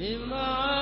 In my.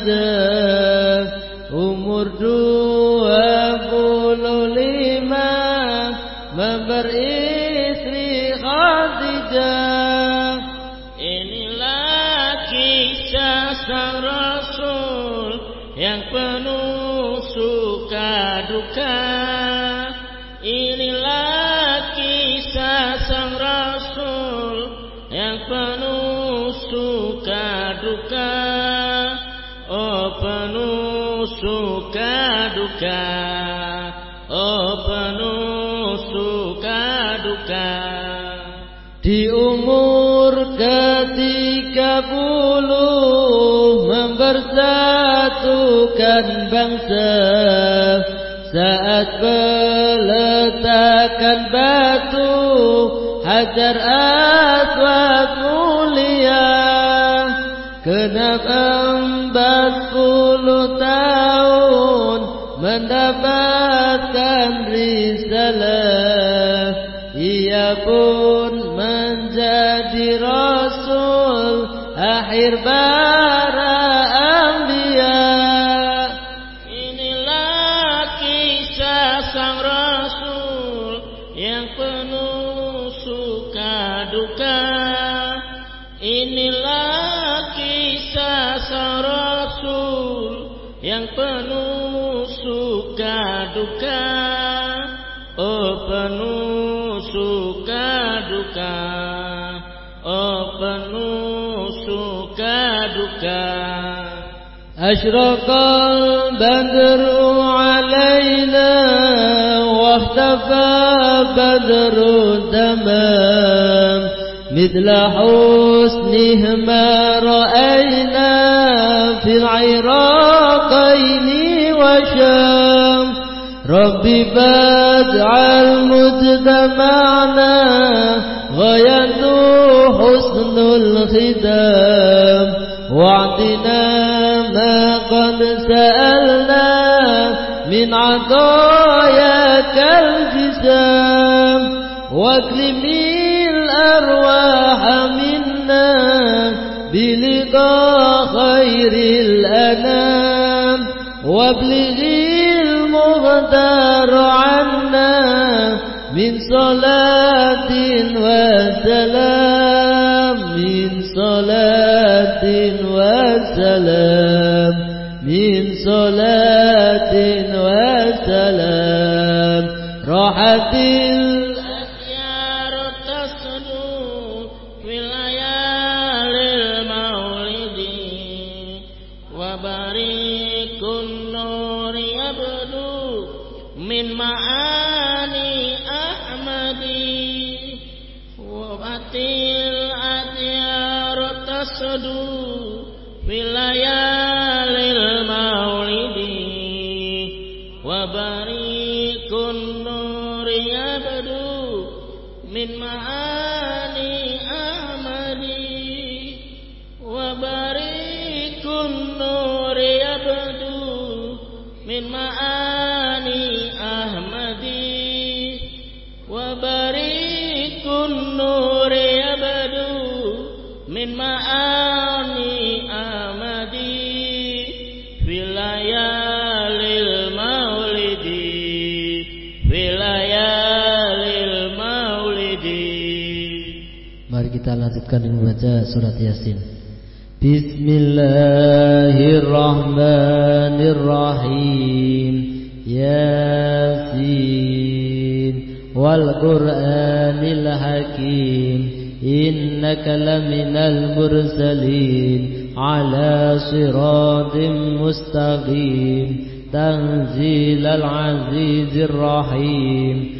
عذاب bangsa saat meletakkan batu hajar aswad mulia. Kenapa empat puluh tahun mendapatkan risalah. Ia pun menjadi rasul akhir bangsa أشرق البدر علينا واختفى بدر تمام مثل حسنه ما رأينا في العراقين وشام. ربي بدع المجتمعنا غاية حسن الختام واكرم الأرواح منا بلقاء خير الأنام وابلغ المغدر عنا من صلاة وسلام من صلاة وسلام من صلاة وسلام. راحة dengan membaca surat Yasin. Bismillahirrahmanirrahim. Yasin wal Qur'anil Hakim. Innaka laminal mursalin ala siratim mustaqim. Tanzilal azizir rahim.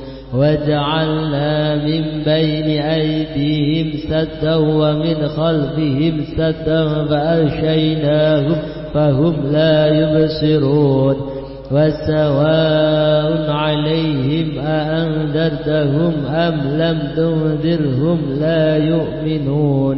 وجعلنا من بين أيديهم سدا ومن خلفهم سدا فأغشيناهم فهم لا يبصرون وسواء عليهم أأنذرتهم أم لم تنذرهم لا يؤمنون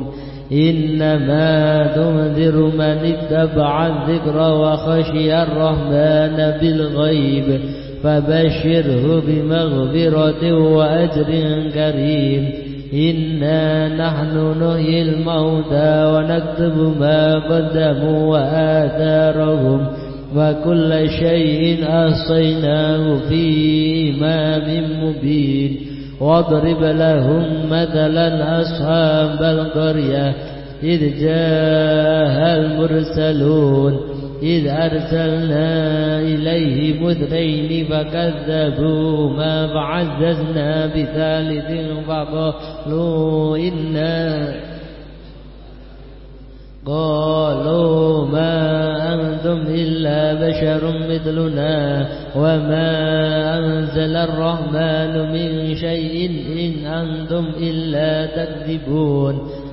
إنما تنذر من اتبع الذكر وخشي الرحمن بالغيب فبشره بمغفرة وأجر كريم. إنا نحن نحيي الموتى ونكتب ما قدموا وآثارهم. وكل شيء أحصيناه في إمام مبين. واضرب لهم مثلا أصحاب القرية. إذ جاء المرسلون. إذ أرسلنا إليهم اثنين فكذبوهما فعززنا بثالث فقالوا إنا قالوا ما أنتم إلا بشر مثلنا وما أنزل الرحمن من شيء إن أنتم إلا تكذبون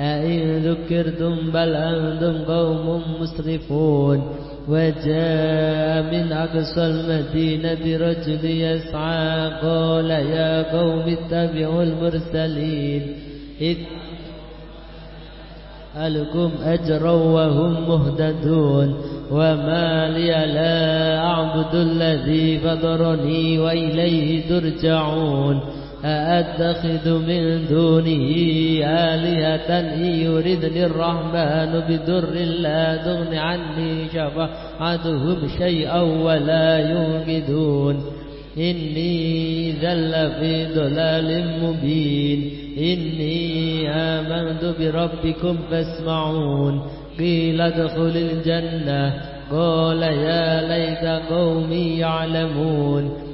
أئن ذكرتم بل أنتم قوم مسرفون. وجاء من أقصى المدينة رجل يسعى قال يا قوم اتبعوا المرسلين. أسألكم أجرا وهم مهتدون. وما لي لا أعبد الذي فضرني وإليه ترجعون. أأتخذ من دونه آلهة إن يردني الرحمن بدر لا تغن عني شفاعتهم شيئا ولا ينقذون. إني ذل في ضلال مبين. إني آمنت بربكم فاسمعون. قيل ادخل الجنة. قال يا ليت قومي يعلمون.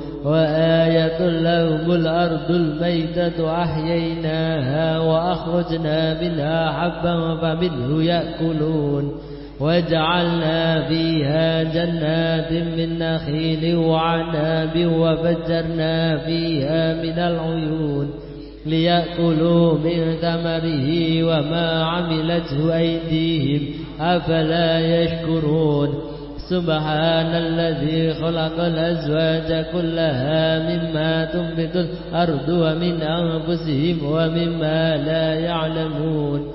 وآية لهم الأرض الميتة أحييناها وأخرجنا منها حبا فمنه يأكلون وجعلنا فيها جنات من نخيل وعناب وفجرنا فيها من العيون ليأكلوا من ثمره وما عملته أيديهم أفلا يشكرون سبحان الذي خلق الأزواج كلها مما تنبت الأرض ومن أنفسهم ومما لا يعلمون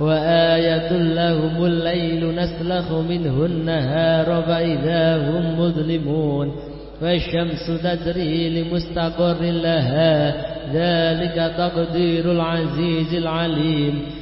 وآية لهم الليل نسلخ منه النهار فإذا هم مظلمون والشمس تجري لمستقر لها ذلك تقدير العزيز العليم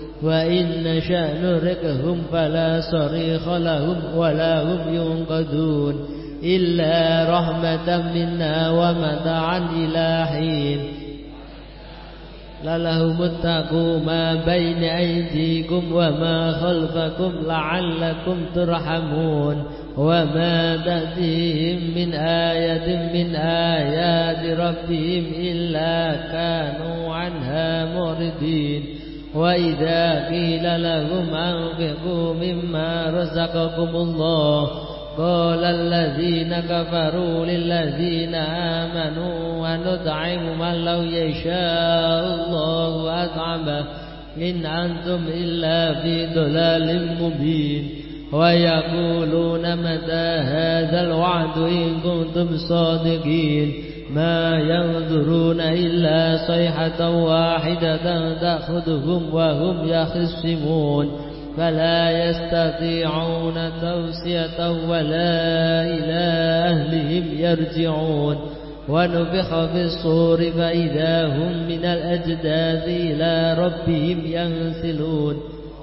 وإن نشأ نركهم فلا صريخ لهم ولا هم ينقذون إلا رحمة منا ومتعا إلى حين. للهم اتقوا ما بين أيديكم وما خلفكم لعلكم ترحمون. وما تأتيهم من آية من آيات ربهم إلا كانوا عنها معرضين. وإذا قيل لهم أنفقوا مما رزقكم الله قال الذين كفروا للذين آمنوا ونطعم من لو يشاء الله أطعمه إن أنتم إلا في ضلال مبين. ويقولون متى هذا الوعد إن كنتم صادقين. ما ينظرون إلا صيحة واحدة تأخذهم وهم يخصمون. فلا يستطيعون توسية ولا إلى أهلهم يرجعون. ونفخ في الصور فإذا هم من الأجداث إلى ربهم ينسلون.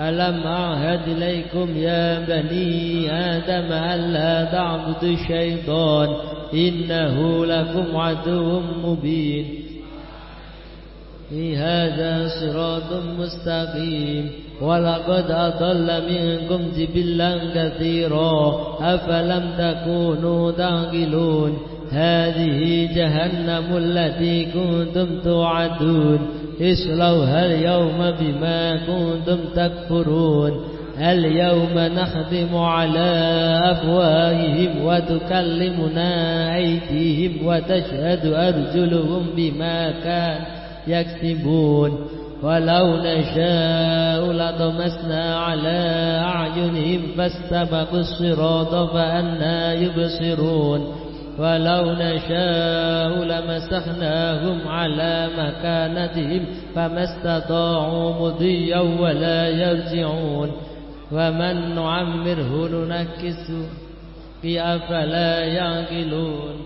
ألم أعهد إليكم يا بني آدم ألا تعبدوا الشيطان إنه لكم عدو مبين. هذا صراط مستقيم. ولقد أضل منكم جبلا كثيرا. أفلم تكونوا تعقلون؟ هذه جهنم التي كنتم توعدون. اصلوها اليوم بما كنتم تكفرون؟ اليوم نختم على أفواههم وتكلمنا أيديهم وتشهد أرجلهم بما كان يكسبون؟ ولو نشاء لطمسنا على أعينهم فاستبقوا الصراط فأنا يبصرون. ولو نشاء لمسخناهم على مكانتهم فما استطاعوا مضيا ولا يرجعون. ومن نعمره ننكسه أفلا يعقلون.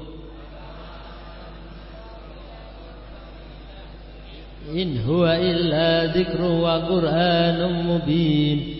إن هو إلا ذكر وقرآن مبين.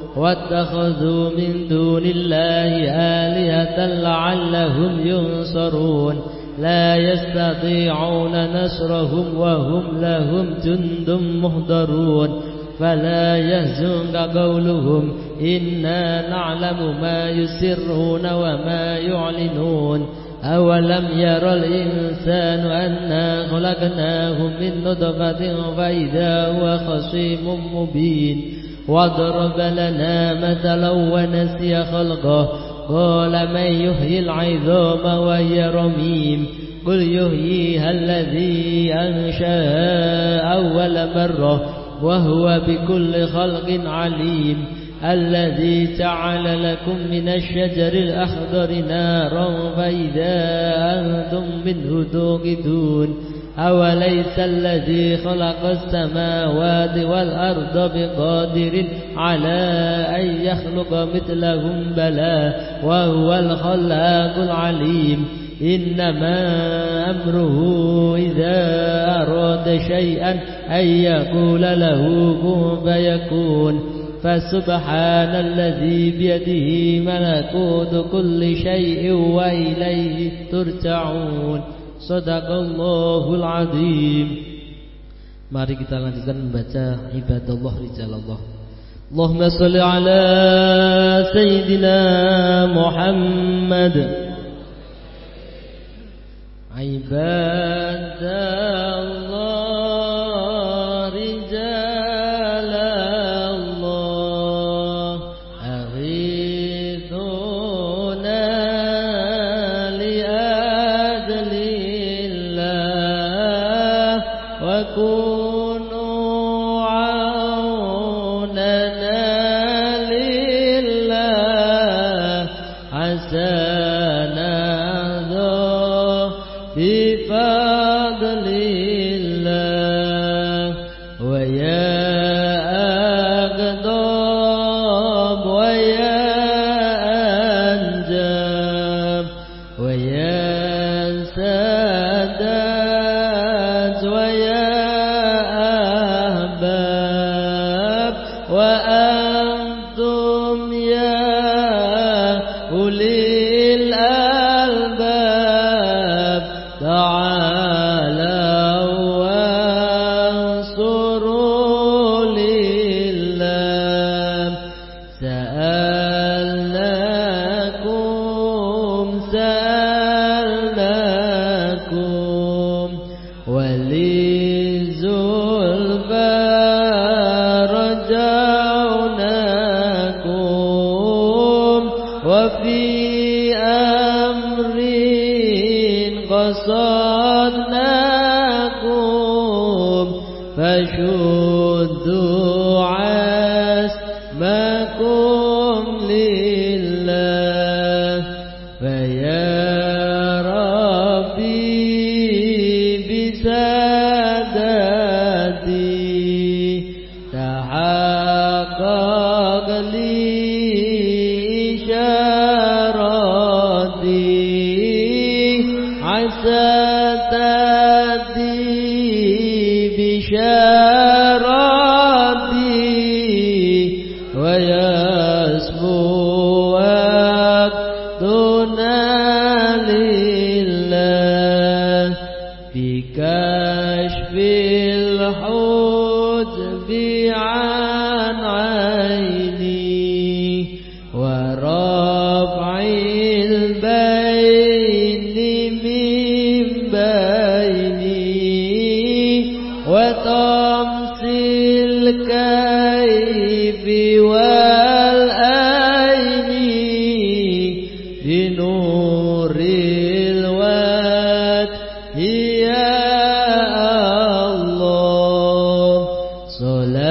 واتخذوا من دون الله آلهة لعلهم ينصرون. لا يستطيعون نصرهم وهم لهم جند مهدرون. فلا يهزنك قولهم. إنا نعلم ما يسرون وما يعلنون. أولم ير الإنسان أنا خلقناه من نطفة فإذا هو خصيم مبين. واضرب لنا مثلا ونسي خلقه. قال من يحيي العظام وهي رميم. قل يحييها الذي أنشأها أول مرة وهو بكل خلق عليم. الذي جعل لكم من الشجر الأخضر نارا فإذا أنتم منه توقدون. أوليس الذي خلق السماوات والأرض بقادر على أن يخلق مثلهم بلى وهو الخلاق العليم إنما أمره إذا أراد شيئا أن يقول له كن فيكون فسبحان الذي بيده ملكوت كل شيء وإليه ترجعون Sadaqallahul Adzim, Mari kita lanjutkan membaca ibadallah rijalallah. Allahumma salli ala sayyidina Muhammad. Ibadallah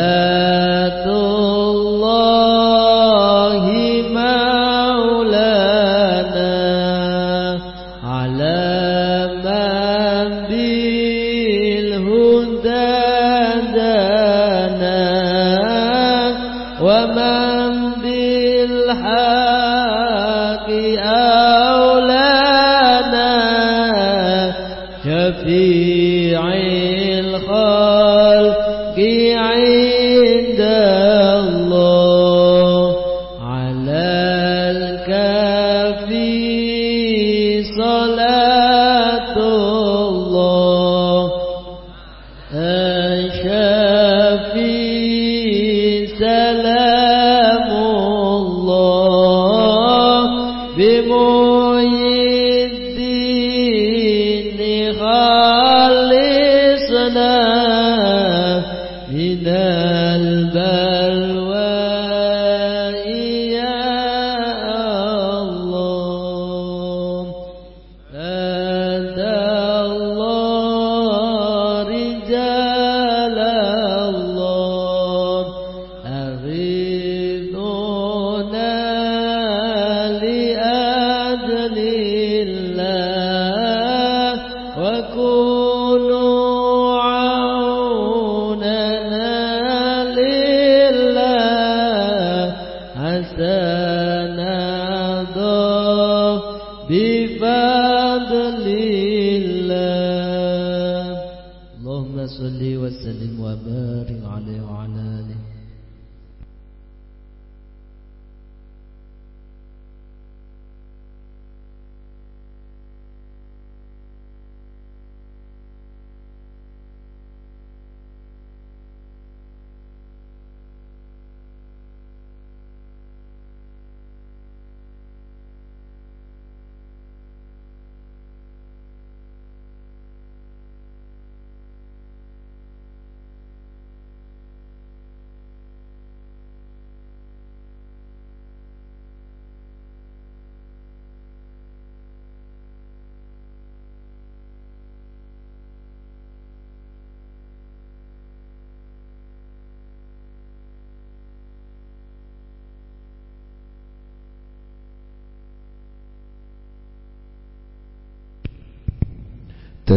لا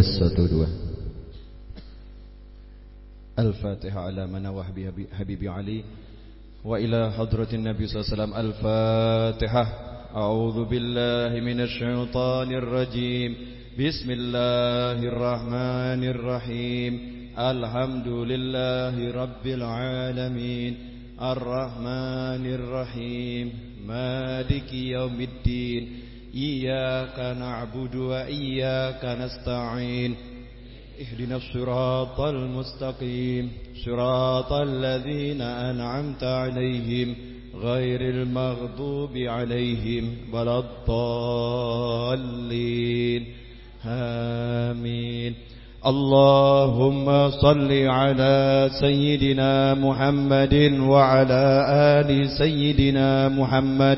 Tes satu dua Al-Fatihah ala manawah Habibi Ali Wa ila hadratin Nabi SAW Al-Fatihah A'udhu billahi minasyaitanir rajim Bismillahirrahmanirrahim Alhamdulillahi rabbil alamin Ar-Rahmanirrahim Maliki yaumiddin إياك نعبد وإياك نستعين. اهدنا الصراط المستقيم. صراط الذين أنعمت عليهم غير المغضوب عليهم ولا الضالين. آمين. اللهم صل على سيدنا محمد وعلى آل سيدنا محمد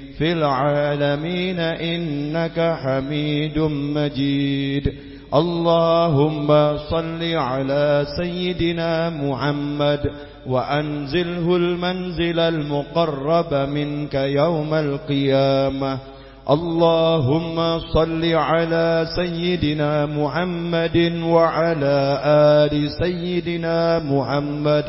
في العالمين إنك حميد مجيد. اللهم صل على سيدنا محمد وأنزله المنزل المقرب منك يوم القيامة. اللهم صل على سيدنا محمد وعلى آل سيدنا محمد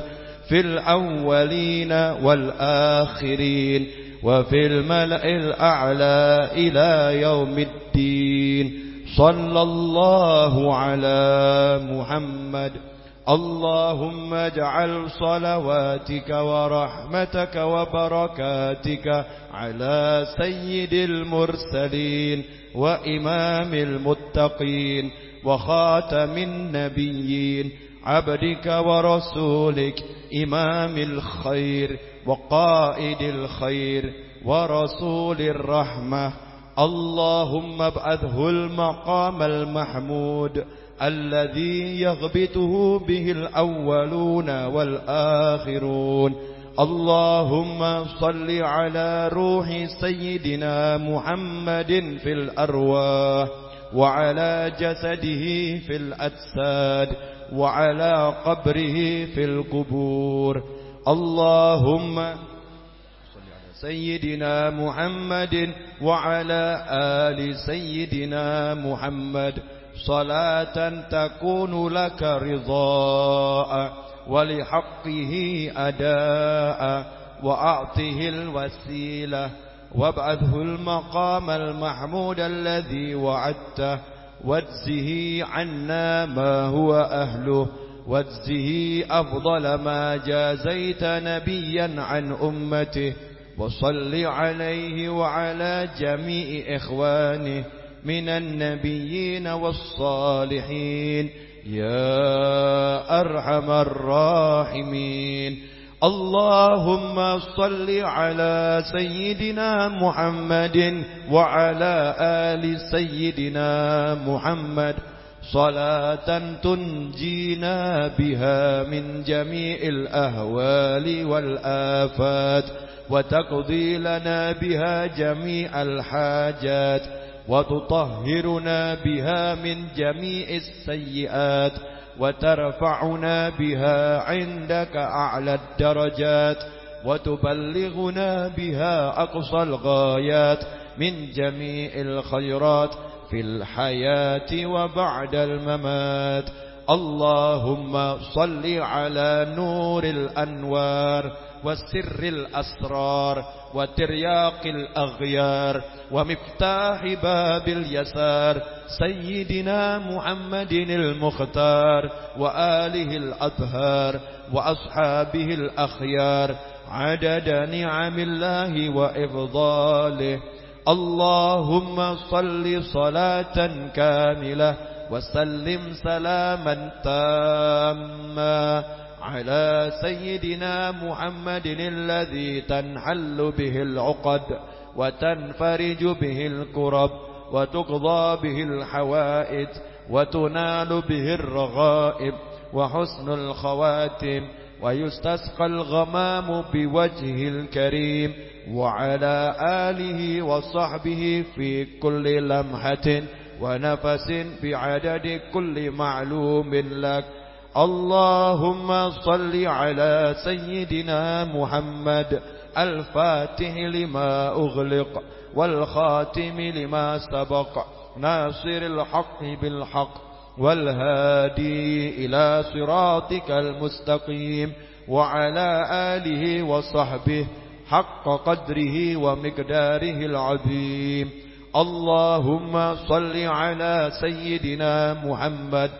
في الأولين والآخرين. وفي الملأ الأعلى إلى يوم الدين. صلى الله على محمد. اللهم اجعل صلواتك ورحمتك وبركاتك على سيد المرسلين وإمام المتقين وخاتم النبيين. عبدك ورسولك إمام الخير وقائد الخير ورسول الرحمة. اللهم ابعثه المقام المحمود الذي يغبطه به الأولون والآخرون. اللهم صل على روح سيدنا محمد في الأرواح وعلى جسده في الأجساد وعلى قبره في القبور. اللهم صل على سيدنا محمد وعلى آل سيدنا محمد. صلاة تكون لك رضاء ولحقه أداء وأعطه الوسيلة. وابعثه المقام المحمود الذي وعدته. واجزه عنا ما هو أهله واجزه أفضل ما جازيت نبيا عن أمته وصل عليه وعلى جميع إخوانه من النبيين والصالحين يا أرحم الراحمين اللهم صل على سيدنا محمد وعلى آل سيدنا محمد. صلاة تنجينا بها من جميع الأهوال والآفات وتقضي لنا بها جميع الحاجات وتطهرنا بها من جميع السيئات. وترفعنا بها عندك أعلى الدرجات وتبلغنا بها أقصى الغايات من جميع الخيرات في الحياة وبعد الممات. اللهم صل على نور الأنوار وسر الأسرار وترياق الأغيار ومفتاح باب اليسار سيدنا محمد المختار وآله الأطهار وأصحابه الأخيار عدد نعم الله وإفضاله. اللهم صل صلاة كاملة وسلم سلاما تاما. على سيدنا محمد الذي تنحل به العقد وتنفرج به الكرب وتقضى به الحوائج وتنال به الرغائب وحسن الخواتم ويستسقى الغمام بوجه الكريم وعلى آله وصحبه في كل لمحة ونفس بعدد كل معلوم لك اللهم صل على سيدنا محمد الفاتح لما أغلق والخاتم لما سبق ناصر الحق بالحق والهادي إلى صراطك المستقيم وعلى آله وصحبه حق قدره ومقداره العظيم. اللهم صل على سيدنا محمد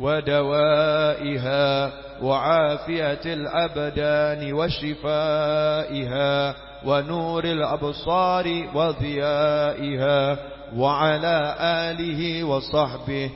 ودوائها وعافية الأبدان وشفائها ونور الأبصار وضيائها وعلى آله وصحبه.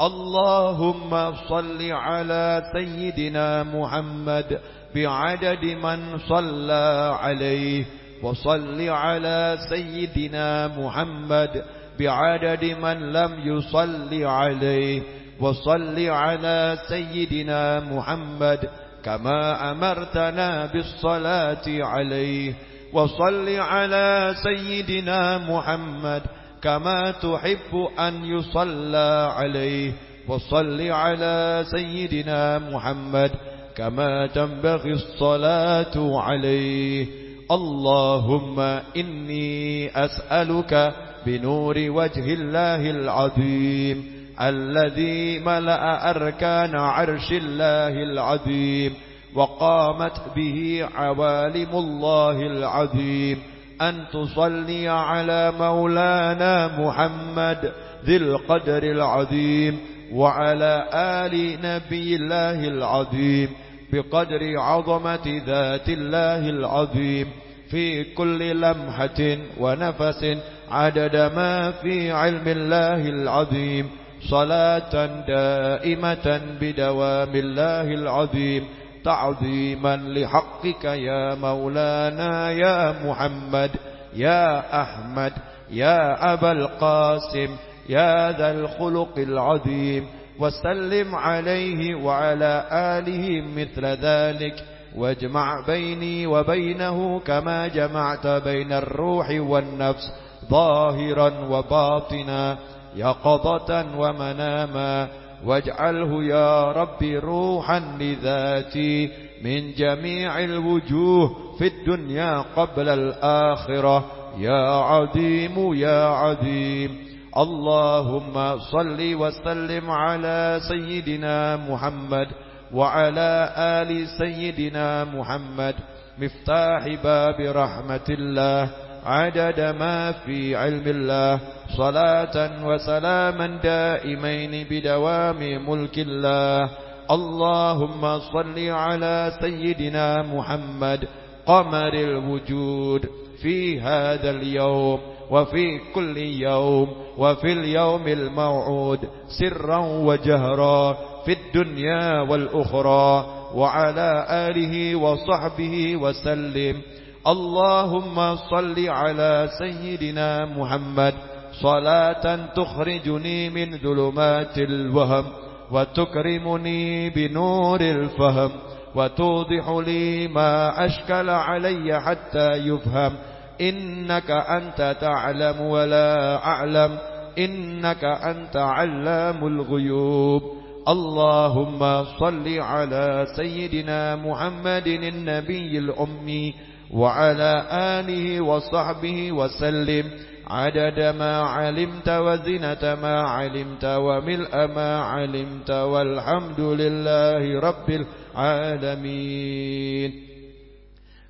اللهم صل على سيدنا محمد بعدد من صلى عليه وصل على سيدنا محمد بعدد من لم يصل عليه. وصل على سيدنا محمد كما أمرتنا بالصلاة عليه. وصل على سيدنا محمد كما تحب أن يصلى عليه. وصل على سيدنا محمد كما تنبغي الصلاة عليه. اللهم إني أسألك بنور وجه الله العظيم. الذي ملأ أركان عرش الله العظيم وقامت به عوالم الله العظيم. أن تصلي على مولانا محمد ذي القدر العظيم وعلى آل نبي الله العظيم بقدر عظمة ذات الله العظيم. في كل لمحة ونفس عدد ما في علم الله العظيم. صلاة دائمة بدوام الله العظيم تعظيما لحقك يا مولانا يا محمد يا أحمد يا أبا القاسم يا ذا الخلق العظيم. وسلم عليه وعلى آله مثل ذلك. واجمع بيني وبينه كما جمعت بين الروح والنفس ظاهرا وباطنا. يقظة ومناما. واجعله يا رب روحا لذاتي من جميع الوجوه في الدنيا قبل الآخرة. يا عظيم يا عظيم. اللهم صل وسلم على سيدنا محمد وعلى آل سيدنا محمد. مفتاح باب رحمة الله. عدد ما في علم الله صلاة وسلاما دائمين بدوام ملك الله. اللهم صل على سيدنا محمد قمر الوجود. في هذا اليوم وفي كل يوم وفي اليوم الموعود سرا وجهرا في الدنيا والأخرى. وعلى آله وصحبه وسلم. اللهم صل على سيدنا محمد. صلاة تخرجني من ظلمات الوهم وتكرمني بنور الفهم وتوضح لي ما أشكل علي حتى يفهم. إنك أنت تعلم ولا أعلم إنك أنت علام الغيوب. اللهم صل على سيدنا محمد النبي الأمي. وعلى آله وصحبه وسلم. عدد ما علمت وزنة ما علمت وملء ما علمت والحمد لله رب العالمين.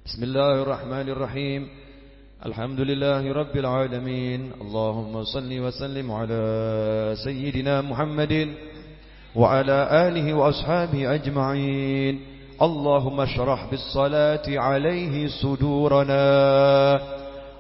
بسم الله الرحمن الرحيم. الحمد لله رب العالمين. اللهم صل وسلم على سيدنا محمد وعلى آله وأصحابه أجمعين. اللهم اشرح بالصلاة عليه صدورنا.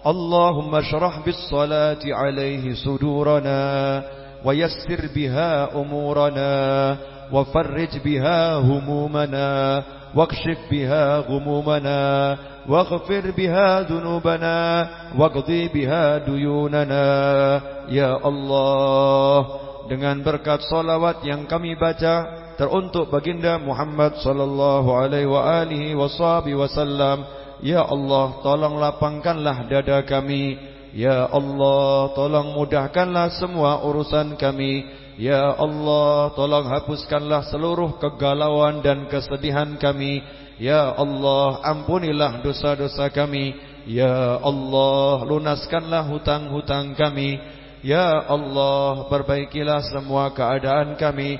اللهم اشرح بالصلاة عليه صدورنا. ويسر بها أمورنا. وفرج بها همومنا. واكشف بها غمومنا. واغفر بها ذنوبنا. واقضي بها ديوننا. يا الله. Dengan berkat salawat yang kami baca teruntuk baginda Muhammad sallallahu alaihi wasallam ya Allah tolong lapangkanlah dada kami. Ya Allah tolong mudahkanlah semua urusan kami. Ya Allah tolong hapuskanlah seluruh kegalauan dan kesedihan kami. Ya Allah ampunilah dosa-dosa kami. Ya Allah lunaskanlah hutang-hutang kami ya Allah perbaikilah semua keadaan kami.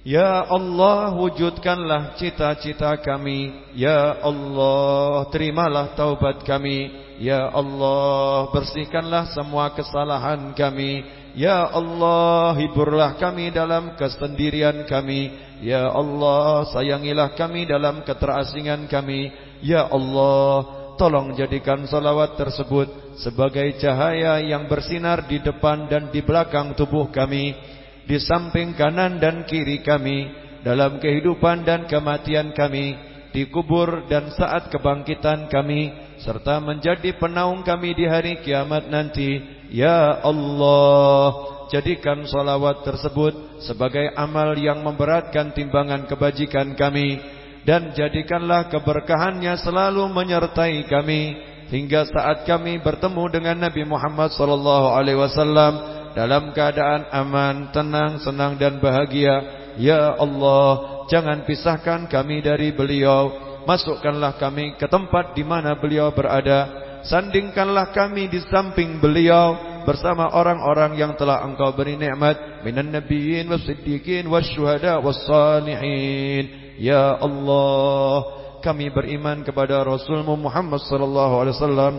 Ya Allah wujudkanlah cita-cita kami. Ya Allah terimalah taubat kami. Ya Allah bersihkanlah semua kesalahan kami. Ya Allah hiburlah kami dalam kesendirian kami. Ya Allah sayangilah kami dalam keterasingan kami. Ya Allah tolong jadikan salawat tersebut Sebagai cahaya yang bersinar di depan dan di belakang tubuh kami di samping kanan dan kiri kami dalam kehidupan dan kematian kami di kubur dan saat kebangkitan kami serta menjadi penaung kami di hari kiamat nanti. Ya Allah jadikan salawat tersebut sebagai amal yang memberatkan timbangan kebajikan kami dan jadikanlah keberkahannya selalu menyertai kami hingga saat kami bertemu dengan Nabi Muhammad sallallahu alaihi wasallam dalam keadaan aman, tenang, senang dan bahagia. Ya Allah, jangan pisahkan kami dari beliau. Masukkanlah kami ke tempat di mana beliau berada. Sandingkanlah kami di samping beliau bersama orang-orang yang telah engkau beri nikmat minan nabiyyin was-siddiqin wasyuhada was-salihin. Ya Allah, kami beriman kepada Rasulmu Muhammad sallallahu alaihi wasallam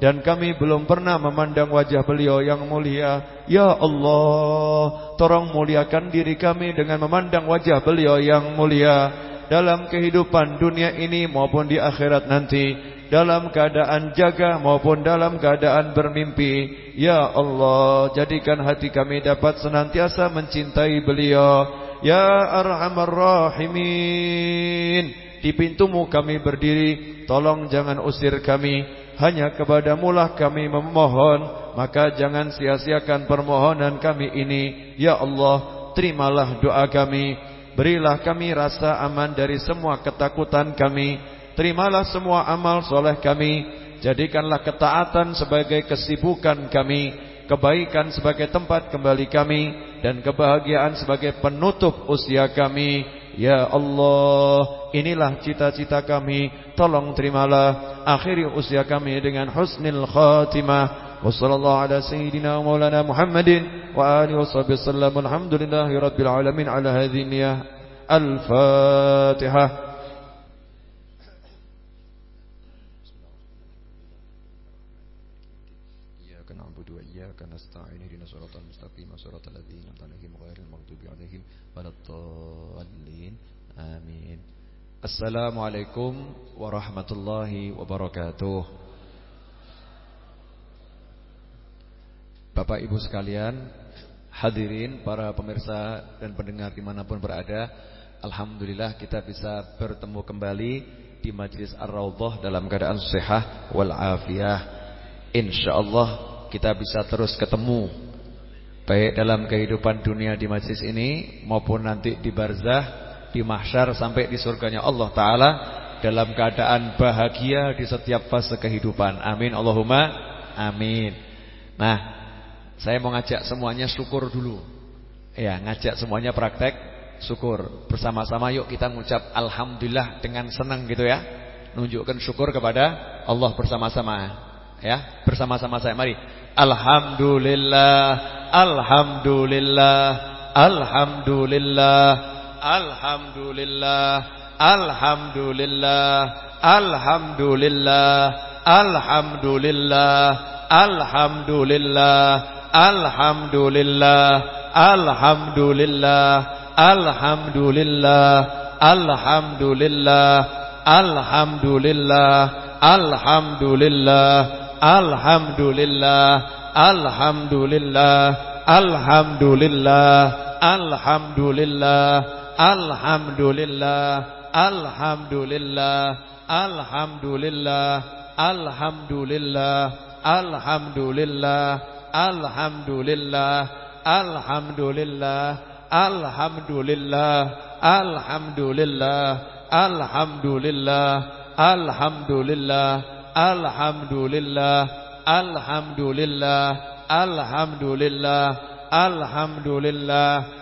dan kami belum pernah memandang wajah beliau yang mulia. Ya Allah, tolong muliakan diri kami dengan memandang wajah beliau yang mulia dalam kehidupan dunia ini maupun di akhirat nanti. Dalam keadaan jaga maupun dalam keadaan bermimpi Ya Allah Jadikan hati kami dapat senantiasa mencintai beliau Ya Arhamar Rahimin. Di pintumu kami berdiri. Tolong jangan usir kami. Hanya kepadamu lah kami memohon. Maka jangan sia-siakan permohonan kami ini. Ya Allah terimalah doa kami. Berilah kami rasa aman dari semua ketakutan kami. Terimalah semua amal soleh kami. Jadikanlah ketaatan sebagai kesibukan kami Kebaikan sebagai tempat kembali kami Dan kebahagiaan sebagai penutup usia kami. Ya Allah Inilah cita-cita kami. Tolong terimalah Akhiri usia kami dengan husnil khatimah. Wa sallallahu ala sayyidina maulana Muhammadin Wa alihi wa sahbihi sallam. Alhamdulillahi alamin Ala hadhi niyah. Al-Fatihah Assalamualaikum warahmatullahi wabarakatuh. Bapak Ibu sekalian Hadirin para pemirsa dan pendengar di mana pun berada Alhamdulillah kita bisa bertemu kembali Di Majlis Ar-Rawdah dalam keadaan sehat walafiah InsyaAllah kita bisa terus ketemu baik dalam kehidupan dunia di majlis ini maupun nanti di barzah, di mahsyar sampai di surganya Allah taala dalam keadaan bahagia di setiap fase kehidupan. Amin Allahumma amin. Nah, saya mau ngajak semuanya syukur dulu. Ya, ngajak semuanya praktek syukur. Bersama-sama yuk kita mengucap alhamdulillah dengan senang gitu ya. Nunjukkan syukur kepada Allah bersama-sama. Ya, bersama-sama saya mari. Alhamdulillah, alhamdulillah, alhamdulillah, alhamdulillah, alhamdulillah, alhamdulillah, alhamdulillah, alhamdulillah, alhamdulillah, alhamdulillah, alhamdulillah, alhamdulillah, alhamdulillah, alhamdulillah. Alhamdulillah Alhamdulillah Alhamdulillah Alhamdulillah Alhamdulillah Alhamdulillah Alhamdulillah Alhamdulillah Alhamdulillah Alhamdulillah Alhamdulillah Alhamdulillah Alhamdulillah Alhamdulillah Alhamdulillah Alhamdulillah Alhamdulillah Alhamdulillah Alhamdulillah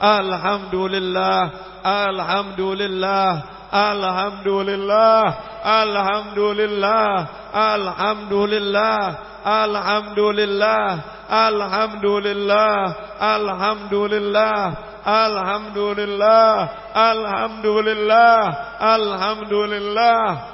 Alhamdulillah Alhamdulillah Alhamdulillah Alhamdulillah Alhamdulillah Alhamdulillah Alhamdulillah Alhamdulillah Alhamdulillah Alhamdulillah Alhamdulillah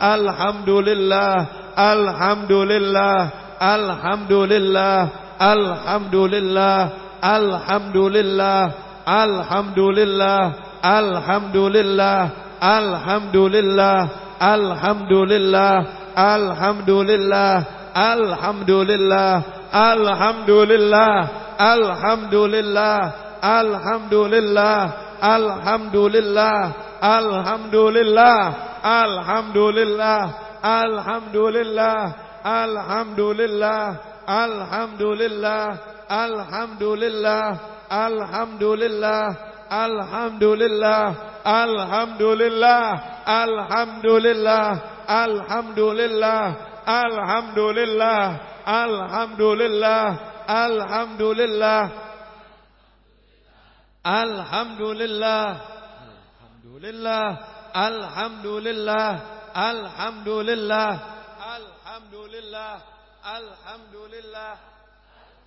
Alhamdulillah Alhamdulillah Alhamdulillah Alhamdulillah Alhamdulillah Alhamdulillah Alhamdulillah Alhamdulillah Alhamdulillah Alhamdulillah Alhamdulillah Alhamdulillah Alhamdulillah Alhamdulillah Alhamdulillah Alhamdulillah Alhamdulillah Alhamdulillah Alhamdulillah Alhamdulillah Alhamdulillah Alhamdulillah Alhamdulillah Alhamdulillah Alhamdulillah Alhamdulillah Alhamdulillah Alhamdulillah Alhamdulillah Alhamdulillah Alhamdulillah Alhamdulillah Alhamdulillah Alhamdulillah Alhamdulillah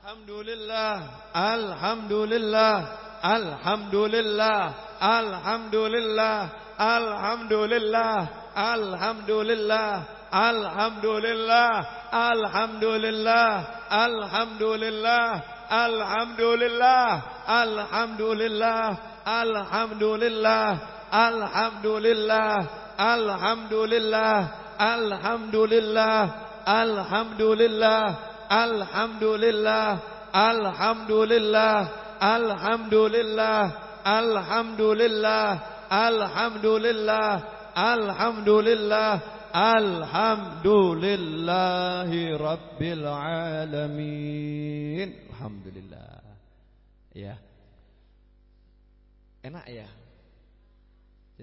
Alhamdulillah Alhamdulillah Alhamdulillah Alhamdulillah Alhamdulillah Alhamdulillah Alhamdulillah Alhamdulillah Alhamdulillah Alhamdulillah Alhamdulillah Alhamdulillah Alhamdulillah Alhamdulillah Alhamdulillah Alhamdulillah Alhamdulillah Alhamdulillah Alhamdulillah Alhamdulillah Alhamdulillah Alhamdulillah Alhamdulillahi Rabbil Alamin Alhamdulillah Ya Enak ya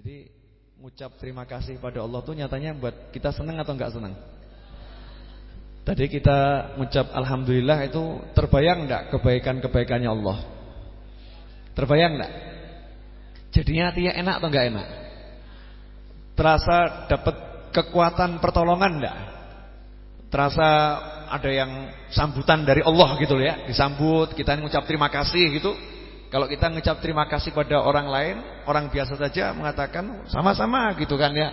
Jadi Ngucap terima kasih pada Allah tuh nyatanya buat kita senang atau enggak senang Tadi kita ngucap Alhamdulillah itu Terbayang enggak kebaikan-kebaikannya Allah? Terbayang enggak Jadinya hatinya enak atau enggak enak? Terasa dapat kekuatan pertolongan enggak Terasa ada yang sambutan dari Allah gitu ya Disambut, kita ngucap terima kasih gitu kalau kita ngucap terima kasih pada orang lain, orang biasa saja mengatakan sama-sama gitu kan ya.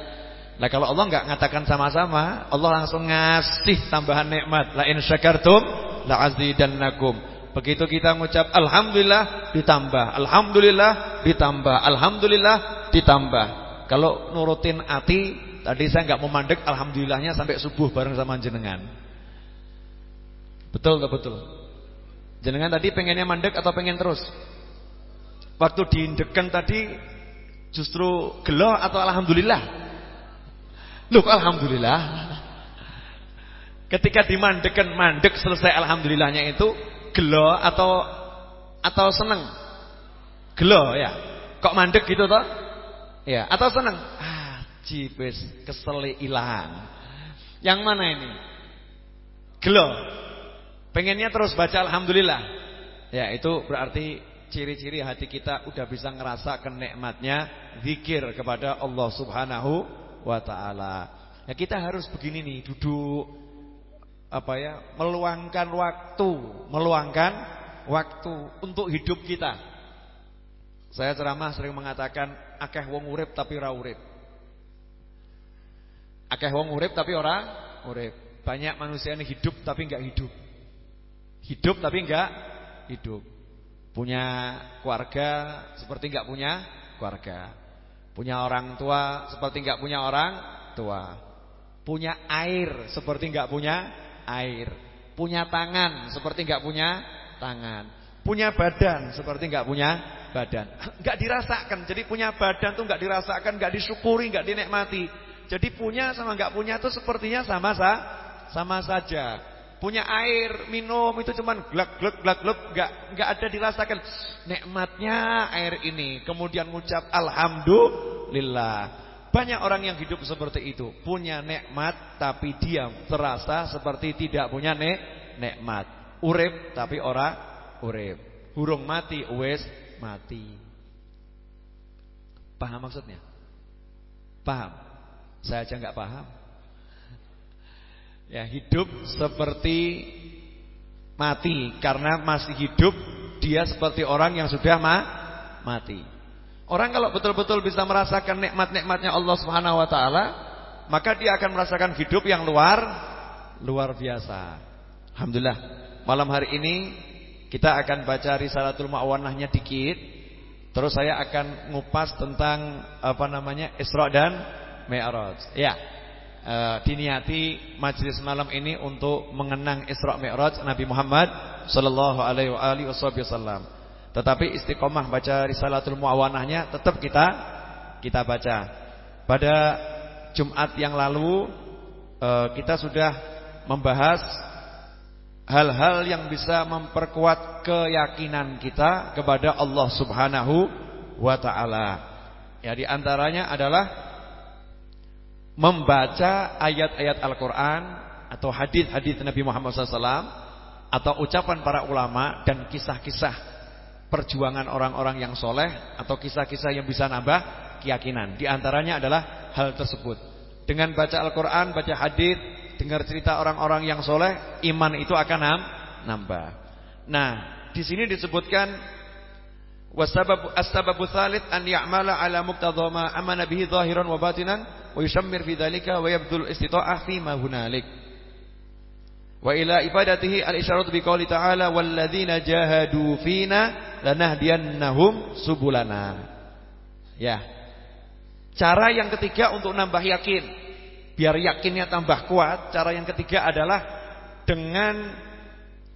Nah kalau Allah nggak mengatakan sama-sama, Allah langsung ngasih tambahan nikmat. La in syakartum la azidannakum. Begitu kita ngucap alhamdulillah ditambah, alhamdulillah ditambah, alhamdulillah ditambah. Kalau nurutin hati, tadi saya nggak mau mandek alhamdulillahnya sampai subuh bareng sama jenengan. Betul atau betul? Jenengan tadi pengennya mandek atau pengen terus? Waktu diindekan tadi justru gelo atau alhamdulillah? Loh alhamdulillah. Ketika dimandekan mandek selesai alhamdulillahnya itu gelo atau atau seneng? Gelo ya. Kok mandek gitu toh? Ya, atau seneng? Ah, kesel ilang. Yang mana ini? Gelo. Pengennya terus baca alhamdulillah. Ya, itu berarti ciri-ciri hati kita udah bisa ngerasa kenikmatnya zikir kepada Allah Subhanahu wa taala. Ya kita harus begini nih, duduk apa ya, meluangkan waktu, meluangkan waktu untuk hidup kita. Saya ceramah sering mengatakan akeh wong urip tapi ora urip. Akeh wong urip tapi ora urip. Banyak manusia ini hidup tapi enggak hidup. Hidup tapi enggak hidup. Punya keluarga seperti enggak punya keluarga. Punya orang tua seperti enggak punya orang tua. Punya air seperti enggak punya air. Punya tangan seperti enggak punya tangan. Punya badan seperti enggak punya badan. Enggak dirasakan. Jadi punya badan tuh enggak dirasakan, enggak disyukuri, enggak dinikmati. Jadi punya sama enggak punya tuh sepertinya sama sa sama saja. Punya air, minum itu cuman glak glak glak glak enggak enggak ada dirasakan nikmatnya air ini. Kemudian mengucap alhamdulillah. Banyak orang yang hidup seperti itu, punya nikmat tapi diam, terasa seperti tidak punya nek nikmat. Urip tapi ora urip. Burung mati wis mati. Paham maksudnya? Paham? Saya aja nggak paham. Ya, hidup seperti mati karena masih hidup dia seperti orang yang sudah ma mati. Orang kalau betul-betul bisa merasakan nikmat-nikmatnya Allah Subhanahu wa taala, maka dia akan merasakan hidup yang luar luar biasa. Alhamdulillah. Malam hari ini kita akan baca Risalatul Ma'wanahnya dikit. Terus saya akan ngupas tentang apa namanya Isra dan Mi'raj. Ya. E, diniati majelis malam ini untuk mengenang Isra Mi'raj Nabi Muhammad sallallahu alaihi wasallam. Tetapi istiqomah baca Risalatul Muawanahnya tetap kita kita baca. Pada Jumat yang lalu e, kita sudah membahas hal-hal yang bisa memperkuat keyakinan kita kepada Allah Subhanahu wa taala. Ya di antaranya adalah membaca ayat-ayat Al-Qur'an atau hadis-hadis Nabi Muhammad SAW atau ucapan para ulama dan kisah-kisah perjuangan orang-orang yang soleh atau kisah-kisah yang bisa nambah keyakinan. Di antaranya adalah hal tersebut. Dengan baca Al-Qur'an, baca hadis dengar cerita orang-orang yang soleh, iman itu akan nambah. Nah, di sini disebutkan wasabab an ya'mala ala muqtadha ma zahiran wa batinan wa yushammir fi dzalika wa yabdul istita'ah fi ma hunalik. Wa ila ibadatihi al-isyarat bi qouli ta'ala walladzina subulana. Ya. Cara yang ketiga untuk nambah yakin biar yakinnya tambah kuat, cara yang ketiga adalah dengan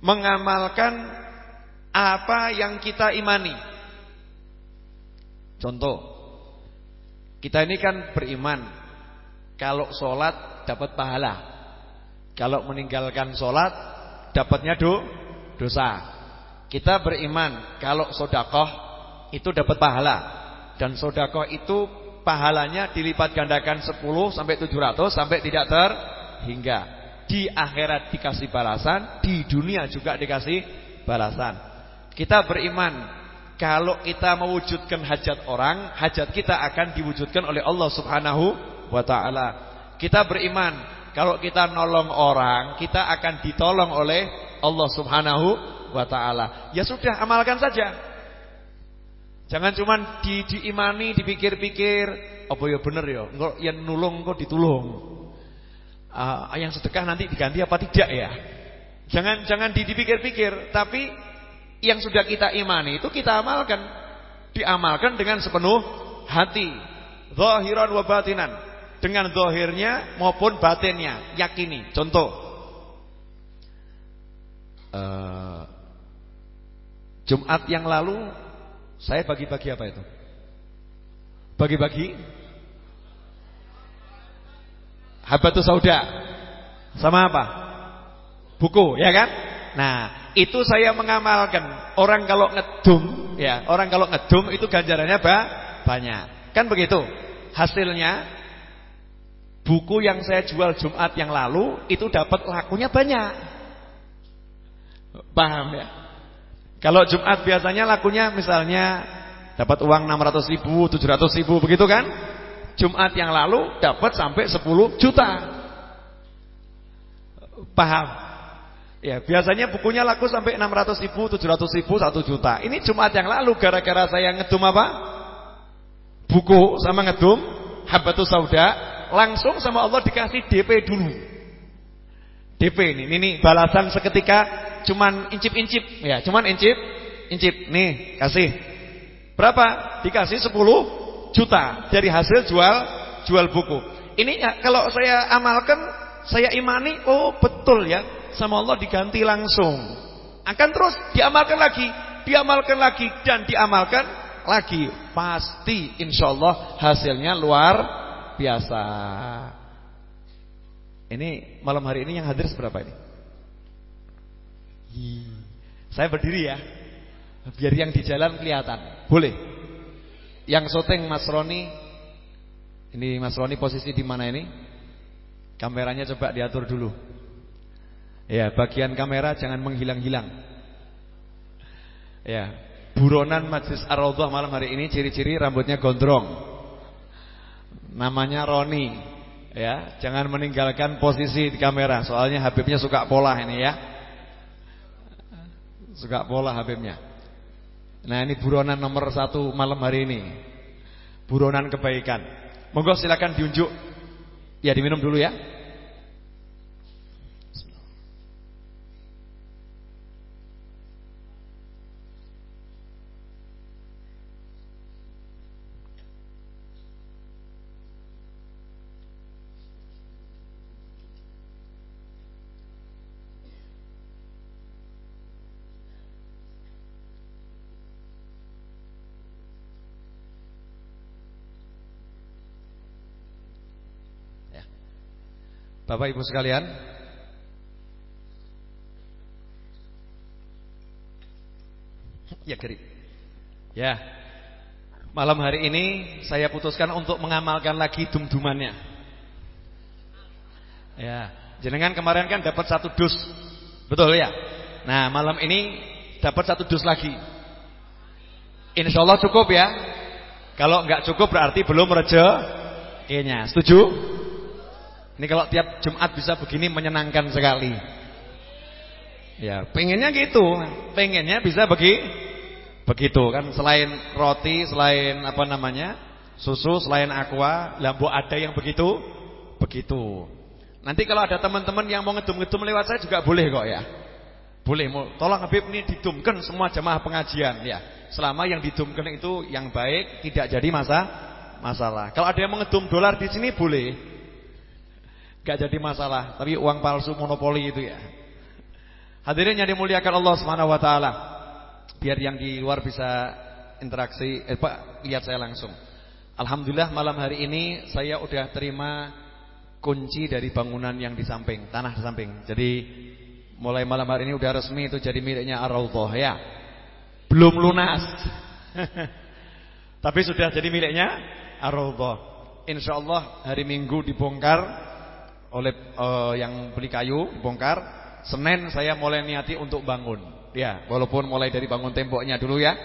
mengamalkan apa yang kita imani. Contoh, kita ini kan beriman, kalau sholat dapat pahala, kalau meninggalkan sholat dapatnya do, dosa. Kita beriman, kalau sodakoh itu dapat pahala, dan sodakoh itu pahalanya dilipat gandakan 10 sampai 700 sampai tidak terhingga. Di akhirat dikasih balasan, di dunia juga dikasih balasan. Kita beriman kalau kita mewujudkan hajat orang, hajat kita akan diwujudkan oleh Allah Subhanahu wa taala. Kita beriman kalau kita nolong orang, kita akan ditolong oleh Allah Subhanahu wa taala. Ya sudah, amalkan saja. Jangan cuma di, diimani, dipikir-pikir, apa ya bener ya, yang nulung engko ditulung. Uh, yang sedekah nanti diganti apa tidak ya? Jangan jangan dipikir-pikir, tapi yang sudah kita imani itu kita amalkan. Diamalkan dengan sepenuh hati. Zahiran wa batinan. Dengan zahirnya maupun batinnya, yakini. Contoh. Uh, Jumat yang lalu saya bagi-bagi apa itu? Bagi-bagi Habatus sauda Sama apa? Buku, ya kan? Nah, itu saya mengamalkan Orang kalau ngedum ya, Orang kalau ngedum itu ganjarannya apa? banyak Kan begitu Hasilnya Buku yang saya jual Jumat yang lalu Itu dapat lakunya banyak Paham ya? Kalau Jumat biasanya lakunya misalnya dapat uang 600 ribu, 700 ribu begitu kan? Jumat yang lalu dapat sampai 10 juta. Paham? Ya, biasanya bukunya laku sampai 600 ribu, 700 ribu, 1 juta. Ini Jumat yang lalu gara-gara saya ngedum apa? Buku sama ngedum, habatus sauda, langsung sama Allah dikasih DP dulu. DP ini, ini balasan seketika cuman incip-incip ya, cuman incip, incip. Nih, kasih. Berapa? Dikasih 10 juta dari hasil jual jual buku. Ini kalau saya amalkan, saya imani, oh betul ya, sama Allah diganti langsung. Akan terus diamalkan lagi, diamalkan lagi dan diamalkan lagi. Pasti insya Allah hasilnya luar biasa. Ini malam hari ini yang hadir seberapa ini? Saya berdiri ya. Biar yang di jalan kelihatan. Boleh. Yang syuting Mas Roni Ini Mas Roni posisi di mana ini? Kameranya coba diatur dulu. Ya, bagian kamera jangan menghilang-hilang. Ya, buronan Majlis Ar-Raudhah malam hari ini ciri-ciri rambutnya gondrong. Namanya Roni. Ya, jangan meninggalkan posisi di kamera, soalnya Habibnya suka pola ini ya. Suka pola Habibnya. Nah, ini buronan nomor satu malam hari ini. Buronan kebaikan. Monggo silakan diunjuk. Ya, diminum dulu ya. Bapak Ibu sekalian. Ya kiri Ya. Malam hari ini saya putuskan untuk mengamalkan lagi dum-dumannya. Ya. Jenengan kemarin kan dapat satu dus. Betul ya? Nah malam ini dapat satu dus lagi. Insya Allah cukup ya? Kalau nggak cukup berarti belum rezekinya Setuju? Ini kalau tiap Jumat bisa begini menyenangkan sekali. Ya, pengennya gitu, pengennya bisa begi begitu kan selain roti, selain apa namanya? susu, selain aqua, lampu ada yang begitu begitu. Nanti kalau ada teman-teman yang mau ngedum-ngedum lewat saya juga boleh kok ya. Boleh, tolong Habib ini didumkan semua jemaah pengajian ya. Selama yang didumkan itu yang baik, tidak jadi masa masalah. Kalau ada yang mengedum dolar di sini boleh. Gak jadi masalah, tapi uang palsu monopoli itu ya. Hadirin yang dimuliakan Allah taala. Biar yang di luar bisa interaksi, eh Pak, lihat saya langsung. Alhamdulillah malam hari ini saya udah terima kunci dari bangunan yang di samping, tanah di samping. Jadi mulai malam hari ini udah resmi itu jadi miliknya Ar-Raudhah ya. Belum lunas. Tapi sudah jadi miliknya Ar-Raudhah. Insyaallah hari Minggu dibongkar oleh uh, yang beli kayu bongkar. Senin saya mulai niati untuk bangun. Ya, walaupun mulai dari bangun temboknya dulu ya.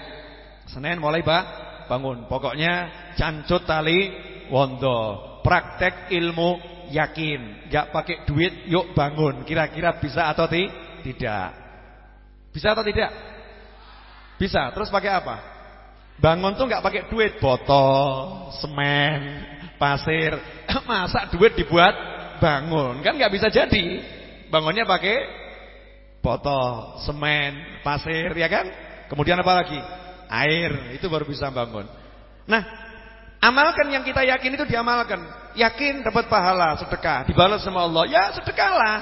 Senin mulai ba bangun. Pokoknya cancut tali wondo. Praktek ilmu yakin. Gak pakai duit, yuk bangun. Kira-kira bisa atau ti? tidak? Bisa atau tidak? Bisa. Terus pakai apa? Bangun tuh gak pakai duit, botol, semen, pasir. Masa duit dibuat bangun. Kan nggak bisa jadi. Bangunnya pakai botol semen pasir ya kan? Kemudian apa lagi? Air itu baru bisa bangun. Nah amalkan yang kita yakin itu diamalkan. Yakin dapat pahala sedekah. Dibalas sama Allah. Ya sedekahlah.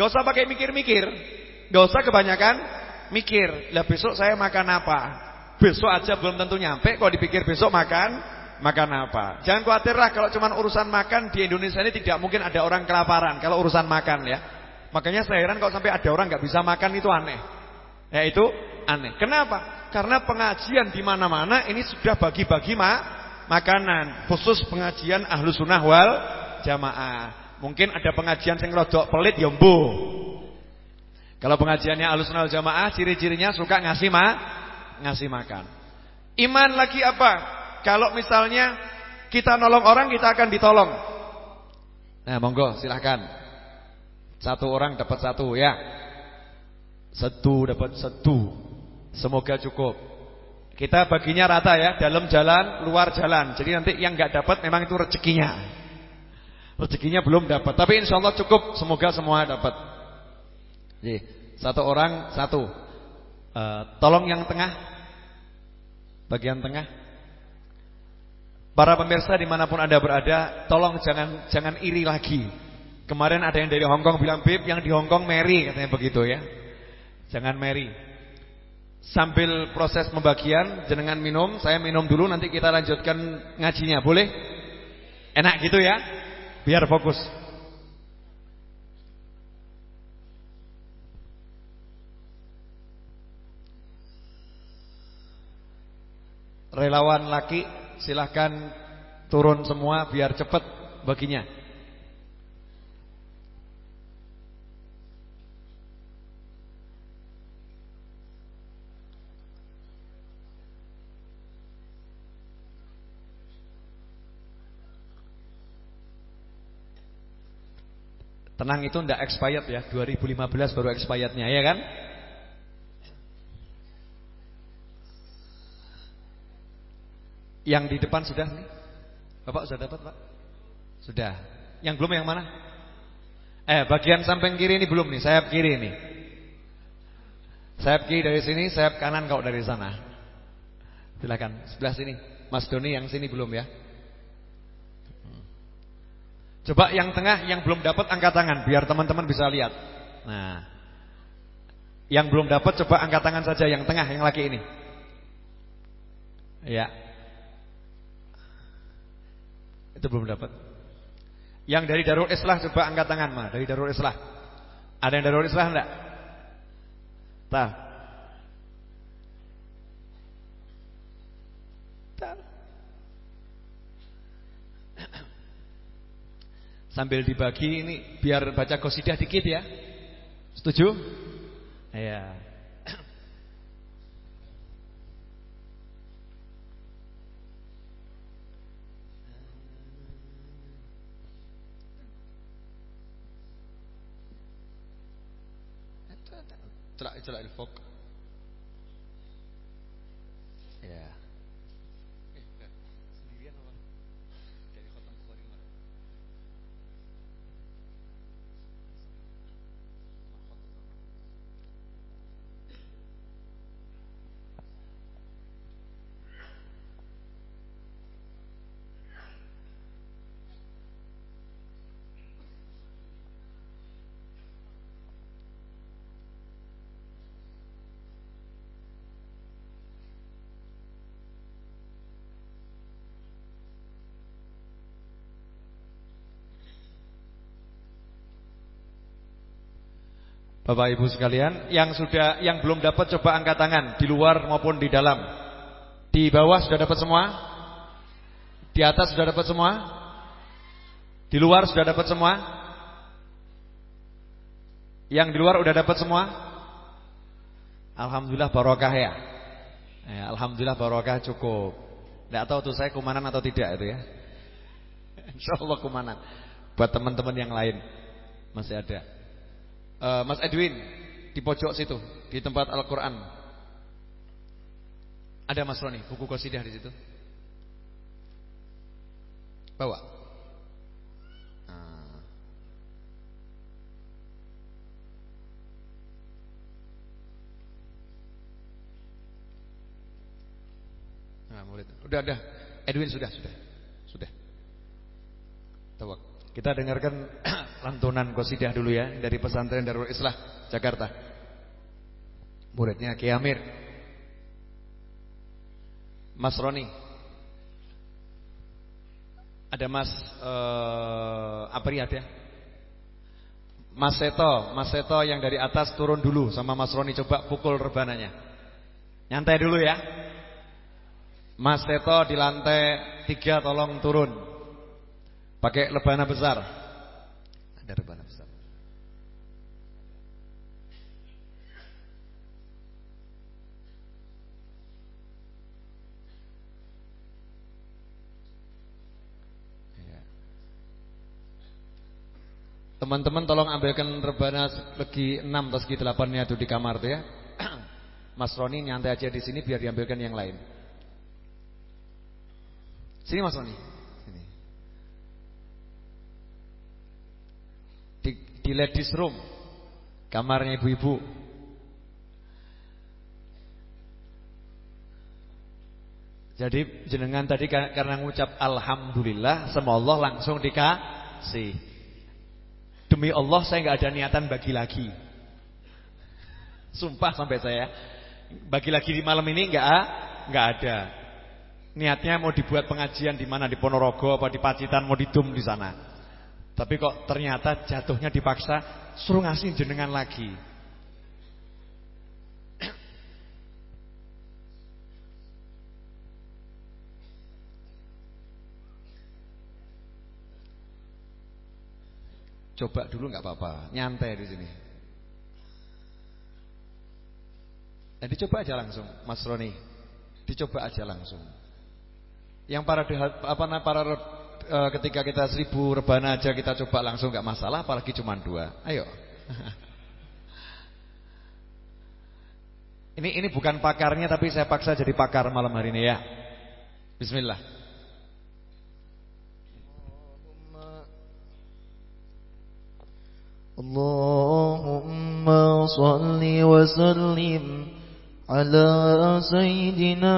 Gak usah pakai mikir-mikir. Gak usah kebanyakan mikir. Lah besok saya makan apa? Besok aja belum tentu nyampe. Kok dipikir besok makan makan apa. Jangan khawatirlah kalau cuma urusan makan di Indonesia ini tidak mungkin ada orang kelaparan kalau urusan makan ya. Makanya saya heran kalau sampai ada orang nggak bisa makan itu aneh. Ya itu aneh. Kenapa? Karena pengajian di mana-mana ini sudah bagi-bagi ma makanan, khusus pengajian Ahlus Sunnah wal Jamaah. Mungkin ada pengajian yang rodok pelit ya Kalau pengajiannya Ahlus Sunnah wal Jamaah ciri-cirinya suka ngasih ma ngasih makan. Iman lagi apa? Kalau misalnya kita nolong orang, kita akan ditolong. Nah, monggo silahkan. Satu orang dapat satu ya. Satu dapat satu. Semoga cukup. Kita baginya rata ya, dalam jalan, luar jalan. Jadi nanti yang nggak dapat memang itu rezekinya. Rezekinya belum dapat, tapi insya Allah cukup. Semoga semua dapat. Jadi, satu orang satu. Uh, tolong yang tengah, bagian tengah. Para pemirsa di mana pun anda berada, tolong jangan jangan iri lagi. Kemarin ada yang dari Hong Kong bilang Bib, yang di Hong Kong Mary katanya begitu ya. Jangan Mary. Sambil proses pembagian, jenengan minum, saya minum dulu, nanti kita lanjutkan ngajinya, boleh? Enak gitu ya, biar fokus. Relawan laki silahkan Turun semua biar cepat baginya. Tenang itu ndak expired ya 2015 baru expirednya ya kan Yang di depan sudah nih? Bapak sudah dapat Pak? Sudah. Yang belum yang mana? Eh bagian samping kiri ini belum nih. Sayap kiri ini Sayap kiri dari sini Sayap kanan kau dari sana. Silakan. Sebelah sini. Mas Doni yang sini belum ya? Coba yang tengah yang belum dapat angkat tangan biar teman-teman bisa lihat. Nah. Yang belum dapat coba angkat tangan saja yang tengah yang laki ini. Ya. Itu belum dapat. Yang dari Darul Islah coba angkat tangan, mah, dari Darul Islah. Ada yang Darul Islah enggak? Tah. Sambil dibagi ini biar baca qasidah dikit ya. Setuju? Iya. اطلع اطلع الفوق Bapak Ibu sekalian, yang sudah yang belum dapat coba angkat tangan di luar maupun di dalam. Di bawah sudah dapat semua? Di atas sudah dapat semua? Di luar sudah dapat semua? Yang di luar sudah dapat semua? Alhamdulillah barokah ya. ya Alhamdulillah barokah cukup. Tidak tahu tuh saya kumanan atau tidak itu ya. Insya Allah kumanan. Buat teman-teman yang lain masih ada uh, Mas Edwin di pojok situ di tempat Al-Qur'an. Ada Mas Roni, buku qasidah di situ. Bawa. Ah. Nah, murid. Udah, udah. Edwin sudah, sudah. Sudah. Tawak. Kita dengarkan lantunan qasidah dulu ya dari pesantren Darul Islah Jakarta. Muridnya Ki Amir. Mas Roni. Ada Mas uh, Apriyat ya. Mas Seto, Mas Seto yang dari atas turun dulu sama Mas Roni coba pukul rebananya. Nyantai dulu ya. Mas Seto di lantai tiga tolong turun. Pakai lebana besar. Ada lebana besar. Ya. Teman-teman tolong ambilkan rebana segi 6 atau segi 8-nya itu di kamar tuh ya. Mas Roni nyantai aja di sini biar diambilkan yang lain. Sini Mas Roni. Di ladies room. Kamarnya ibu-ibu. Jadi jenengan tadi karena ngucap alhamdulillah sama Allah langsung dikasih. Demi Allah saya nggak ada niatan bagi lagi. Sumpah sampai saya. Bagi lagi di malam ini nggak nggak ada. Niatnya mau dibuat pengajian di mana? Di Ponorogo apa di Pacitan? Mau didum di sana tapi kok ternyata jatuhnya dipaksa Suruh ngasih jenengan lagi Coba dulu nggak apa-apa, nyantai di sini. Nah, dicoba aja langsung, Mas Roni. Dicoba aja langsung. Yang para para para e, ketika kita seribu rebana aja kita coba langsung nggak masalah, apalagi cuma dua. Ayo. Ini ini bukan pakarnya tapi saya paksa jadi pakar malam hari ini ya. Bismillah. Allahumma salli wa sallim ala sayyidina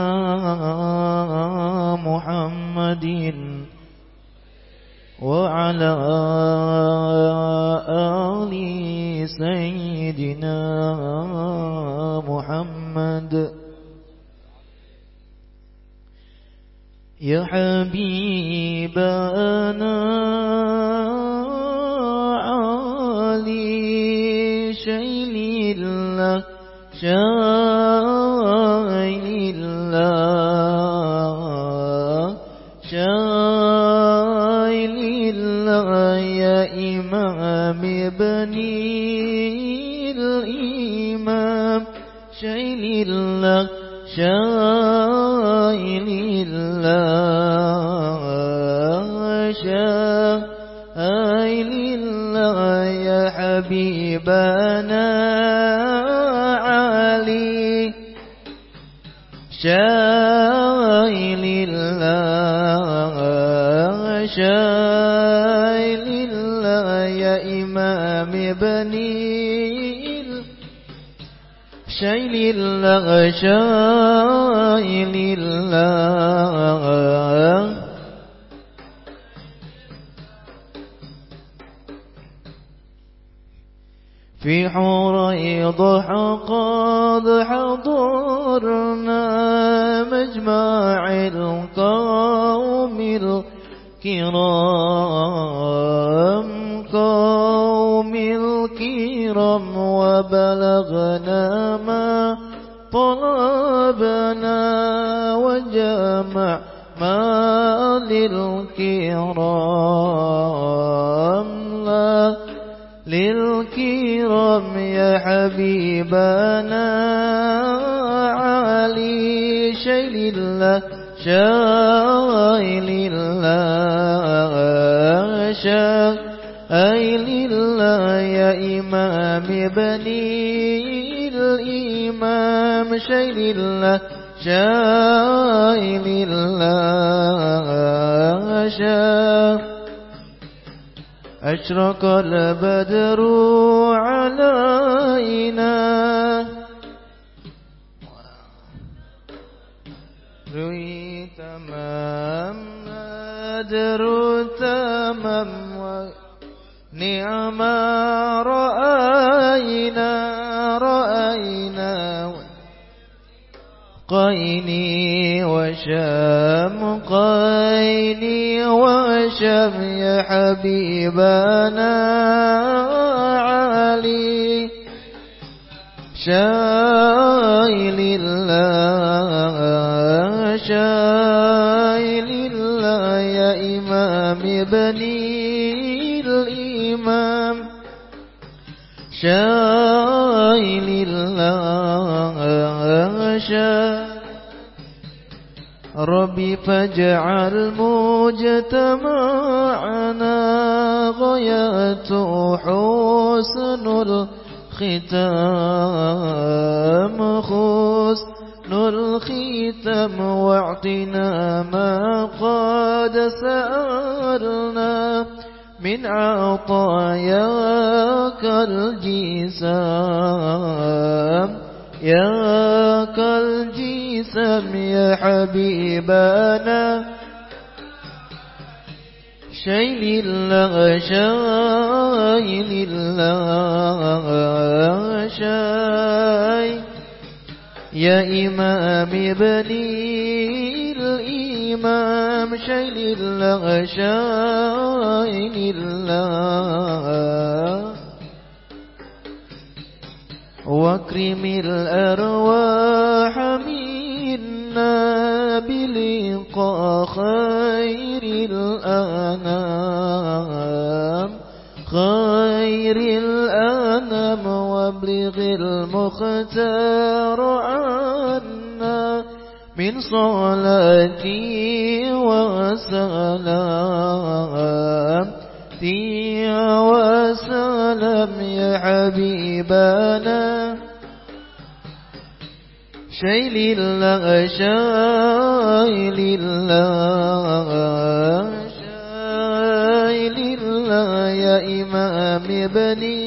وعلى آل سيدنا محمد. يا حبيبنا علي شيل الله إمام بني الإمام شيل الله شيل الله شيل الله يا حبيبنا علي. شايل بني شايل الله شايل الله. في حريض قد حضرنا مجمع القوم الكرام. الكرام وبلغنا ما طلبنا وجمع ما للكرام لا للكرام يا حبيبنا علي شيل الله شايل الله شايل إمام بني الإمام شيل الله شايل الله شايل. أشرق البدر علينا. روي تمام بدر تمام. نعم رأينا رأينا قيني وشام قيني وشام يا حبيبنا علي. شايل الله شايل الله يا إمام بني شايل الله ربي فاجعل مجتمعنا غايته حسن الختام حسن الختام. واعطنا ما قد سألنا. من عطاياك الجسام. يا كالجسم يا حبيبنا شيء لله شيء لله شيء يا إمام بني الإيمان. الله شايل الله وأكرم الأرواح منا بلقاء خير الأنام خير الأنام وأبلغ المختار عنا من صلاتي وسلامتي وسلام يا حبيبنا. شيء لله شيء لله شيء لله يا إمام بني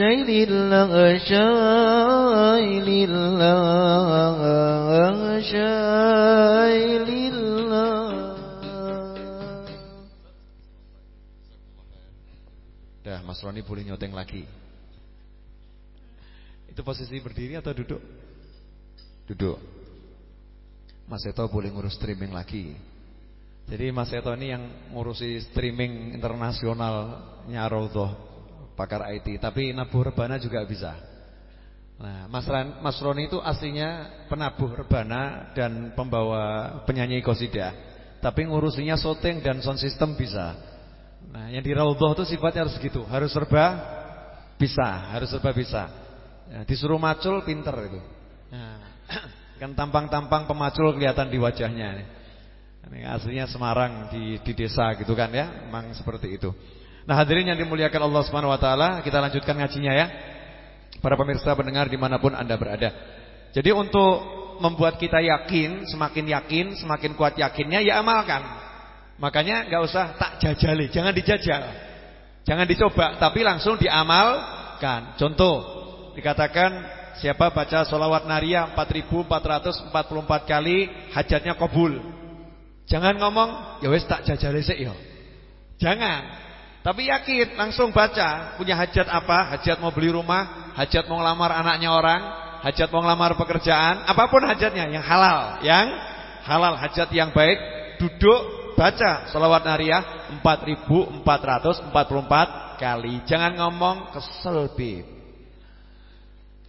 شيل الله شيل الله شيل الله Dah Mas Roni boleh nyoteng lagi itu posisi berdiri atau duduk? Duduk. Mas Eto boleh ngurus streaming lagi. Jadi Mas Eto ini yang ngurusi streaming internasionalnya Raudhah pakar IT, tapi nabuh rebana juga bisa. Nah, Mas, Ran, Mas Roni itu aslinya penabuh rebana dan pembawa penyanyi kosida, tapi ngurusinya syuting dan sound system bisa. Nah, yang di Raudhah itu sifatnya harus gitu, harus serba bisa, harus serba bisa. Ya, disuruh macul pinter itu. Nah, kan tampang-tampang pemacul kelihatan di wajahnya. Ini aslinya Semarang di di desa gitu kan ya, memang seperti itu. Nah hadirin yang dimuliakan Allah Subhanahu Wa Taala, kita lanjutkan ngajinya ya. Para pemirsa pendengar di mana pun anda berada. Jadi untuk membuat kita yakin, semakin yakin, semakin kuat yakinnya, ya amalkan. Makanya nggak usah tak jajali, jangan dijajal, jangan dicoba, tapi langsung diamalkan. Contoh, dikatakan siapa baca solawat naria 4444 kali hajatnya kabul. Jangan ngomong ya wes tak jajal sik ya. Jangan. Tapi yakin langsung baca punya hajat apa? Hajat mau beli rumah, hajat mau ngelamar anaknya orang, hajat mau ngelamar pekerjaan, apa pun hajatnya yang halal, yang halal hajat yang baik, duduk baca solawat naria 4444 kali. Jangan ngomong kesel bib.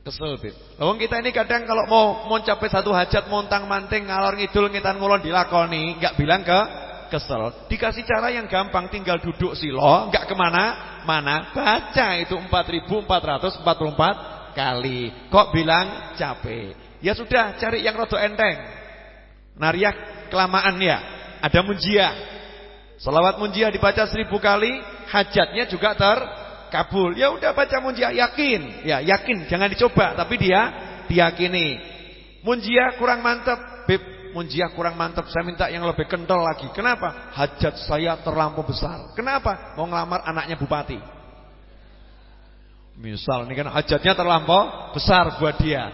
Kesel, Bib. Wong kita ini kadang kalau mau mencapai satu hajat montang-manting ngalor ngidul ngitan ngulon dilakoni, enggak bilang ke kesel. Dikasih cara yang gampang, tinggal duduk silo, enggak ke mana mana, baca itu 4444 kali. Kok bilang capek? Ya sudah, cari yang rodo enteng. Nariah kelamaan ya. Ada munjiah. Salawat munjiah dibaca seribu kali, hajatnya juga ter kabul. Ya udah baca munjiah yakin. Ya, yakin, jangan dicoba tapi dia diyakini. Munjiah kurang mantap, Beb, munjiah kurang mantap. Saya minta yang lebih kental lagi. Kenapa? Hajat saya terlampau besar. Kenapa? Mau ngelamar anaknya bupati. Misal ini kan hajatnya terlampau besar buat dia.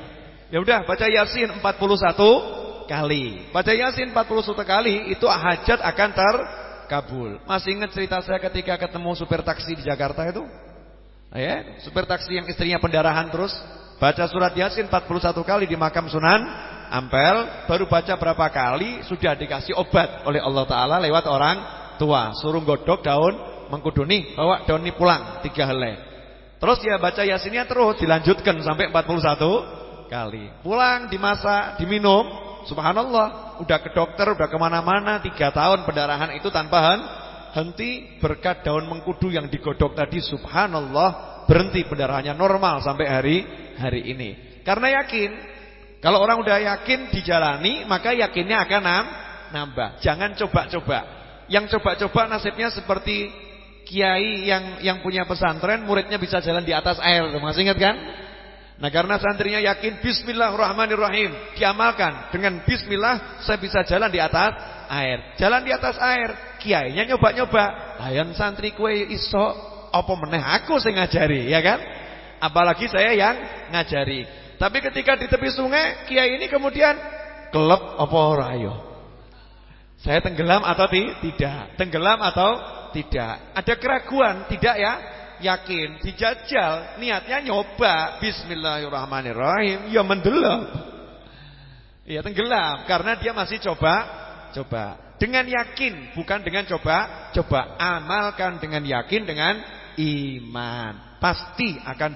Ya udah baca Yasin 41 kali. Baca Yasin 41 kali itu hajat akan terkabul. Masih ingat cerita saya ketika ketemu supir taksi di Jakarta itu? Ya, supir taksi yang istrinya pendarahan terus baca surat Yasin 41 kali di makam Sunan Ampel, baru baca berapa kali sudah dikasih obat oleh Allah taala lewat orang tua, suruh godok daun mengkudu nih, bawa daun ini pulang tiga helai. Terus ya baca Yasinnya terus dilanjutkan sampai 41 kali. Pulang dimasak, diminum, subhanallah, udah ke dokter, udah ke mana mana tiga tahun pendarahan itu tanpa henti berkat daun mengkudu yang digodok tadi subhanallah berhenti pendarahannya normal sampai hari hari ini. Karena yakin kalau orang udah yakin dijalani maka yakinnya akan nambah. Jangan coba-coba. Yang coba-coba nasibnya seperti kiai yang yang punya pesantren muridnya bisa jalan di atas air. Masih ingat kan? Nah karena santrinya yakin Bismillahirrahmanirrahim Diamalkan Dengan Bismillah saya bisa jalan di atas air Jalan di atas air kiainya nyoba-nyoba. Layan santri kue iso apa meneh aku saya ngajari, ya kan? Apalagi saya yang ngajari. Tapi ketika di tepi sungai, kiai ini kemudian kelep apa ora yo? Saya tenggelam atau tidak? Tenggelam atau tidak? Ada keraguan, tidak ya? Yakin, dijajal, niatnya nyoba. Bismillahirrahmanirrahim, ya mendelam. Ya tenggelam karena dia masih coba coba. Dengan yakin, bukan dengan coba, coba amalkan dengan yakin dengan iman. Pasti akan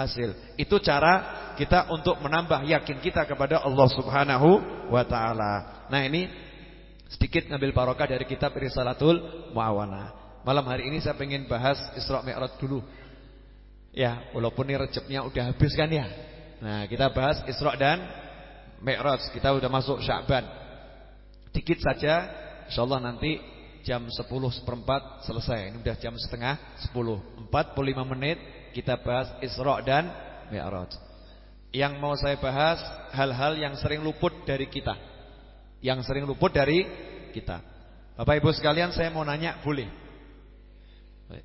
berhasil. Itu cara kita untuk menambah yakin kita kepada Allah Subhanahu wa taala. Nah, ini sedikit ngambil barokah dari kitab Risalatul Muawana. Malam hari ini saya pengen bahas Isra Mi'raj dulu. Ya, walaupun ini Recepnya udah habis kan ya. Nah, kita bahas Isra dan Mi'raj. Kita udah masuk Sya'ban. Dikit saja, insyaallah nanti jam 10 seperempat selesai. Ini udah jam setengah 10. 45 menit kita bahas Isra dan Mi'raj. Yang mau saya bahas hal-hal yang sering luput dari kita. Yang sering luput dari kita. Bapak Ibu sekalian, saya mau nanya, boleh?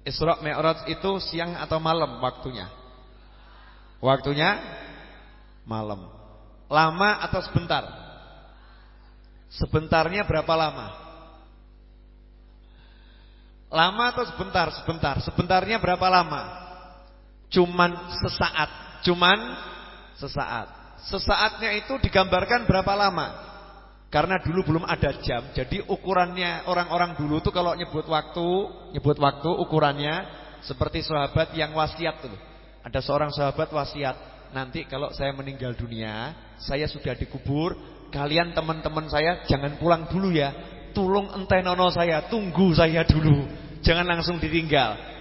Isra Mi'raj itu siang atau malam waktunya? Waktunya malam. Lama atau sebentar? Sebentarnya berapa lama? Lama atau sebentar? Sebentar. Sebentarnya berapa lama? Cuman sesaat. Cuman sesaat. Sesaatnya itu digambarkan berapa lama? Karena dulu belum ada jam, jadi ukurannya orang-orang dulu tuh kalau nyebut waktu, nyebut waktu ukurannya seperti sahabat yang wasiat tuh. Ada seorang sahabat wasiat, nanti kalau saya meninggal dunia, saya sudah dikubur, kalian teman-teman saya jangan pulang dulu ya. Tolong entenono saya, tunggu saya dulu. Jangan langsung ditinggal.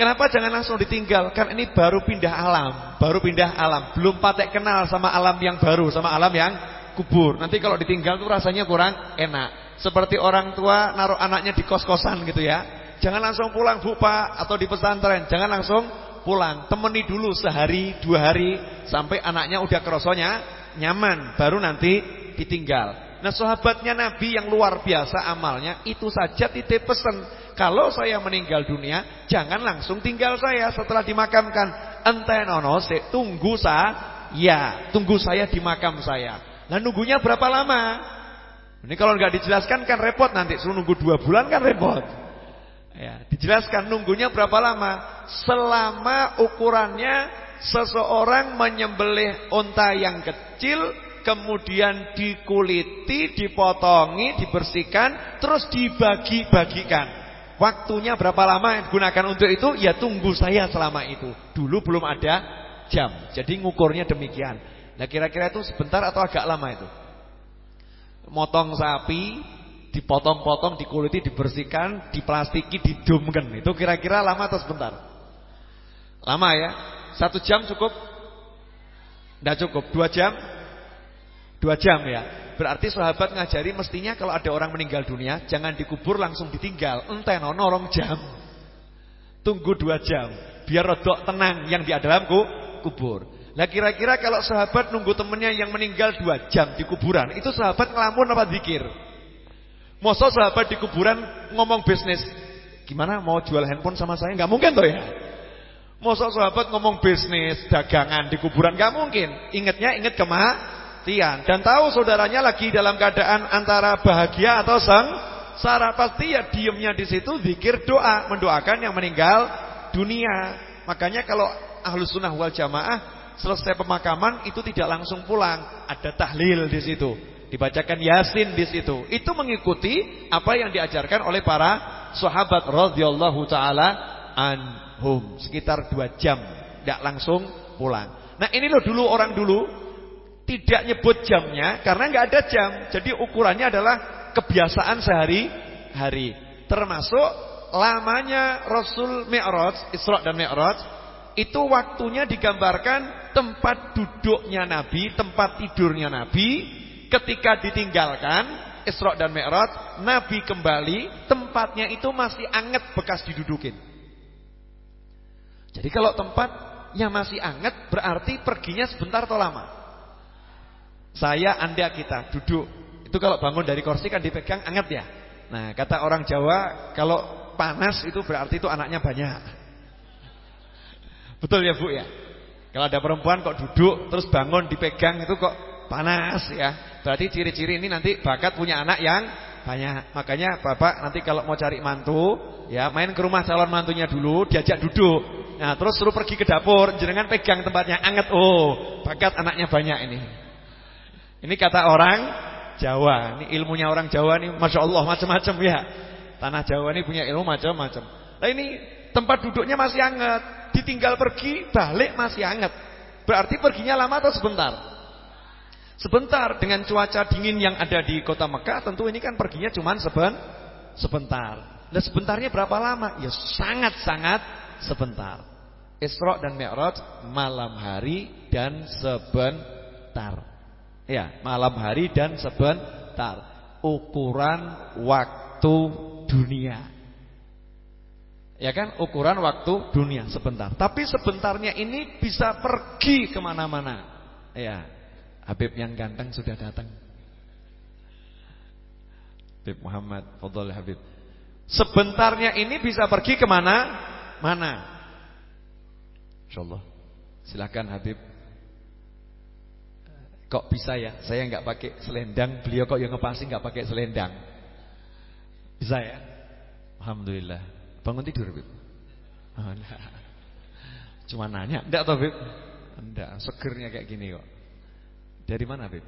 Kenapa jangan langsung ditinggal? Kan ini baru pindah alam, baru pindah alam, belum patek kenal sama alam yang baru, sama alam yang kubur. Nanti kalau ditinggal tuh rasanya kurang enak. Seperti orang tua naruh anaknya di kos-kosan gitu ya. Jangan langsung pulang Bu Pak atau di pesantren. Jangan langsung pulang. Temeni dulu sehari, dua hari sampai anaknya udah kerosonya nyaman. Baru nanti ditinggal. Nah sahabatnya Nabi yang luar biasa amalnya itu saja titip pesan. Kalau saya meninggal dunia, jangan langsung tinggal saya setelah dimakamkan. Entenono, tunggu saya, ya, tunggu saya di makam saya. Nah nunggunya berapa lama? Ini kalau nggak dijelaskan kan repot nanti. Suruh nunggu dua bulan kan repot. Ya, dijelaskan nunggunya berapa lama? Selama ukurannya seseorang menyembelih unta yang kecil, kemudian dikuliti, dipotongi, dibersihkan, terus dibagi-bagikan. Waktunya berapa lama yang digunakan untuk itu? Ya tunggu saya selama itu. Dulu belum ada jam. Jadi ngukurnya demikian. Nah kira-kira itu sebentar atau agak lama itu? Motong sapi, dipotong-potong, dikuliti, dibersihkan, diplastiki, didumkan. Itu kira-kira lama atau sebentar? Lama ya? Satu jam cukup? Tidak cukup. Dua jam? Dua jam ya. Berarti sahabat ngajari mestinya kalau ada orang meninggal dunia, jangan dikubur langsung ditinggal. Enteno norong jam. Tunggu dua jam. Biar rodok tenang yang di dalam kubur. Nah kira-kira kalau sahabat nunggu temennya yang meninggal dua jam di kuburan, itu sahabat ngelamun apa zikir? Masa sahabat di kuburan ngomong bisnis, gimana mau jual handphone sama saya? Gak mungkin tuh ya. Masa sahabat ngomong bisnis, dagangan di kuburan? Gak mungkin. Ingatnya ingat kematian. Dan tahu saudaranya lagi dalam keadaan antara bahagia atau sang Sarah pasti ya diemnya di situ zikir doa mendoakan yang meninggal dunia. Makanya kalau ahlu sunnah wal jamaah selesai pemakaman itu tidak langsung pulang, ada tahlil di situ, dibacakan yasin di situ. Itu mengikuti apa yang diajarkan oleh para sahabat radhiyallahu taala anhum, sekitar dua jam, tidak langsung pulang. Nah, ini loh dulu orang dulu tidak nyebut jamnya karena nggak ada jam. Jadi ukurannya adalah kebiasaan sehari-hari. Termasuk lamanya Rasul Mi'raj, Isra dan Mi'raj itu waktunya digambarkan tempat duduknya Nabi, tempat tidurnya Nabi ketika ditinggalkan Isra dan Mi'raj, Nabi kembali, tempatnya itu masih anget bekas didudukin. Jadi kalau tempatnya masih anget berarti perginya sebentar atau lama? Saya, Anda, kita duduk. Itu kalau bangun dari kursi kan dipegang anget ya. Nah, kata orang Jawa kalau panas itu berarti itu anaknya banyak. Betul ya Bu ya? Kalau ada perempuan kok duduk terus bangun dipegang itu kok panas ya. Berarti ciri-ciri ini nanti bakat punya anak yang banyak. Makanya Bapak nanti kalau mau cari mantu ya main ke rumah calon mantunya dulu, diajak duduk. Nah, terus suruh pergi ke dapur, jenengan pegang tempatnya anget. Oh, bakat anaknya banyak ini. Ini kata orang Jawa. Ini ilmunya orang Jawa nih, masya Allah macam-macam ya. Tanah Jawa ini punya ilmu macam-macam. Nah ini tempat duduknya masih anget ditinggal pergi, balik masih hangat. Berarti perginya lama atau sebentar? Sebentar dengan cuaca dingin yang ada di kota Mekah, tentu ini kan perginya cuma seben, sebentar. Nah sebentarnya berapa lama? Ya sangat-sangat sebentar. Isra dan Mi'raj malam hari dan sebentar. Ya, malam hari dan sebentar. Ukuran waktu dunia. Ya kan? Ukuran waktu dunia sebentar. Tapi sebentarnya ini bisa pergi ke mana-mana. Ya, Habib yang ganteng sudah datang. Habib Muhammad Fadl Habib. Sebentarnya ini bisa pergi ke mana? Mana? Insyaallah. Silakan Habib. Kok bisa ya? Saya nggak pakai selendang, beliau kok yang ngepasi nggak pakai selendang. Bisa ya? Alhamdulillah. Bangun tidur, Habib. Oh, Cuma nanya, enggak toh, Habib? Enggak, segernya kayak gini kok. Dari mana, Habib?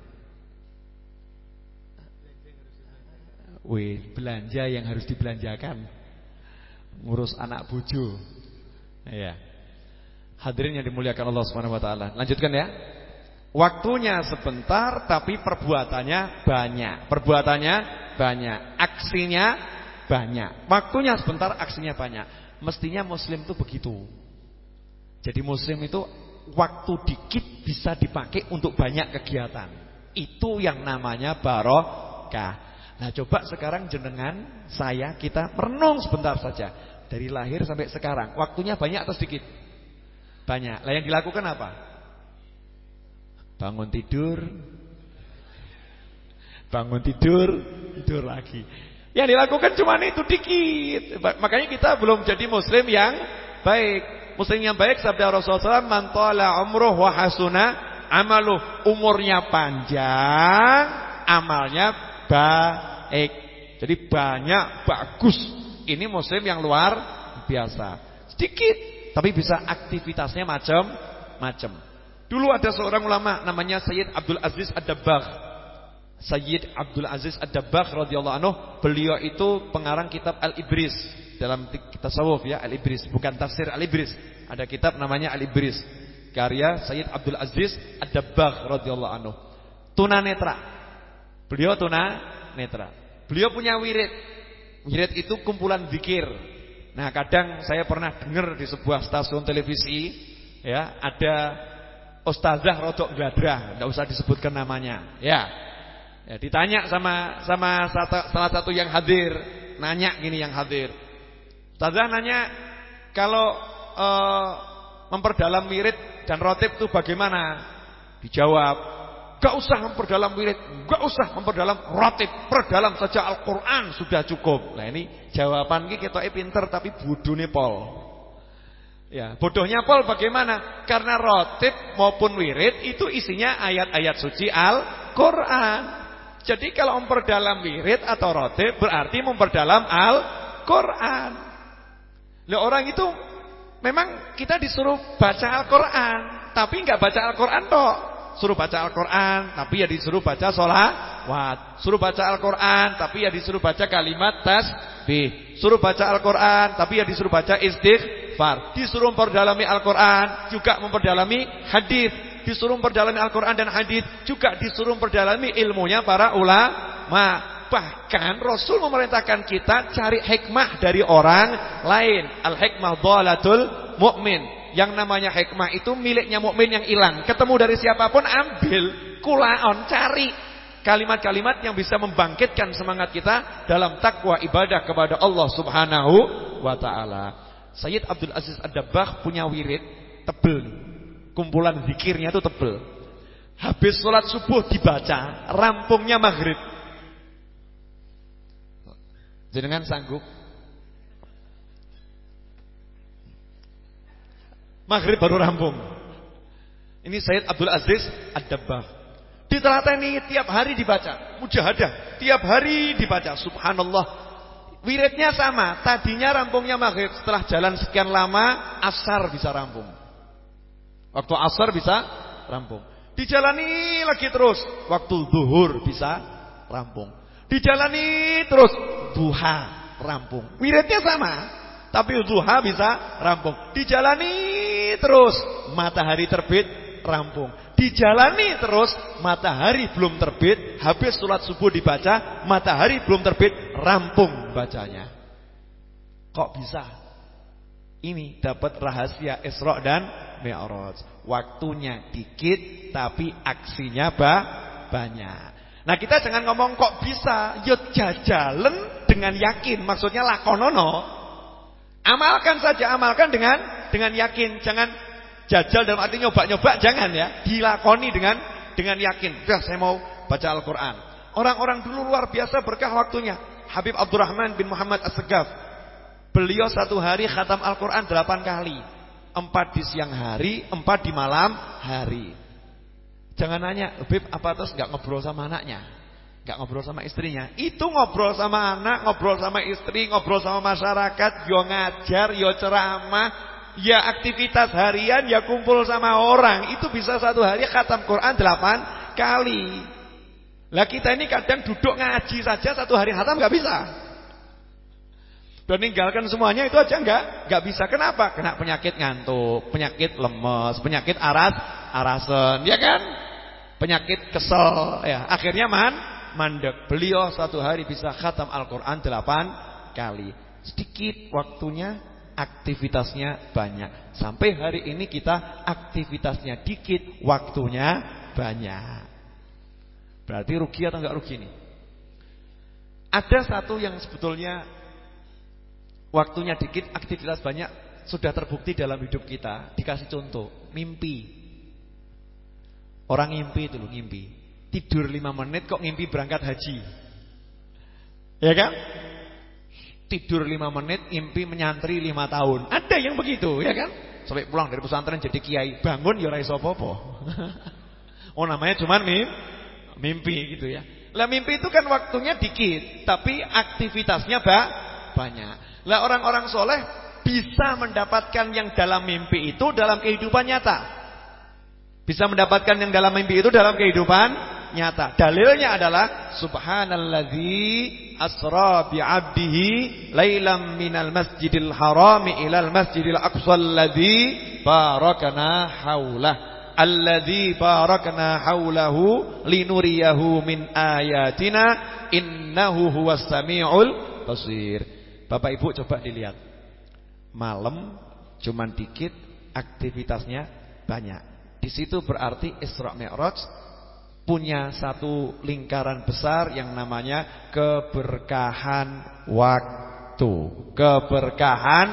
Wih, belanja yang harus dibelanjakan. Ngurus anak buju. Iya. Hadirin yang dimuliakan Allah taala. Lanjutkan ya. Waktunya sebentar tapi perbuatannya banyak. Perbuatannya banyak, aksinya banyak. Waktunya sebentar, aksinya banyak. Mestinya muslim itu begitu. Jadi muslim itu waktu dikit bisa dipakai untuk banyak kegiatan. Itu yang namanya barokah. Nah coba sekarang jenengan saya kita merenung sebentar saja dari lahir sampai sekarang. Waktunya banyak atau sedikit? Banyak. Lah yang dilakukan apa? Bangun tidur, bangun tidur, tidur lagi. Yang dilakukan cuma itu dikit. Makanya kita belum jadi muslim yang baik. Muslim yang baik sabda Rasulullah SAW, "Man tala umruh wa hasuna amaluh." Umurnya panjang, amalnya baik. Jadi banyak, bagus. Ini muslim yang luar biasa. Sedikit, tapi bisa aktivitasnya macam-macam. Dulu ada seorang ulama namanya Sayyid Abdul Aziz Ad-Dabbagh. Sayyid Abdul Aziz Ad-Dabbagh radhiyallahu anhu, beliau itu pengarang kitab Al-Ibris dalam tasawuf ya, Al-Ibris, bukan tafsir Al-Ibris. Ada kitab namanya Al-Ibris, karya Sayyid Abdul Aziz Ad-Dabbagh radhiyallahu anhu. Tunanetra. Beliau tuna netra. Beliau punya wirid. Wirid itu kumpulan zikir. Nah, kadang saya pernah dengar di sebuah stasiun televisi ya, ada ustazah rodok gadrah, enggak usah disebutkan namanya. Ya. Ya, ditanya sama sama salah satu yang hadir, nanya gini yang hadir. Ustazah nanya kalau uh, memperdalam wirid dan rotib itu bagaimana? Dijawab, Gak usah memperdalam wirid, gak usah memperdalam rotib, perdalam saja Al-Quran sudah cukup. Nah ini jawaban kita pinter tapi nih pol. Ya, bodohnya pol bagaimana? Karena rotib maupun wirid itu isinya ayat-ayat suci Al-Quran. Jadi kalau memperdalam wirid atau rotib berarti memperdalam Al-Quran. Nah orang itu memang kita disuruh baca Al-Quran, tapi nggak baca Al-Quran toh suruh baca Al-Quran, tapi ya disuruh baca sholawat. Suruh baca Al-Quran, tapi ya disuruh baca kalimat tasbih. Suruh baca Al-Quran, tapi ya disuruh baca istighfar. Disuruh memperdalami Al-Quran, juga memperdalami hadis. Disuruh memperdalami Al-Quran dan hadis, juga disuruh memperdalami ilmunya para ulama. Bahkan Rasul memerintahkan kita cari hikmah dari orang lain. Al-hikmah dhalatul mu'min. Yang namanya hikmah itu miliknya mukmin yang hilang. Ketemu dari siapa pun ambil, kulaon, cari kalimat-kalimat yang bisa membangkitkan semangat kita dalam takwa ibadah kepada Allah Subhanahu wa taala. Sayyid Abdul Aziz Ad-Dabbagh punya wirid tebel. Kumpulan zikirnya itu tebel. Habis sholat subuh dibaca, rampungnya maghrib. Jenengan sanggup Maghrib baru rampung. Ini Sayyid Abdul Aziz Ad-Dabbah. Ditelateni tiap hari dibaca. Mujahadah. Tiap hari dibaca. Subhanallah. Wiridnya sama. Tadinya rampungnya maghrib. Setelah jalan sekian lama, asar bisa rampung. Waktu asar bisa rampung. Dijalani lagi terus. Waktu zuhur bisa rampung. Dijalani terus. Duha rampung. Wiridnya sama. Tapi duha bisa rampung. Dijalani terus matahari terbit rampung. Dijalani terus matahari belum terbit, habis sholat subuh dibaca, matahari belum terbit, rampung bacanya. Kok bisa? Ini dapat rahasia Isra dan Mi'raj. Waktunya dikit tapi aksinya ba banyak. Nah kita jangan ngomong kok bisa Yuk jajalan dengan yakin Maksudnya lakonono Amalkan saja, amalkan dengan dengan yakin. Jangan jajal dalam arti nyoba-nyoba Jangan ya, dilakoni dengan dengan yakin. Ya saya mau baca Al-Quran. Orang-orang dulu luar biasa berkah waktunya. Habib Abdurrahman bin Muhammad As-Segaf. Beliau satu hari khatam Al-Quran delapan kali. Empat di siang hari Empat di malam hari. Jangan nanya Habib apa terus gak ngobrol sama anaknya Gak ngobrol sama istrinya Itu ngobrol sama anak Ngobrol sama istri Ngobrol sama masyarakat Yo ngajar Yo ceramah Ya aktivitas harian Ya kumpul sama orang Itu bisa satu hari khatam Quran delapan kali Lah kita ini kadang duduk ngaji saja Satu hari khatam gak bisa dan ninggalkan semuanya itu aja enggak enggak bisa. Kenapa? Kena penyakit ngantuk, penyakit lemes, penyakit aras, arasen, ya kan? Penyakit kesel ya. Akhirnya man mandek. Beliau satu hari bisa khatam Al-Qur'an 8 kali. Sedikit waktunya, aktivitasnya banyak. Sampai hari ini kita aktivitasnya dikit, waktunya banyak. Berarti rugi atau enggak rugi nih? Ada satu yang sebetulnya Waktunya dikit, aktivitas banyak Sudah terbukti dalam hidup kita Dikasih contoh, mimpi Orang ngimpi itu loh, ngimpi Tidur 5 menit kok ngimpi berangkat haji Ya kan? Tidur 5 menit, ngimpi menyantri 5 tahun Ada yang begitu, ya kan? Sampai pulang dari pesantren jadi kiai Bangun ya raiso popo Oh namanya cuma mimpi gitu ya Lah mimpi itu kan waktunya dikit Tapi aktivitasnya banyak lah orang-orang soleh bisa mendapatkan yang dalam mimpi itu dalam kehidupan nyata. Bisa mendapatkan yang dalam mimpi itu dalam kehidupan nyata. Dalilnya adalah subhanalladzi asra bi 'abdihi lailam minal masjidil harami ilal masjidil aqsal ladzi barakana haulah. Alladzi barakna haulahu linuriyahu min ayatina innahu huwas samiul basir. Bapak Ibu coba dilihat. Malam cuman dikit, aktivitasnya banyak. Di situ berarti Isra Mi'raj punya satu lingkaran besar yang namanya keberkahan waktu. Keberkahan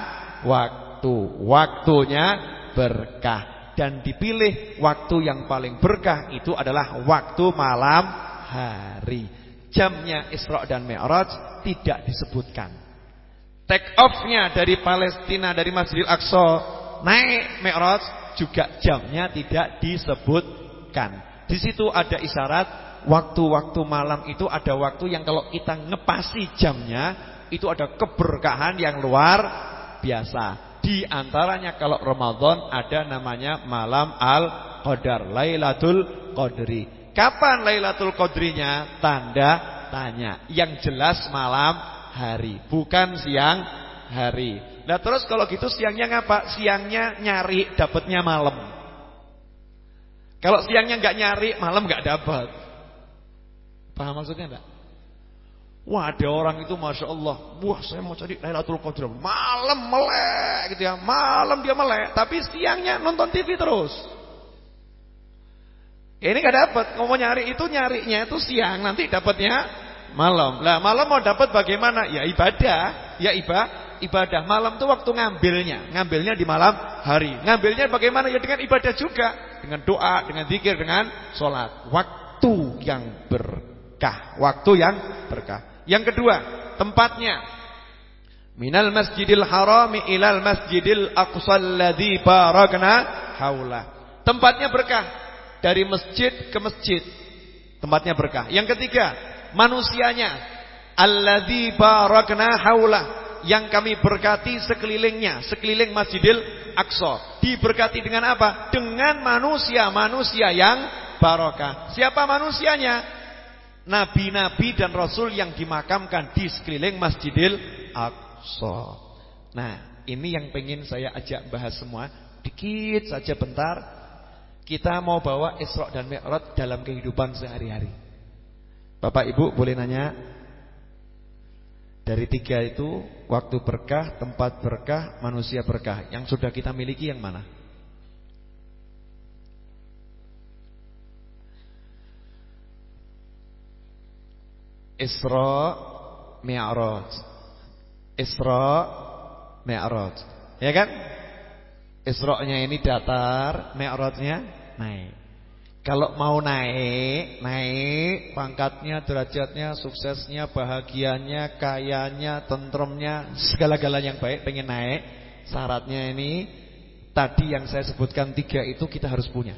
waktu. Waktunya berkah dan dipilih waktu yang paling berkah itu adalah waktu malam hari. Jamnya Isra dan Mi'raj tidak disebutkan. Take off-nya dari Palestina dari Masjidil Aqsa naik Mi'raj juga jamnya tidak disebutkan. Di situ ada isyarat waktu-waktu malam itu ada waktu yang kalau kita ngepasi jamnya itu ada keberkahan yang luar biasa. Di antaranya kalau Ramadan ada namanya malam Al-Qadar, Lailatul Qadri. Kapan Lailatul Qadrinya? Tanda tanya. Yang jelas malam hari, bukan siang hari. Nah terus kalau gitu siangnya ngapa? Siangnya nyari, dapatnya malam. Kalau siangnya nggak nyari, malam nggak dapat. Paham maksudnya enggak? Wah ada orang itu Masya Allah Wah saya mau cari Lailatul Qadar Malam melek gitu ya Malam dia melek Tapi siangnya nonton TV terus Ini gak dapat Ngomong nyari itu nyarinya itu siang Nanti dapatnya malam. Lah malam mau dapat bagaimana? Ya ibadah, ya ibadah. Ibadah malam itu waktu ngambilnya, ngambilnya di malam hari. Ngambilnya bagaimana? Ya dengan ibadah juga, dengan doa, dengan zikir, dengan sholat. Waktu yang berkah, waktu yang berkah. Yang kedua, tempatnya. Minal masjidil harami ilal masjidil aqsal ladzi barakna haula. Tempatnya berkah dari masjid ke masjid. Tempatnya berkah. Yang ketiga, manusianya alladzi barakna haula yang kami berkati sekelilingnya sekeliling Masjidil Aqsa. Diberkati dengan apa? Dengan manusia-manusia yang barokah. Siapa manusianya? Nabi-nabi dan rasul yang dimakamkan di sekeliling Masjidil Aqsa. Nah ini yang pengen saya ajak bahas semua. Dikit saja bentar. Kita mau bawa Isra dan Mi'raj dalam kehidupan sehari-hari. Bapak Ibu boleh nanya? Dari tiga itu Waktu berkah, tempat berkah, manusia berkah Yang sudah kita miliki yang mana? Isra Mi'raj Isra Mi'raj Ya kan? Isra-nya ini datar Mi'rajnya naik kalau mau naik, naik pangkatnya, derajatnya, suksesnya, bahagianya, kayanya, tentremnya, segala-galanya yang baik pengen naik, syaratnya ini tadi yang saya sebutkan tiga itu kita harus punya.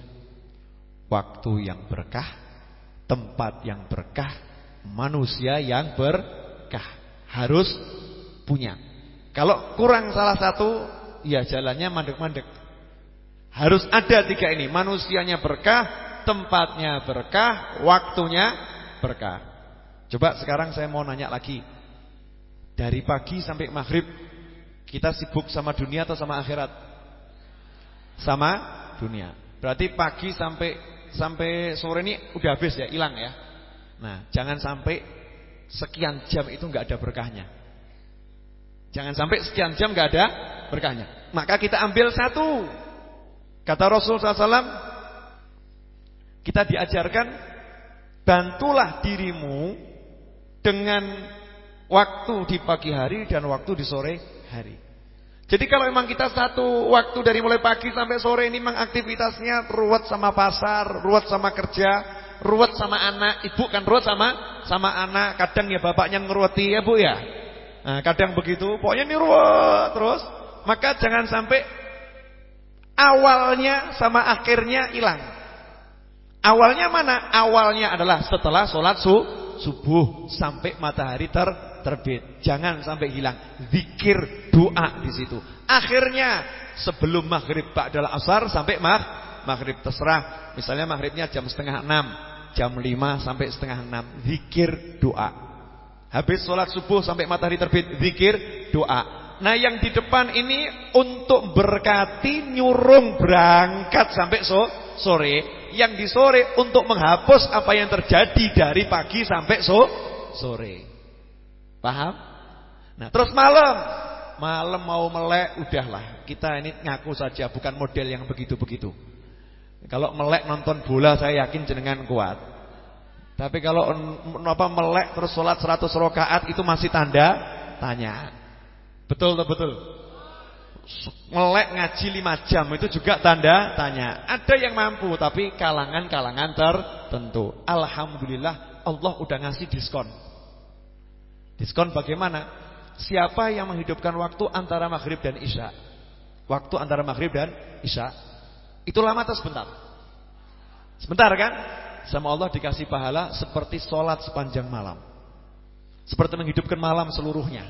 Waktu yang berkah, tempat yang berkah, manusia yang berkah. Harus punya. Kalau kurang salah satu, ya jalannya mandek-mandek. Harus ada tiga ini, manusianya berkah, tempatnya berkah, waktunya berkah. Coba sekarang saya mau nanya lagi. Dari pagi sampai maghrib kita sibuk sama dunia atau sama akhirat? Sama dunia. Berarti pagi sampai sampai sore ini udah habis ya, hilang ya. Nah, jangan sampai sekian jam itu nggak ada berkahnya. Jangan sampai sekian jam nggak ada berkahnya. Maka kita ambil satu. Kata Rasulullah SAW, kita diajarkan bantulah dirimu dengan waktu di pagi hari dan waktu di sore hari. Jadi kalau memang kita satu waktu dari mulai pagi sampai sore ini memang aktivitasnya ruwet sama pasar, ruwet sama kerja, ruwet sama anak, ibu kan ruwet sama sama anak, kadang ya bapaknya ngeruweti ya Bu ya. Nah, kadang begitu, pokoknya ini ruwet terus. Maka jangan sampai awalnya sama akhirnya hilang. Awalnya mana? Awalnya adalah setelah sholat su, subuh sampai matahari ter, terbit. Jangan sampai hilang. Zikir doa di situ. Akhirnya sebelum maghrib ba'dal asar sampai mag, maghrib terserah. Misalnya maghribnya jam setengah enam, jam lima sampai setengah enam. Zikir doa. Habis sholat subuh sampai matahari terbit. Zikir doa. Nah yang di depan ini untuk berkati nyurung berangkat sampai so, sore yang di sore untuk menghapus apa yang terjadi dari pagi sampai so, sore. Paham? Nah, terus malam. Malam mau melek udahlah. Kita ini ngaku saja bukan model yang begitu-begitu. Kalau melek nonton bola saya yakin jenengan kuat. Tapi kalau apa melek terus sholat 100 rakaat itu masih tanda tanya. Betul betul? Melek ngaji lima jam itu juga tanda tanya. Ada yang mampu tapi kalangan-kalangan tertentu. Alhamdulillah Allah udah ngasih diskon. Diskon bagaimana? Siapa yang menghidupkan waktu antara maghrib dan isya? Waktu antara maghrib dan isya. Itu lama atau sebentar? Sebentar kan? Sama Allah dikasih pahala seperti sholat sepanjang malam. Seperti menghidupkan malam seluruhnya.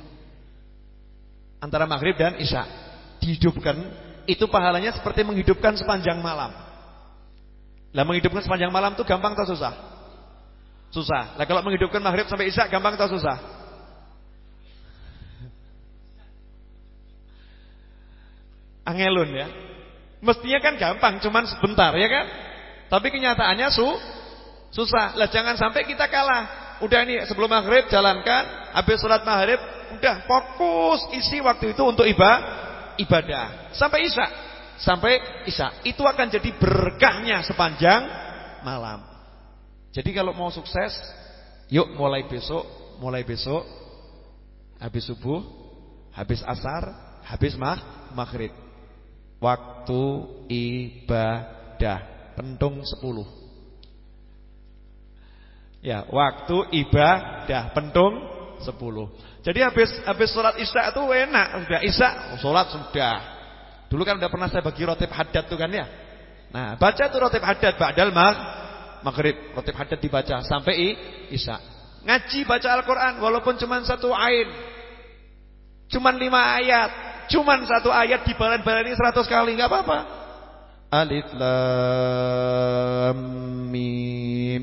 Antara maghrib dan isya dihidupkan itu pahalanya seperti menghidupkan sepanjang malam. Lah menghidupkan sepanjang malam itu gampang atau susah? Susah. Lah kalau menghidupkan maghrib sampai isya gampang atau susah? Angelun ya. Mestinya kan gampang, cuman sebentar ya kan? Tapi kenyataannya su susah. Lah jangan sampai kita kalah. Udah nih sebelum maghrib jalankan, habis sholat maghrib udah fokus isi waktu itu untuk ibadah ibadah sampai Isya. Sampai Isya. Itu akan jadi berkahnya sepanjang malam. Jadi kalau mau sukses, yuk mulai besok, mulai besok habis subuh, habis asar, habis mah maghrib. Waktu ibadah pentung 10. Ya, waktu ibadah pentung 10. Jadi habis habis sholat isya itu enak, sudah isya, sholat sudah. Dulu kan udah pernah saya bagi rotib hadat tuh kan ya. Nah, baca tuh rotib hadat ba'dal mag maghrib, rotib hadat dibaca sampai isya. Ngaji baca Al-Qur'an walaupun cuma satu ain. Cuma lima ayat, cuma satu ayat dibalan-balani seratus kali nggak apa-apa. Alif lam mim.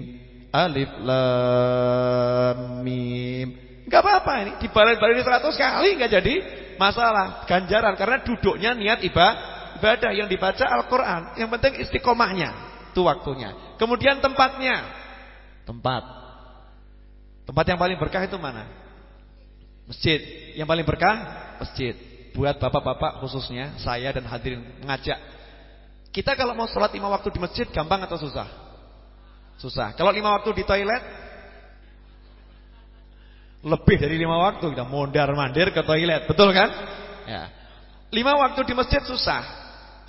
Alif lam mim. Enggak apa-apa ini dibalik-balik 100 kali enggak jadi masalah ganjaran karena duduknya niat ibadah yang dibaca Al-Qur'an. Yang penting istiqomahnya, itu waktunya. Kemudian tempatnya. Tempat. Tempat yang paling berkah itu mana? Masjid. Yang paling berkah masjid. Buat bapak-bapak khususnya saya dan hadirin mengajak. Kita kalau mau sholat lima waktu di masjid gampang atau susah? Susah. Kalau lima waktu di toilet lebih dari lima waktu kita mondar mandir ke toilet, betul kan? Ya. Lima waktu di masjid susah.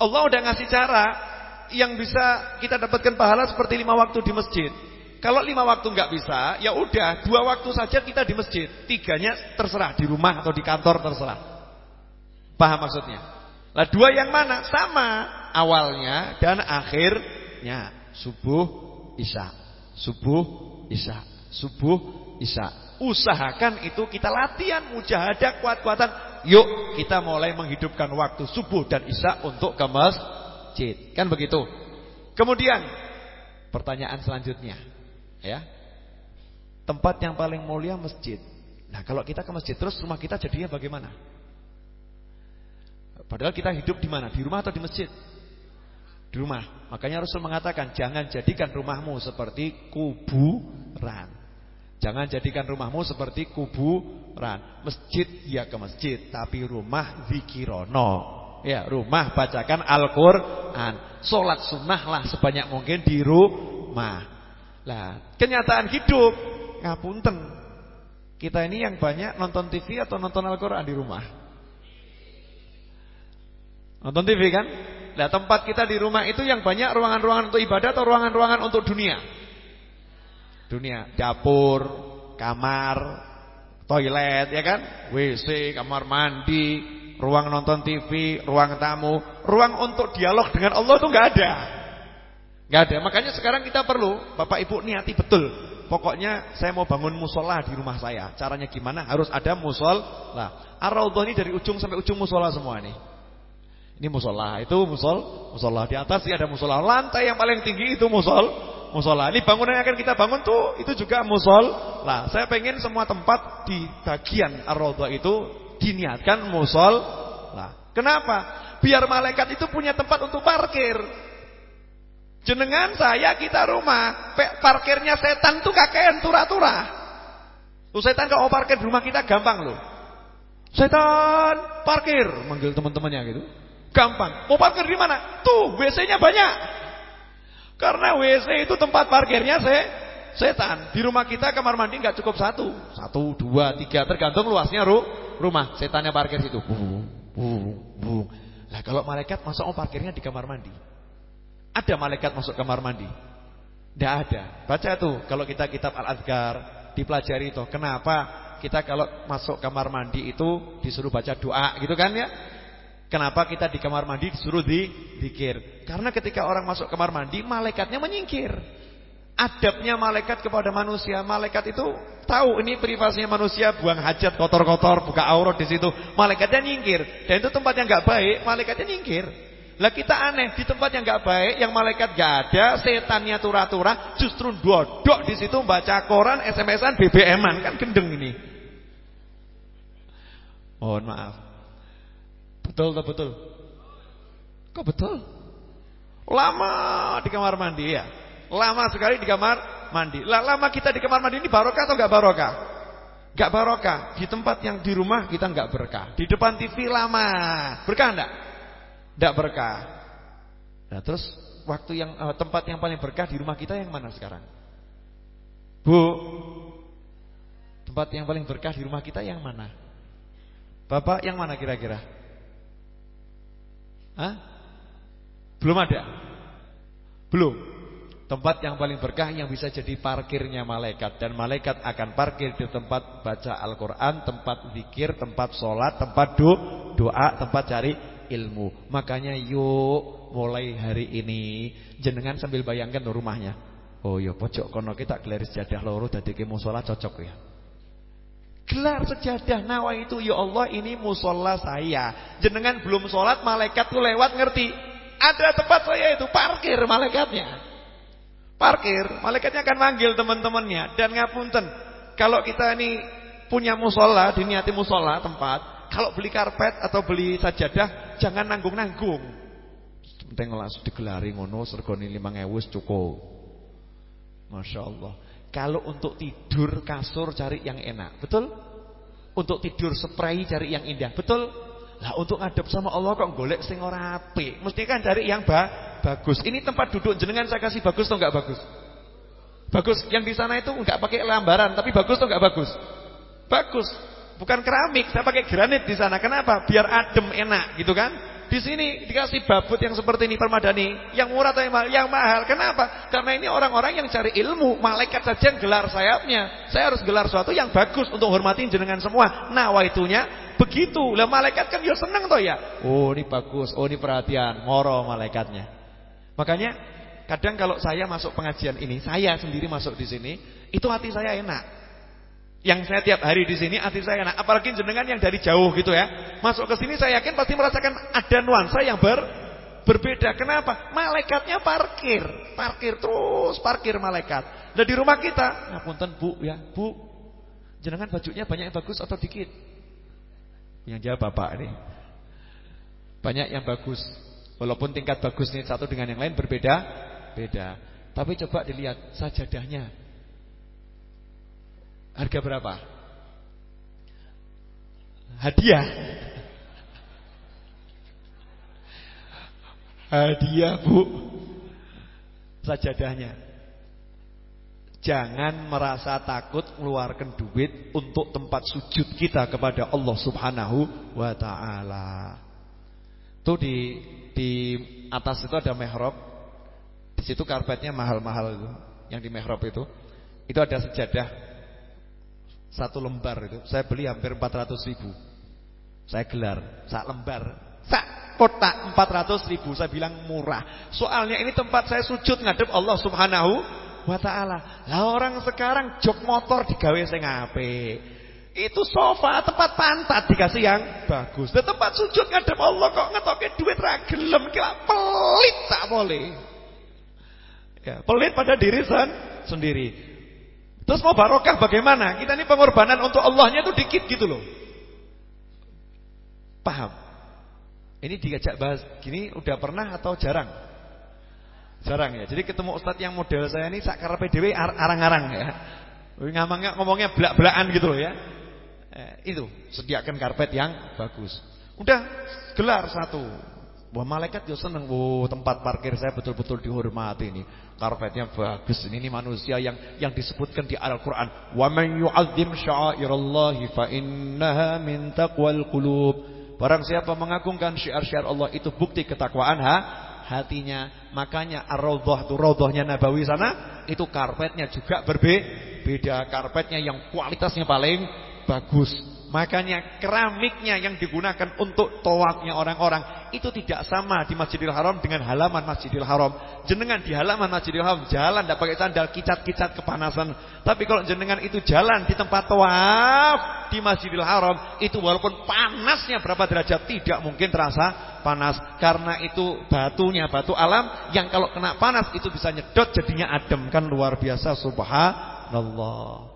Allah udah ngasih cara yang bisa kita dapatkan pahala seperti lima waktu di masjid. Kalau lima waktu nggak bisa, ya udah dua waktu saja kita di masjid, tiganya terserah di rumah atau di kantor terserah. Paham maksudnya? Lah dua yang mana? Sama awalnya dan akhirnya subuh isya, subuh isya, subuh isya. Usahakan itu kita latihan mujahadah kuat-kuatan. Yuk kita mulai menghidupkan waktu subuh dan isya untuk ke masjid. Kan begitu. Kemudian pertanyaan selanjutnya. Ya. Tempat yang paling mulia masjid. Nah, kalau kita ke masjid terus rumah kita jadinya bagaimana? Padahal kita hidup di mana? Di rumah atau di masjid? Di rumah. Makanya Rasul mengatakan jangan jadikan rumahmu seperti kuburan. Jangan jadikan rumahmu seperti kuburan. Masjid ya ke masjid, tapi rumah zikirono. Ya, rumah bacakan Al-Qur'an. Salat sunnah lah sebanyak mungkin di rumah. Lah, kenyataan hidup ngapunten. Kita ini yang banyak nonton TV atau nonton Al-Qur'an di rumah? Nonton TV kan? Nah, tempat kita di rumah itu yang banyak ruangan-ruangan untuk ibadah atau ruangan-ruangan untuk dunia? Dunia, dapur, kamar, toilet, ya kan? WC, kamar mandi, ruang nonton TV, ruang tamu, ruang untuk dialog dengan Allah itu nggak ada. Gak ada. Makanya sekarang kita perlu Bapak Ibu niati betul. Pokoknya saya mau bangun musola di rumah saya. Caranya gimana? Harus ada musola. Ar-Raudhah ini dari ujung sampai ujung musola semua ini. Ini musola, itu musol, musola di atas sih ada musola. Lantai yang paling tinggi itu musol, musola. Ini bangunan yang akan kita bangun tuh itu juga musol. Lah, saya pengen semua tempat di bagian Ar-Raudhah itu diniatkan musol. Lah, kenapa? Biar malaikat itu punya tempat untuk parkir. Jenengan saya kita rumah, parkirnya setan tuh kakean turah-turah. Tuh setan kalau parkir di rumah kita gampang loh. Setan, parkir, manggil teman-temannya gitu. Gampang. Mau parkir di mana? Tuh, WC-nya banyak. Karena WC itu tempat parkirnya saya setan. Di rumah kita kamar mandi nggak cukup satu, satu, dua, tiga, tergantung luasnya ru rumah. Setannya parkir situ. Bung, bung, bung. Lah kalau malaikat masa mau parkirnya di kamar mandi? Ada malaikat masuk kamar mandi? Tidak ada. Baca tuh kalau kita kitab Al-Adhkar dipelajari itu. Kenapa kita kalau masuk kamar mandi itu disuruh baca doa gitu kan ya? Kenapa kita di kamar mandi disuruh di dikir? Karena ketika orang masuk kamar mandi malaikatnya menyingkir. Adabnya malaikat kepada manusia, malaikat itu tahu ini privasinya manusia, buang hajat kotor-kotor, buka aurat di situ, malaikatnya nyingkir. Dan itu tempat yang nggak baik, malaikatnya nyingkir. Lah kita aneh di tempat yang nggak baik, yang malaikat nggak ada, setannya turah-turah, justru dodok di situ baca koran, SMS-an, BBM-an kan gendeng ini. Mohon maaf. Betul atau betul? Kok betul? Lama di kamar mandi ya. Lama sekali di kamar mandi. Lama kita di kamar mandi ini barokah atau nggak barokah? Gak barokah. Di tempat yang di rumah kita nggak berkah. Di depan TV lama. Berkah enggak? Tidak berkah. Nah terus waktu yang uh, tempat yang paling berkah di rumah kita yang mana sekarang? Bu, tempat yang paling berkah di rumah kita yang mana? Bapak yang mana kira-kira? Hah? Belum ada? Belum. Tempat yang paling berkah yang bisa jadi parkirnya malaikat dan malaikat akan parkir di tempat baca Al-Qur'an, tempat zikir, tempat sholat, tempat do, doa, tempat cari ilmu. Makanya yuk mulai hari ini jenengan sambil bayangkan rumahnya. Oh ya pojok kono kita gelar sejadah loro dadi ke musala cocok ya. Gelar sejadah nawa itu ya Allah ini musola saya. Jenengan belum sholat malaikat tuh lewat ngerti. Ada tempat saya itu parkir malaikatnya. Parkir, malaikatnya akan manggil teman-temannya dan ngapunten. Kalau kita ini punya musola, diniati musola tempat, kalau beli karpet atau beli sajadah jangan nanggung-nanggung. Penting langsung digelari ngono sergone 5000 cukup. Masya Allah. Kalau untuk tidur kasur cari yang enak, betul? Untuk tidur spray cari yang indah. Betul? Lah untuk ngadep sama Allah kok golek sing ora apik. Mesti kan cari yang ba bagus. Ini tempat duduk jenengan saya kasih bagus atau enggak bagus? Bagus. Yang di sana itu enggak pakai lambaran, tapi bagus atau enggak bagus? Bagus. Bukan keramik, saya pakai granit di sana. Kenapa? Biar adem enak, gitu kan? Di sini dikasih babut yang seperti ini permadani, yang murah atau yang mahal? Yang mahal. Kenapa? Karena ini orang-orang yang cari ilmu, malaikat saja yang gelar sayapnya. Saya harus gelar sesuatu yang bagus untuk hormatin jenengan semua. Nah, waitunya begitu. Lah malaikat kan ya seneng toh ya. Oh, ini bagus. Oh, ini perhatian. Moro malaikatnya. Makanya kadang kalau saya masuk pengajian ini, saya sendiri masuk di sini, itu hati saya enak. Yang saya tiap hari di sini hati saya enak. Apalagi jenengan yang dari jauh gitu ya. Masuk ke sini saya yakin pasti merasakan ada nuansa yang ber berbeda. Kenapa? Malaikatnya parkir, parkir terus parkir malaikat. Dan di rumah kita, ngapunten Bu ya, Bu. Jenengan bajunya banyak yang bagus atau dikit? Yang jawab Bapak ini. Banyak yang bagus. Walaupun tingkat bagusnya satu dengan yang lain berbeda, beda. Tapi coba dilihat sajadahnya Harga berapa? Hadiah. Hadiah, Bu. Sajadahnya. Jangan merasa takut mengeluarkan duit untuk tempat sujud kita kepada Allah Subhanahu wa taala. Tuh di di atas itu ada mihrab. Di situ karpetnya mahal-mahal itu, yang di mihrab itu. Itu ada sejadah satu lembar itu. Saya beli hampir 400 ribu. Saya gelar. Sak lembar. Sak kotak 400 ribu. Saya bilang murah. Soalnya ini tempat saya sujud ngadep Allah subhanahu wa ta'ala. Lah orang sekarang jok motor digawe sing ngape Itu sofa tempat pantat dikasih yang bagus. Dan tempat sujud ngadep Allah kok ngetoke duit ragelem Kira pelit tak boleh. Ya, Pelit pada diri sendiri Terus mau barokah bagaimana? Kita ini pengorbanan untuk Allahnya itu dikit gitu loh. Paham? Ini diajak bahas gini udah pernah atau jarang? Jarang ya. Jadi ketemu ustadz yang model saya ini sakar PDW arang-arang ya. Ngamangnya ngomongnya belak-belakan gitu loh ya. Eh, itu sediakan karpet yang bagus. Udah gelar satu. Wah malaikat yo seneng, oh tempat parkir saya betul-betul dihormati ini. Karpetnya bagus. Ini, manusia yang yang disebutkan di Al-Qur'an, "Wa man yu'azzim sya'airallahi fa innaha min taqwal qulub." Barang siapa mengagungkan syiar-syiar Allah itu bukti ketakwaan ha? hatinya. Makanya Ar-Raudhah itu raudhahnya Nabawi sana, itu karpetnya juga berbeda. Karpetnya yang kualitasnya paling bagus. Makanya keramiknya yang digunakan untuk tawafnya orang-orang itu tidak sama di Masjidil Haram dengan halaman Masjidil Haram. Jenengan di halaman Masjidil Haram jalan tidak pakai sandal kicat-kicat kepanasan. Tapi kalau jenengan itu jalan di tempat tawaf di Masjidil Haram itu walaupun panasnya berapa derajat tidak mungkin terasa panas karena itu batunya batu alam yang kalau kena panas itu bisa nyedot jadinya adem kan luar biasa subhanallah.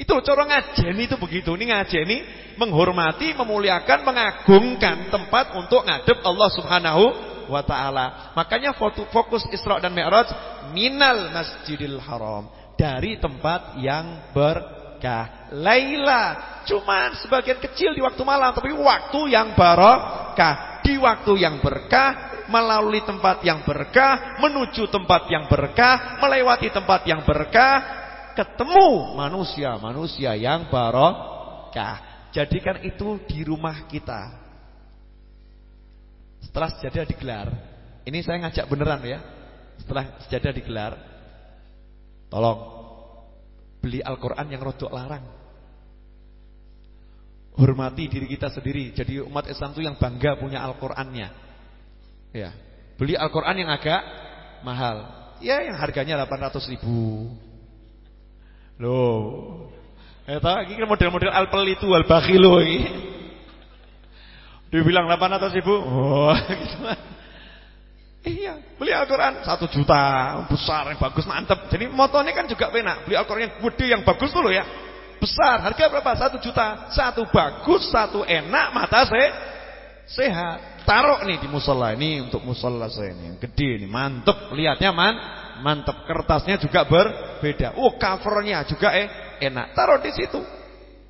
Itu cara ngajeni itu begitu. Ini ngajeni menghormati, memuliakan, mengagungkan tempat untuk ngadep Allah Subhanahu wa taala. Makanya fokus Isra dan Mi'raj minal Masjidil Haram, dari tempat yang berkah. Laila cuma sebagian kecil di waktu malam, tapi waktu yang barokah. Di waktu yang berkah melalui tempat yang berkah, menuju tempat yang berkah, melewati tempat yang berkah, ketemu manusia-manusia yang barokah. Jadikan itu di rumah kita. Setelah sejadah digelar, ini saya ngajak beneran ya. Setelah sejadah digelar, tolong beli Al-Qur'an yang rodok larang. Hormati diri kita sendiri. Jadi umat Islam itu yang bangga punya Al-Qur'annya. Ya. Beli Al-Qur'an yang agak mahal. Ya yang harganya 800 ribu Loh. Eta iki kan model-model alpel itu al-bakhilu iki. Dibilang 800 ribu. Oh, gitu. Iya, beli Al-Qur'an 1 juta, besar yang bagus, mantep. Jadi motonya kan juga penak. Beli Al-Qur'an yang gede yang bagus dulu ya. Besar, harga berapa? 1 juta. Satu bagus, satu enak, mata saya sehat. Taruh nih di musola ini untuk musola saya ini gede nih, mantep. Lihatnya man, mantep. Kertasnya juga berbeda. Oh, covernya juga eh enak. Taruh di situ.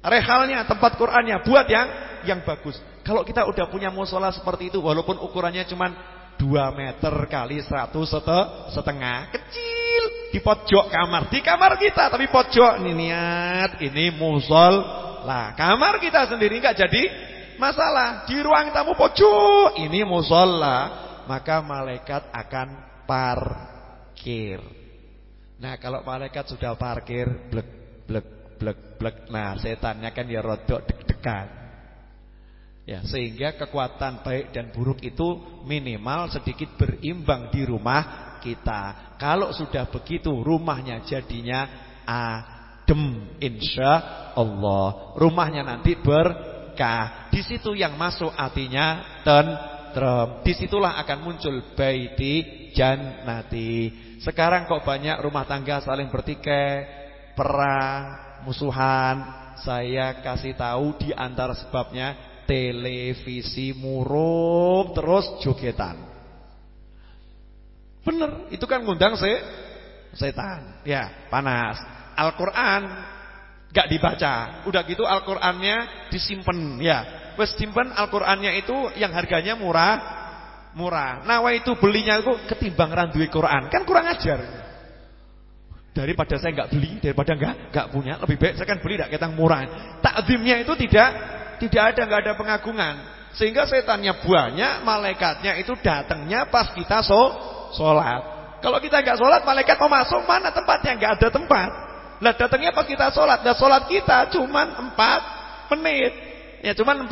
Rehalnya, tempat Qur'annya buat yang yang bagus. Kalau kita udah punya musola seperti itu walaupun ukurannya cuma 2 meter kali 100 setengah, kecil di pojok kamar, di kamar kita tapi pojok ini niat ini musol lah kamar kita sendiri nggak jadi masalah di ruang tamu pojok ini musola maka malaikat akan parkir. Nah, kalau malaikat sudah parkir, blek blek blek blek. Nah, setannya kan ya rodok deg-degan. Ya, sehingga kekuatan baik dan buruk itu minimal sedikit berimbang di rumah kita. Kalau sudah begitu rumahnya jadinya adem insya Allah. Rumahnya nanti berkah. Di situ yang masuk artinya tentrem. Di situlah akan muncul baiti jannati. Sekarang kok banyak rumah tangga saling bertikai, perang, musuhan. Saya kasih tahu di antara sebabnya televisi murung terus jogetan. Bener, itu kan ngundang se setan. Ya, panas. Al-Qur'an gak dibaca. Udah gitu Al-Qur'annya disimpan, ya. Wes simpen Al-Qur'annya itu yang harganya murah, murah. Nawa itu belinya itu ketimbang randuwe Quran. Kan kurang ajar. Daripada saya nggak beli, daripada nggak nggak punya, lebih baik saya kan beli tidak ketang murah. Takzimnya itu tidak tidak ada nggak ada pengagungan. Sehingga setannya banyak, malaikatnya itu datangnya pas kita so. Kalau kita nggak sholat, malaikat mau masuk mana tempatnya? Nggak ada tempat. Lah datangnya pas kita sholat. Dan sholat kita cuma 4 menit. Ya cuma 4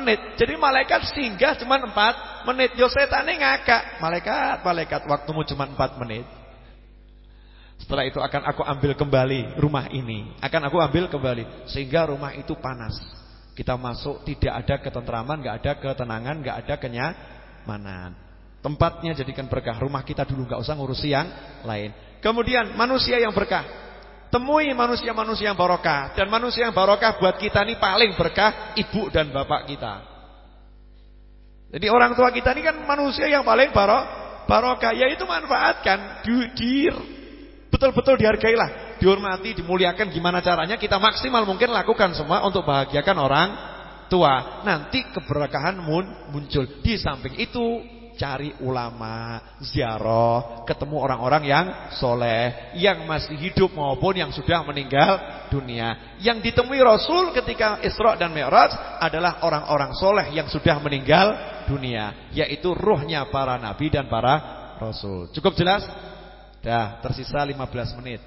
menit. Jadi malaikat singgah cuma 4 menit. Yo setane ngakak. Malaikat, malaikat waktumu cuma 4 menit. Setelah itu akan aku ambil kembali rumah ini. Akan aku ambil kembali sehingga rumah itu panas. Kita masuk tidak ada ketentraman, enggak ada ketenangan, enggak ada kenyamanan. Tempatnya jadikan berkah. Rumah kita dulu enggak usah ngurusi yang lain. Kemudian manusia yang berkah. Temui manusia-manusia yang barokah dan manusia yang barokah buat kita ini paling berkah ibu dan bapak kita. Jadi orang tua kita ini kan manusia yang paling barok, barokah. Ya itu manfaatkan, dir, betul-betul dihargailah, dihormati, dimuliakan. Gimana caranya kita maksimal mungkin lakukan semua untuk bahagiakan orang tua. Nanti keberkahan muncul. Di samping itu cari ulama, ziarah, ketemu orang-orang yang soleh, yang masih hidup maupun yang sudah meninggal dunia. Yang ditemui Rasul ketika Isra dan Mi'raj adalah orang-orang soleh yang sudah meninggal dunia, yaitu ruhnya para nabi dan para rasul. Cukup jelas? Dah, tersisa 15 menit.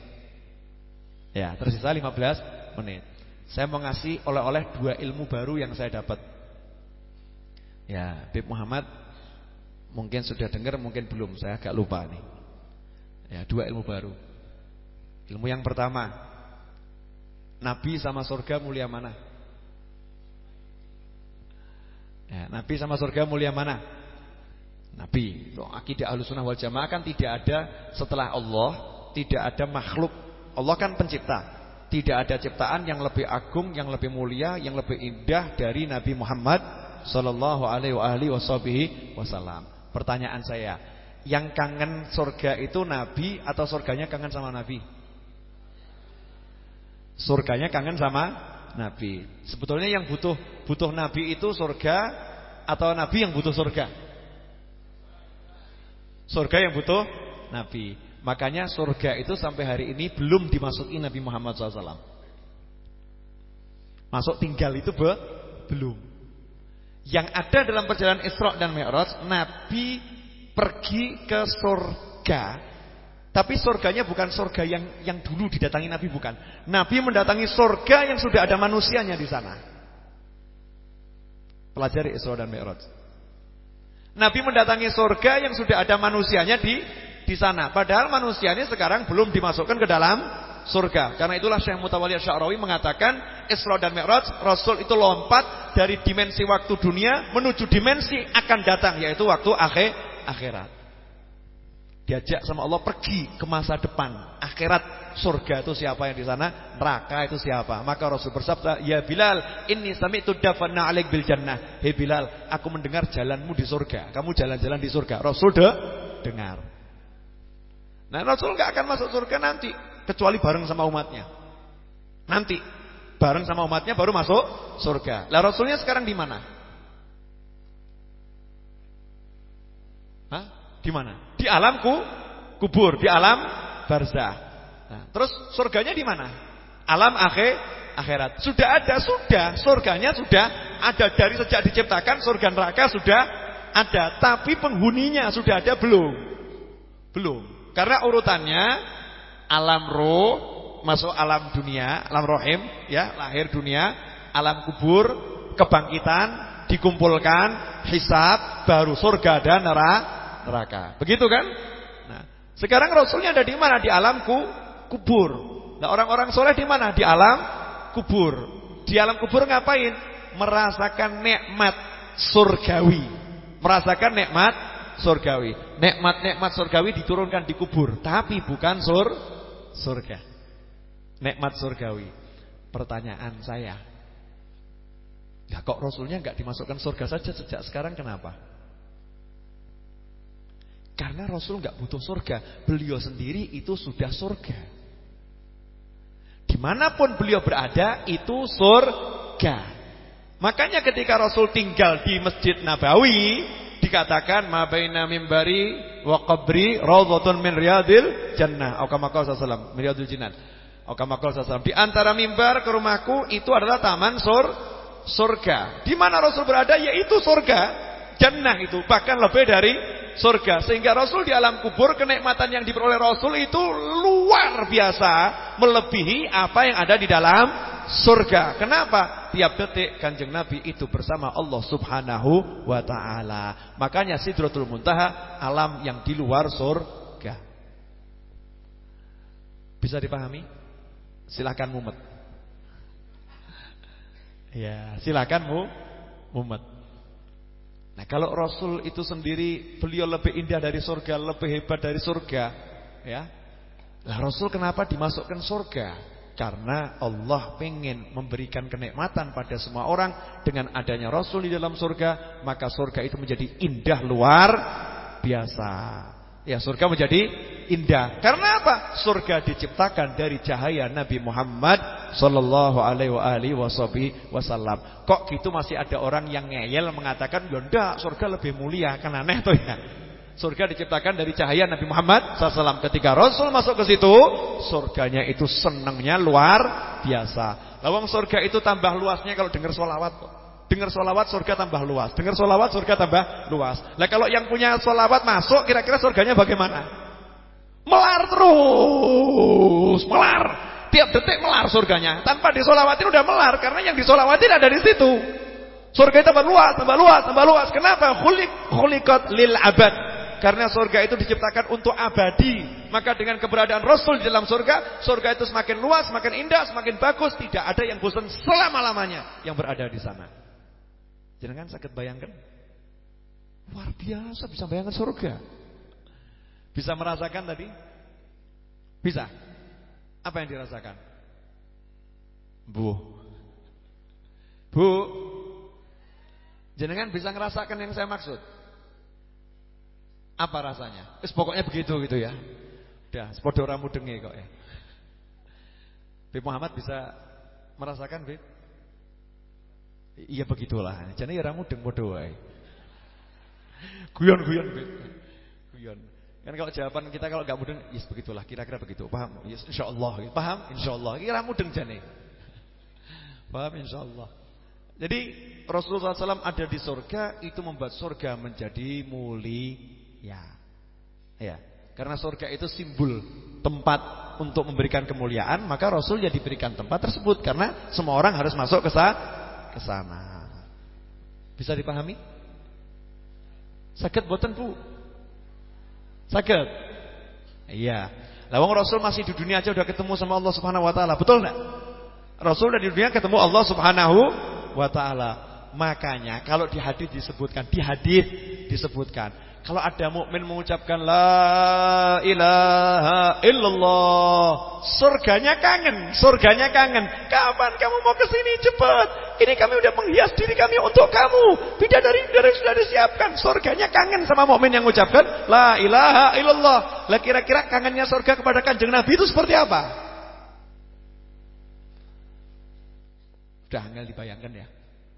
Ya, tersisa 15 menit. Saya mau ngasih oleh-oleh dua ilmu baru yang saya dapat. Ya, Bib Muhammad Mungkin sudah dengar, mungkin belum. Saya agak lupa nih. Ya, dua ilmu baru. Ilmu yang pertama, Nabi sama surga mulia mana? Ya, Nabi sama surga mulia mana? Nabi. Akidah Ahlussunnah wal Jamaah kan tidak ada setelah Allah, tidak ada makhluk. Allah kan pencipta. Tidak ada ciptaan yang lebih agung, yang lebih mulia, yang lebih indah dari Nabi Muhammad sallallahu alaihi wasallam. Pertanyaan saya, yang kangen surga itu Nabi atau surganya kangen sama Nabi? Surganya kangen sama Nabi. Sebetulnya yang butuh butuh Nabi itu surga atau Nabi yang butuh surga? Surga yang butuh Nabi. Makanya surga itu sampai hari ini belum dimasuki Nabi Muhammad SAW. Masuk tinggal itu be? belum. Yang ada dalam perjalanan Isra dan Mi'raj, Nabi pergi ke surga. Tapi surganya bukan surga yang yang dulu didatangi Nabi bukan. Nabi mendatangi surga yang sudah ada manusianya di sana. Pelajari Isra dan Mi'raj. Nabi mendatangi surga yang sudah ada manusianya di di sana. Padahal manusianya sekarang belum dimasukkan ke dalam surga. Karena itulah Syekh Mutawalli Sya'rawi mengatakan Isra dan Mi'raj, Rasul itu lompat dari dimensi waktu dunia menuju dimensi akan datang yaitu waktu akhir akhirat. Diajak sama Allah pergi ke masa depan, akhirat, surga itu siapa yang di sana, neraka itu siapa. Maka Rasul bersabda, "Ya Bilal, inni sami'tu dafanna 'alaik bil jannah." Hei Bilal, aku mendengar jalanmu di surga. Kamu jalan-jalan di surga. Rasul de dengar. Nah, Rasul enggak akan masuk surga nanti kecuali bareng sama umatnya. Nanti bareng sama umatnya baru masuk surga. Lah Rasulnya sekarang di mana? Hah? Di mana? Di alamku kubur, di alam barzah. Nah, terus surganya di mana? Alam akhir akhirat. Sudah ada, sudah. Surganya sudah ada dari sejak diciptakan surga neraka sudah ada, tapi penghuninya sudah ada belum? Belum. Karena urutannya alam roh masuk alam dunia, alam rohim, ya, lahir dunia, alam kubur, kebangkitan, dikumpulkan, hisab, baru surga dan neraka. Begitu kan? Nah, sekarang Rasulnya ada di mana? Di alamku kubur. Nah, orang-orang soleh di mana? Di alam kubur. Di alam kubur ngapain? Merasakan nikmat surgawi. Merasakan nikmat surgawi. Nikmat-nikmat surgawi diturunkan di kubur, tapi bukan sur surga. Nikmat surgawi. Pertanyaan saya. Ya kok Rasulnya nggak dimasukkan surga saja sejak sekarang kenapa? Karena Rasul nggak butuh surga, beliau sendiri itu sudah surga. Di mana pun beliau berada itu surga. Makanya ketika Rasul tinggal di Masjid Nabawi dikatakan ma baina mimbari wa qabri rawdatun min riyadil jannah. Atau kama qala min riyadil jinan atau kama qala sallallahu di antara mimbar ke rumahku itu adalah taman sur surga di mana Rasul berada? Yaitu surga jannah itu bahkan lebih dari surga sehingga Rasul di alam kubur kenikmatan yang diperoleh Rasul itu luar biasa melebihi apa yang ada di dalam surga. Kenapa? Tiap detik Kanjeng Nabi itu bersama Allah Subhanahu wa taala. Makanya Sidratul Muntaha alam yang di luar surga. Bisa dipahami? Silakan mumet. Ya, silakan mu mumet. Nah, kalau Rasul itu sendiri beliau lebih indah dari surga, lebih hebat dari surga, ya. Lah Rasul kenapa dimasukkan surga? Karena Allah pengen memberikan kenikmatan pada semua orang dengan adanya Rasul di dalam surga, maka surga itu menjadi indah luar biasa. Ya, surga menjadi indah. Karena apa? Surga diciptakan dari cahaya Nabi Muhammad sallallahu alaihi wasallam. Kok gitu masih ada orang yang ngeyel mengatakan, "Ya ndak, surga lebih mulia." Kan aneh tuh ya. Surga diciptakan dari cahaya Nabi Muhammad SAW. Ketika Rasul masuk ke situ, surganya itu senangnya luar biasa. Lawang surga itu tambah luasnya kalau dengar solawat. Dengar solawat surga tambah luas. Dengar solawat surga tambah luas. Nah kalau yang punya solawat masuk, kira-kira surganya bagaimana? Melar terus, melar. Tiap detik melar surganya. Tanpa disolawatin udah melar karena yang disolawatin ada di situ. Surga itu tambah luas, tambah luas, tambah luas. Kenapa? Khuliq khuliqat lil abad. Karena surga itu diciptakan untuk abadi. Maka dengan keberadaan Rasul di dalam surga, surga itu semakin luas, semakin indah, semakin bagus. Tidak ada yang bosan selama-lamanya yang berada di sana. Jangan sakit bayangkan? Luar biasa bisa bayangkan surga. Bisa merasakan tadi? Bisa. Apa yang dirasakan? Bu. Bu. Jenengan bisa ngerasakan yang saya maksud? Apa rasanya? Wis pokoknya begitu gitu ya. Udah, sepodo ramu denge kok ya. Bib Muhammad bisa merasakan, Bib? Iya begitulah. Jane ya ramu deng padha wae. Guyon-guyon. Guyon. Kan kalau jawaban kita kalau enggak mudeng, yes begitulah, kira-kira begitu. Paham? Yes insyaallah. Paham? Insyaallah. Kira mudeng jane. Paham insyaallah. Jadi Rasulullah SAW ada di surga itu membuat surga menjadi mulia Ya. Karena surga itu simbol tempat untuk memberikan kemuliaan, maka Rasul ya diberikan tempat tersebut karena semua orang harus masuk ke ke sana. Bisa dipahami? Sakit boten, Bu? Sakit? Iya. Lawang Rasul masih di dunia aja udah ketemu sama Allah Subhanahu wa taala. Betul enggak? Rasul udah di dunia ketemu Allah Subhanahu wa taala. Makanya kalau di hadis disebutkan, di hadis disebutkan kalau ada mukmin mengucapkan la ilaha illallah, surganya kangen, surganya kangen. Kapan kamu mau ke sini cepat? Ini kami udah menghias diri kami untuk kamu. Bidadari dari sudah disiapkan. Surganya kangen sama mukmin yang mengucapkan la ilaha illallah. Lah kira-kira kangennya surga kepada Kanjeng Nabi itu seperti apa? Sudah angel dibayangkan ya.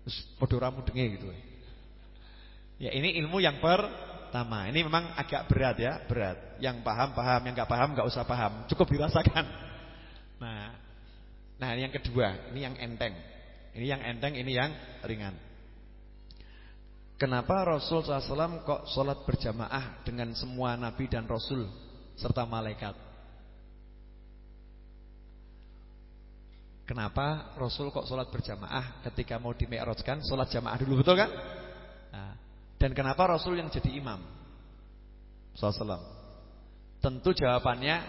Terus padha gitu. Ya ini ilmu yang pertama. Ini memang agak berat ya, berat. Yang paham paham, yang nggak paham nggak usah paham, cukup dirasakan. Nah, nah yang kedua, ini yang enteng. Ini yang enteng, ini yang ringan. Kenapa Rasul SAW kok sholat berjamaah dengan semua nabi dan rasul serta malaikat? Kenapa Rasul kok sholat berjamaah ketika mau dimi'rajkan sholat jamaah dulu betul kan? Nah, dan kenapa Rasul yang jadi imam? SAW. Tentu jawabannya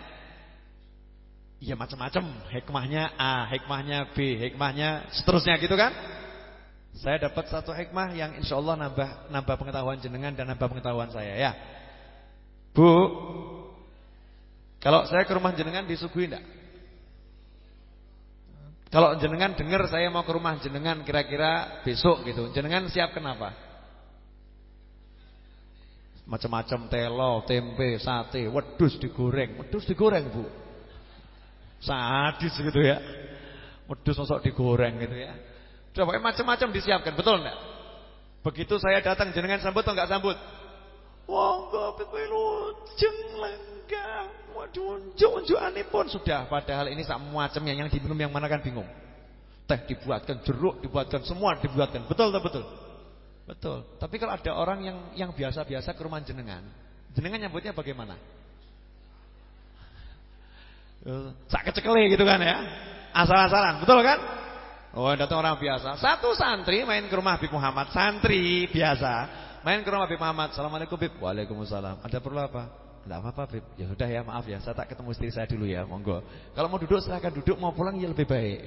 ya macam-macam. Hikmahnya A, hikmahnya B, hikmahnya seterusnya gitu kan? Saya dapat satu hikmah yang insya Allah nambah nambah pengetahuan jenengan dan nambah pengetahuan saya ya. Bu, kalau saya ke rumah jenengan disuguhi enggak? Kalau jenengan dengar saya mau ke rumah jenengan kira-kira besok gitu. Jenengan siap kenapa? Macam-macam telo, tempe, sate, wedus digoreng. Wedus digoreng, Bu. Sadis gitu ya. Wedus sosok digoreng gitu ya. Coba macam-macam disiapkan, betul enggak? Begitu saya datang jenengan sambut atau enggak sambut? Wong kopi lujeng lenggah. Waduh, unjuk-unjukane pun sudah padahal ini sak macamnya yang diminum yang mana kan bingung. Teh dibuatkan, jeruk dibuatkan, semua dibuatkan. Betul tak betul? Betul. Tapi kalau ada orang yang yang biasa-biasa ke rumah jenengan, jenengan nyambutnya bagaimana? Eh, sak kecekele gitu kan ya. Asal-asalan, betul kan? Oh, datang orang biasa. Satu santri main ke rumah Habib Muhammad, santri biasa. Main ke rumah Habib Muhammad. Assalamualaikum Habib. Waalaikumsalam. Ada perlu apa? Tidak apa-apa, Bib. Ya sudah ya, maaf ya. Saya tak ketemu istri saya dulu ya, monggo. Kalau mau duduk silahkan duduk, mau pulang ya lebih baik.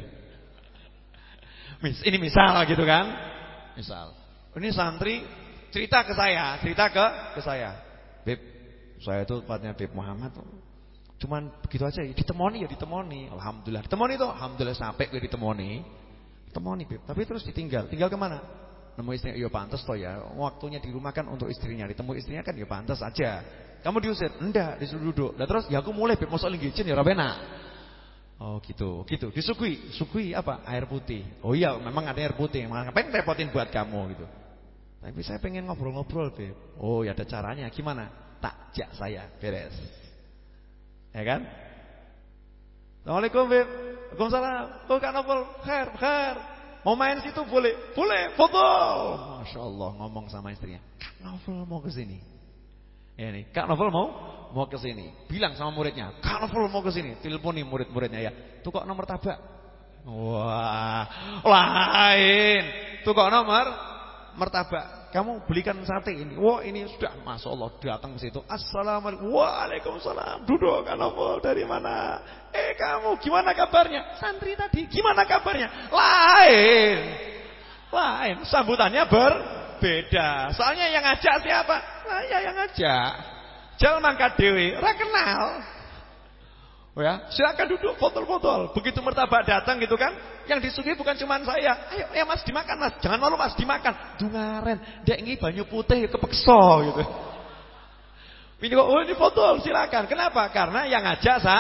Mis, ini misal gitu kan? Misal. Ini santri cerita ke saya, cerita ke ke saya. Bib, saya itu tempatnya Bib Muhammad. Cuman begitu aja, ditemoni ya ditemoni. Alhamdulillah. Ditemoni itu alhamdulillah sampai gue ditemoni. Temoni, Bib. Tapi terus ditinggal. Tinggal ke mana? Nemu istrinya, ya pantas toh ya. Waktunya di rumah kan untuk istrinya. Ditemu istrinya kan ya pantas aja. Kamu diusir? Enggak, disuruh duduk. Dan terus ya aku mulai beb mosok linggicin ya rabena. Oh gitu, gitu. Disukui, sukui apa? Air putih. Oh iya, memang ada air putih. Ngapain repotin buat kamu gitu. Tapi saya pengen ngobrol-ngobrol, Beb. Oh, ya ada caranya. Gimana? Takjak saya, beres. Ya kan? Assalamualaikum, Beb. Waalaikumsalam. Oh, Kak Novel, khair, khair. Mau main situ boleh? Boleh, foto. Masya Allah, ngomong sama istrinya. Kak Novel mau ke sini. Ya nih, Kak Novel mau mau ke sini. Bilang sama muridnya, Kak Novel mau ke sini. Teleponi murid-muridnya ya. Tuh kok nomor tabak. Wah, lain. Tuh kok nomor martabak. Kamu belikan sate ini. Wah, ini sudah Masya Allah datang ke situ. Assalamualaikum. Waalaikumsalam. Duduk Novel dari mana? Eh kamu gimana kabarnya? Santri tadi. Gimana kabarnya? Lain. Lain. Sambutannya berbeda. Soalnya yang ngajak siapa? Saya yang ngajak. Jal mangkat dewi, ora kenal. Oh ya, silakan duduk botol-botol. Begitu mertabak datang gitu kan, yang disuguhi bukan cuma saya. Ayo, ya Mas dimakan Mas. Jangan malu Mas dimakan. Dungaren, dek ini banyu putih kepeksa gitu. Ini kok oh ini botol, silakan. Kenapa? Karena yang ngajak sa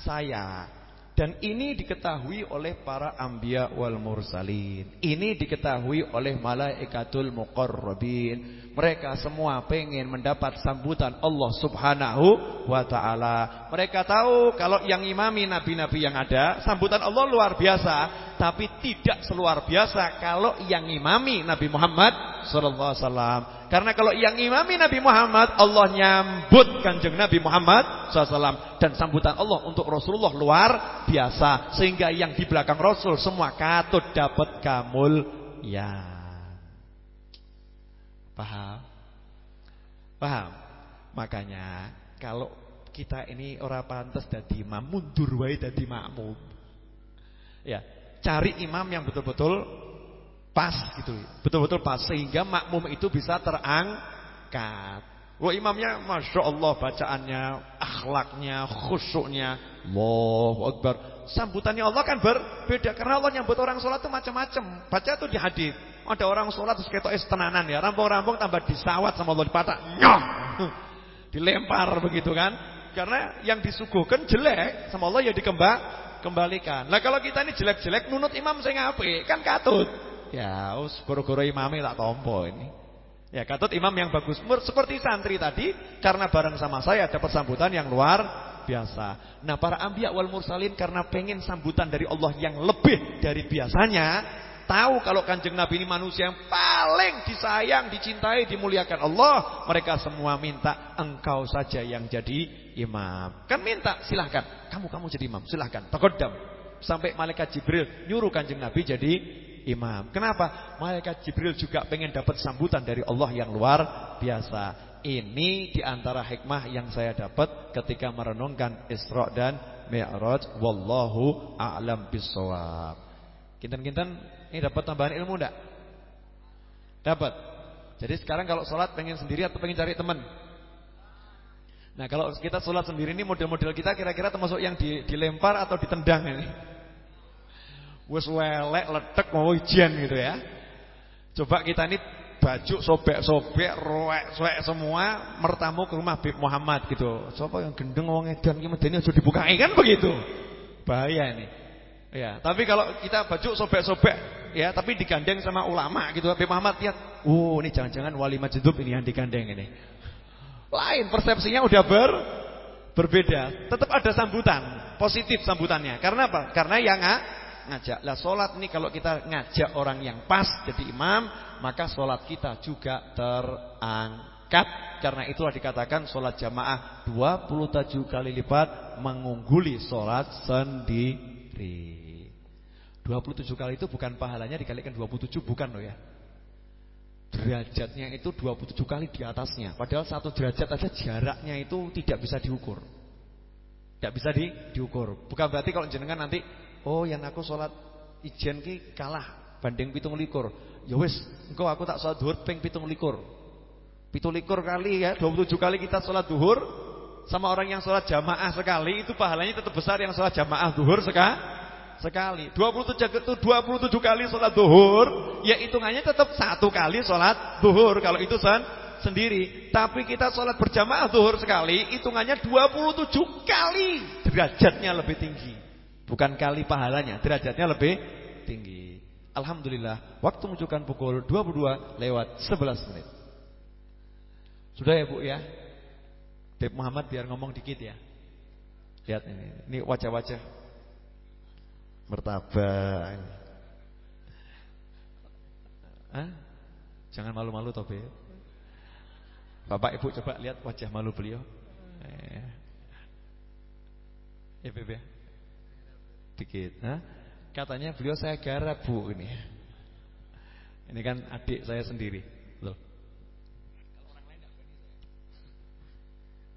saya. Dan ini diketahui oleh para ambia wal mursalin. Ini diketahui oleh malaikatul muqarrabin. Mereka semua pengen mendapat sambutan Allah Subhanahu wa taala. Mereka tahu kalau yang imami nabi-nabi yang ada, sambutan Allah luar biasa, tapi tidak seluar biasa kalau yang imami Nabi Muhammad sallallahu. Karena kalau yang imami Nabi Muhammad, Allah nyambut Kanjeng Nabi Muhammad SAW dan sambutan Allah untuk Rasulullah luar biasa sehingga yang di belakang Rasul semua katut dapat kamul ya. Paham? Paham? Makanya kalau kita ini orang pantas jadi imam, mundur wae jadi makmum. Ya, cari imam yang betul-betul pas gitu. Betul-betul pas sehingga makmum itu bisa terangkat. Wah imamnya Masya Allah bacaannya, akhlaknya, khusyuknya Allahu Akbar Sambutannya Allah kan berbeda Karena Allah nyambut orang sholat itu macam-macam Baca itu di hadis Ada orang sholat terus ketok tenanan ya Rampung-rampung tambah disawat sama Allah dipatak Nyoh Dilempar begitu kan Karena yang disuguhkan jelek Sama Allah ya dikembang kembalikan. Lah kalau kita ini jelek-jelek nunut imam saya ngapain? Kan katut. Ya, us goro-goro imamnya tak tompo ini. Ya, katut imam yang bagus. Seperti santri tadi, karena bareng sama saya dapat sambutan yang luar biasa. Nah, para ambiya wal mursalin karena pengen sambutan dari Allah yang lebih dari biasanya, tahu kalau Kanjeng Nabi ini manusia yang paling disayang, dicintai, dimuliakan Allah, mereka semua minta engkau saja yang jadi imam. Kan minta, silahkan. Kamu kamu jadi imam, silahkan. Takodam. Sampai malaikat Jibril nyuruh Kanjeng Nabi jadi imam. Kenapa? Malaikat Jibril juga pengen dapat sambutan dari Allah yang luar biasa. Ini di antara hikmah yang saya dapat ketika merenungkan Isra dan Mi'raj. Wallahu a'lam bishawab. Kinten-kinten ini dapat tambahan ilmu enggak? Dapat. Jadi sekarang kalau sholat pengen sendiri atau pengen cari teman? Nah kalau kita sholat sendiri ini model-model kita kira-kira termasuk yang di, dilempar atau ditendang ini? Wes welek, letek, mau ujian gitu ya. Coba kita ini baju sobek-sobek, roek-roek semua, mertamu ke rumah Bib Muhammad gitu. Siapa yang gendeng wong edan ki medeni aja dibukai kan begitu. Bahaya ini. Ya, tapi kalau kita baju sobek-sobek ya, tapi digandeng sama ulama gitu, Bib Muhammad lihat, "Oh, ini jangan-jangan wali majdub ini yang digandeng ini." Lain persepsinya udah ber berbeda. Tetap ada sambutan, positif sambutannya. Karena apa? Karena yang ngajak. Lah salat ini kalau kita ngajak orang yang pas jadi imam, maka sholat kita juga terangkat. Karena itulah dikatakan sholat jamaah 27 kali lipat mengungguli sholat sendiri. 27 kali itu bukan pahalanya dikalikan 27 bukan loh ya. Derajatnya itu 27 kali di atasnya. Padahal satu derajat aja jaraknya itu tidak bisa diukur. Tidak bisa di, diukur. Bukan berarti kalau jenengan nanti, oh yang aku sholat ijen ki kalah banding pitung likur. Ya wis, engkau aku tak sholat duhur ping pitung likur. Pitung likur kali ya, 27 kali kita sholat duhur sama orang yang sholat jamaah sekali itu pahalanya tetap besar yang sholat jamaah duhur sekali. Sekali 27 itu 27 kali sholat duhur Ya hitungannya tetap satu kali sholat duhur Kalau itu sen sendiri Tapi kita sholat berjamaah duhur sekali Hitungannya 27 kali Derajatnya lebih tinggi Bukan kali pahalanya Derajatnya lebih tinggi. Alhamdulillah Waktu menunjukkan pukul 22 lewat 11 menit. Sudah ya Bu ya? Beb Muhammad biar ngomong dikit ya. Lihat ini Ini wajah-wajah. Mertabak Hah? Jangan malu-malu Tobe. Bapak Ibu coba lihat wajah malu beliau. Eh. Ya Beb ya Dikit Hah? Katanya beliau saya garap bu ini. Ini kan adik saya sendiri. Loh.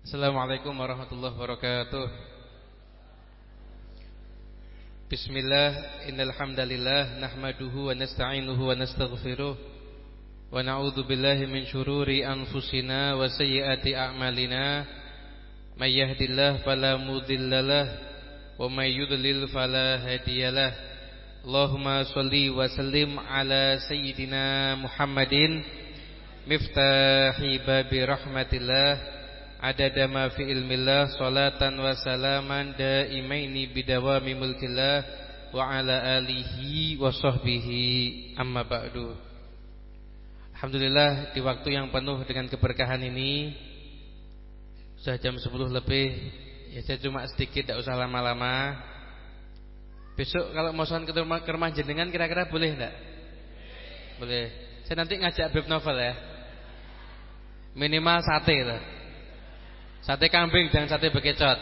Assalamualaikum warahmatullahi wabarakatuh. Bismillah, innal hamdalillah nahmaduhu wa nasta'inuhu wa nastaghfiruh wa na'udzu billahi min shururi anfusina wa sayyiati a'malina. Mudhillalah wa may yudlil fala hadiyalah. Allahumma salli wa sallim ala Sayyidina Muhammadin Miftahi babi rahmatillah Adada ma fi ilmillah Salatan wa salaman Daimaini bidawami mulkillah Wa ala alihi wa sahbihi Amma ba'du Alhamdulillah di waktu yang penuh dengan keberkahan ini Sudah jam 10 lebih Ya saya cuma sedikit tidak usah lama-lama Besok kalau mau soal ke rumah, ke rumah jenengan kira-kira boleh enggak? Boleh. Saya nanti ngajak beb novel ya. Minimal sate lah. Sate kambing dan sate bekecot.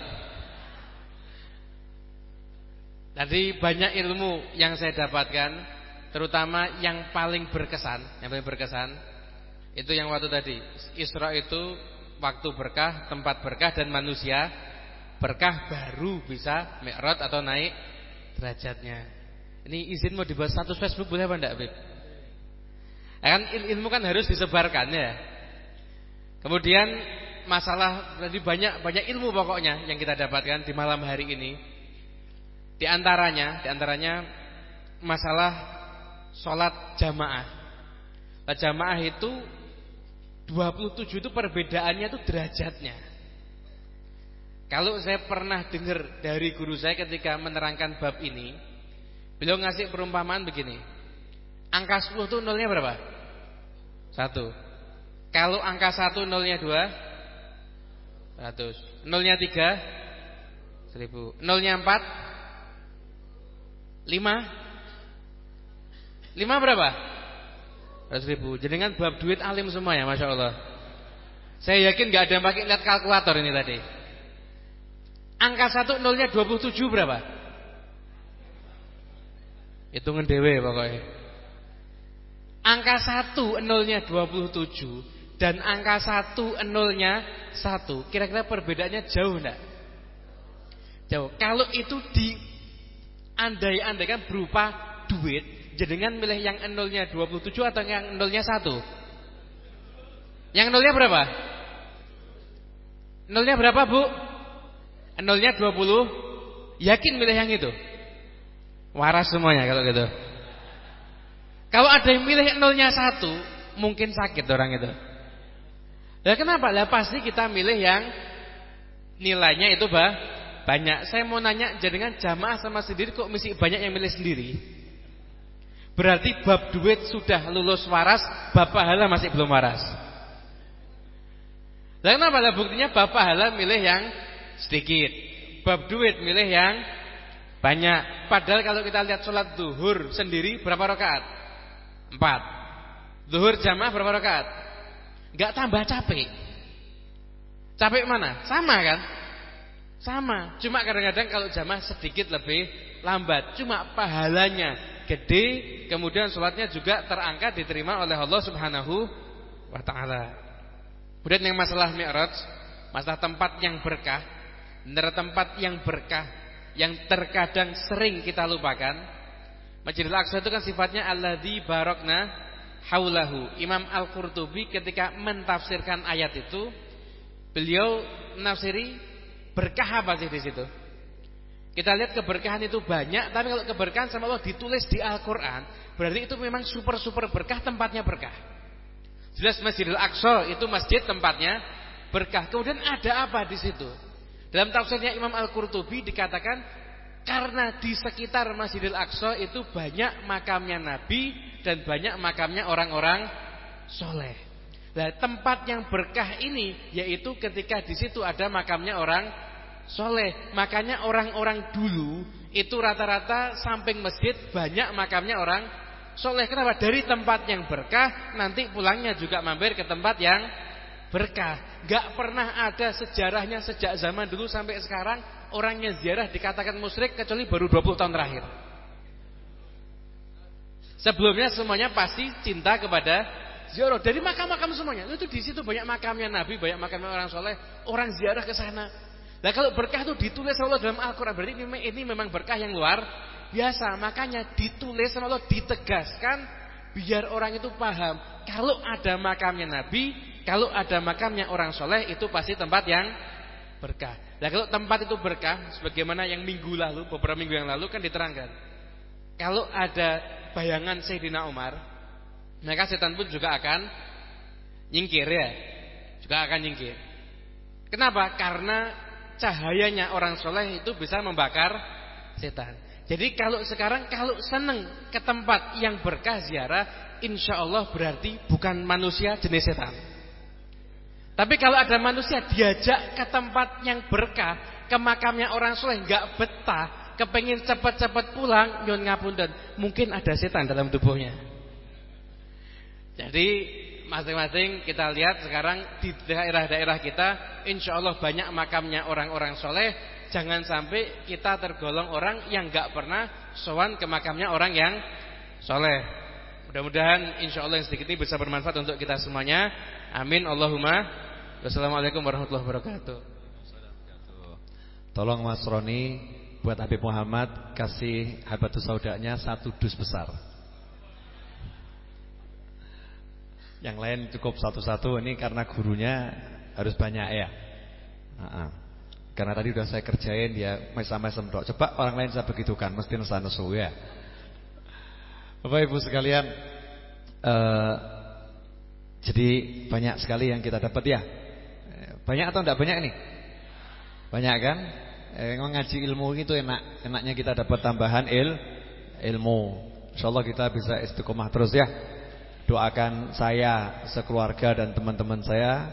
Tadi banyak ilmu yang saya dapatkan, terutama yang paling berkesan, yang paling berkesan itu yang waktu tadi. Isra itu waktu berkah, tempat berkah dan manusia berkah baru bisa mi'raj atau naik derajatnya. Ini izin mau dibuat status Facebook boleh apa enggak, Beb? Ya kan ilmu kan harus disebarkan ya. Kemudian masalah tadi banyak banyak ilmu pokoknya yang kita dapatkan di malam hari ini. Di antaranya, di antaranya masalah sholat jamaah. Nah, jamaah itu 27 itu perbedaannya itu derajatnya. Kalau saya pernah dengar dari guru saya ketika menerangkan bab ini, beliau ngasih perumpamaan begini. Angka 10 itu nolnya berapa? Satu. Kalau angka 1 nolnya 2 100. Nolnya 3 1000. Nolnya 4 5 5 berapa? 100 ribu. Jenengan bab duit alim semua ya, masya Allah. Saya yakin nggak ada yang pakai lihat kalkulator ini tadi. Angka satu nolnya 27 berapa? Hitungan dewe pokoknya. Angka satu nolnya 27 dan angka satu nolnya satu. Kira-kira perbedaannya jauh enggak? Jauh. Kalau itu di andai-andaikan berupa duit, Jenengan milih yang nolnya 27 atau yang nolnya 1? Yang nolnya berapa? Nolnya berapa bu? Nolnya 20 Yakin milih yang itu? Waras semuanya kalau gitu Kalau ada yang milih nolnya 1 Mungkin sakit orang itu Lah kenapa? Lah pasti kita milih yang Nilainya itu bah, banyak Saya mau nanya jenengan jamaah sama sendiri Kok mesti banyak yang milih sendiri? Berarti bab duit sudah lulus waras, bab pahala masih belum waras. Dan kenapa? Lah buktinya bab pahala milih yang sedikit. Bab duit milih yang banyak. Padahal kalau kita lihat sholat duhur sendiri berapa rakaat? Empat. Duhur jamaah berapa rakaat? Gak tambah capek. Capek mana? Sama kan? Sama. Cuma kadang-kadang kalau jamaah sedikit lebih lambat. Cuma pahalanya gede, kemudian sholatnya juga terangkat diterima oleh Allah Subhanahu wa taala. Kemudian yang masalah Mi'raj, masalah tempat yang berkah, benar tempat yang berkah yang terkadang sering kita lupakan. Masjidil Aqsa itu kan sifatnya alladzi barokna haulahu. Imam Al-Qurtubi ketika mentafsirkan ayat itu, beliau nafsiri berkah apa sih di situ? Kita lihat keberkahan itu banyak, tapi kalau keberkahan sama Allah ditulis di Al-Quran, berarti itu memang super-super berkah, tempatnya berkah. Jelas Masjidil Aqsa itu masjid tempatnya berkah. Kemudian ada apa di situ? Dalam tafsirnya Imam Al-Qurtubi dikatakan karena di sekitar Masjidil Aqsa itu banyak makamnya Nabi dan banyak makamnya orang-orang soleh. Nah, tempat yang berkah ini yaitu ketika di situ ada makamnya orang soleh. Makanya orang-orang dulu itu rata-rata samping masjid banyak makamnya orang soleh. Kenapa? Dari tempat yang berkah nanti pulangnya juga mampir ke tempat yang berkah. Gak pernah ada sejarahnya sejak zaman dulu sampai sekarang orangnya ziarah dikatakan musyrik kecuali baru 20 tahun terakhir. Sebelumnya semuanya pasti cinta kepada ziarah dari makam-makam semuanya. Itu di situ banyak makamnya Nabi, banyak makamnya orang soleh, orang ziarah ke sana. Nah kalau berkah itu ditulis Allah dalam Al-Quran Berarti ini, ini memang berkah yang luar biasa Makanya ditulis Allah ditegaskan Biar orang itu paham Kalau ada makamnya Nabi Kalau ada makamnya orang soleh Itu pasti tempat yang berkah Nah kalau tempat itu berkah Sebagaimana yang minggu lalu Beberapa minggu yang lalu kan diterangkan Kalau ada bayangan Sayyidina Umar Maka setan pun juga akan Nyingkir ya Juga akan nyingkir Kenapa? Karena cahayanya orang soleh itu bisa membakar setan. Jadi kalau sekarang kalau senang ke tempat yang berkah ziarah, insya Allah berarti bukan manusia jenis setan. Tapi kalau ada manusia diajak ke tempat yang berkah, ke makamnya orang soleh nggak betah, kepengen cepat-cepat pulang, nyon dan mungkin ada setan dalam tubuhnya. Jadi masing-masing kita lihat sekarang di daerah-daerah kita insya Allah banyak makamnya orang-orang soleh. Jangan sampai kita tergolong orang yang gak pernah sowan ke makamnya orang yang soleh. Mudah-mudahan insya Allah yang sedikit ini bisa bermanfaat untuk kita semuanya. Amin. Allahumma wassalamualaikum warahmatullahi wabarakatuh tolong Mas Roni buat Habib Muhammad kasih habatus saudanya satu dus besar Yang lain cukup satu-satu ini karena gurunya harus banyak ya. Karena tadi udah saya kerjain dia mesam-mesem dok. Coba orang lain saya begitukan, mesti nesu ya. Bapak Ibu sekalian, uh, jadi banyak sekali yang kita dapat ya. Banyak atau enggak banyak ini? Banyak kan? Eh, ngaji ilmu itu enak. Enaknya kita dapat tambahan il ilmu. Insyaallah kita bisa istiqomah terus ya. Doakan saya, sekeluarga dan teman-teman saya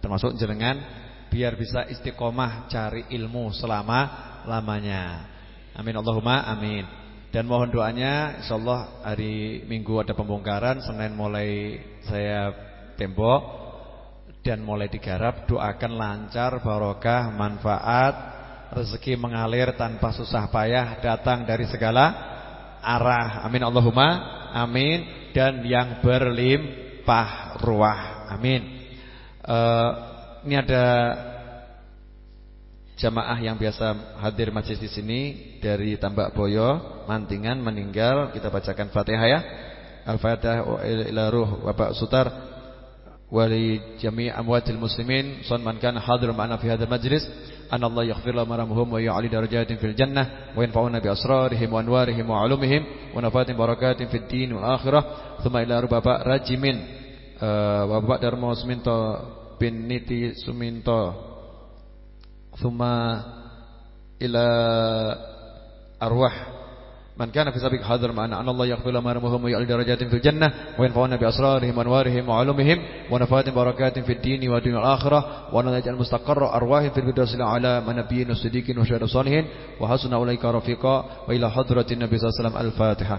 termasuk jenengan biar bisa istiqomah cari ilmu selama lamanya. Amin Allahumma amin. Dan mohon doanya insyaallah hari Minggu ada pembongkaran, Senin mulai saya tembok dan mulai digarap, doakan lancar, barokah, manfaat, rezeki mengalir tanpa susah payah datang dari segala arah. Amin Allahumma amin dan yang berlimpah ruah. Amin. Uh, ini ada jamaah yang biasa hadir majlis di sini dari Tambak Boyo, Mantingan meninggal. Kita bacakan Fatihah ya. Al-Fatihah ila ruh Bapak Sutar wali jami' amwatil muslimin son man kana hadir ma'ana fi hadzal majlis an Allah yaghfir lahum warhamhum wa ya'li darajatin fil jannah wa yanfa'una bi asrarihim wa anwarihim wa 'ulumihim wa nafatin barakatin fid din wal akhirah thumma ila ruh Bapak Rajimin uh, Bapak Darmo Suminto bin Niti Suminto ثم إلى أرواح من كان في سابق حاضر معنا أن الله يغفر لهم وهم ويعلي درجات في الجنة وينفعنا بأسرارهم وأنوارهم وعلومهم ونفات بركات في الدين والدنيا والآخرة وأن يجعل مستقر أرواح في الفردوس الأعلى من نبيين والصديقين وشهداء الصالحين وحسن أولئك رفيقا وإلى حضرة النبي صلى الله عليه وسلم الفاتحة.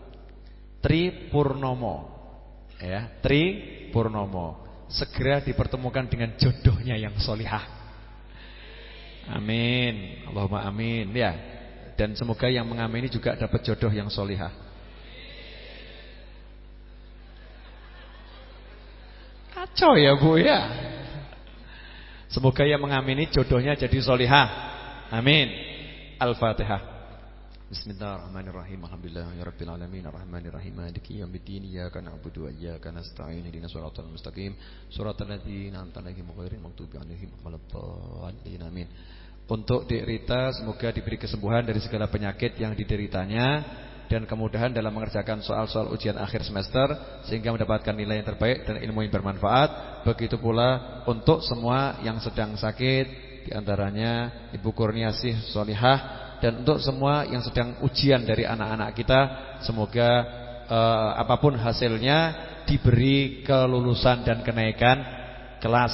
Tri Purnomo ya, Tri Purnomo segera dipertemukan dengan jodohnya yang solihah. Amin. Allahumma amin ya. Dan semoga yang mengamini juga dapat jodoh yang solihah. Kacau ya bu ya. Semoga yang mengamini jodohnya jadi solihah. Amin. Al-Fatihah. Bismillahirrahmanirrahim. Alhamdulillahirabbil alamin arrahmanirrahim maliki yaumiddin iyyaka na'budu wa iyyaka nasta'in ihdinas siratal mustaqim siratal ladzina an'amta 'alaihim ghairil maghdubi 'alaihim waladdallin amin. Untuk Dik Rita semoga diberi kesembuhan dari segala penyakit yang dideritanya dan kemudahan dalam mengerjakan soal-soal ujian akhir semester sehingga mendapatkan nilai yang terbaik dan ilmu yang bermanfaat. Begitu pula untuk semua yang sedang sakit di antaranya Ibu Kurniasih Solihah dan untuk semua yang sedang ujian dari anak-anak kita semoga eh, apa pun hasilnya diberi kelulusan dan kenaikan. Kelas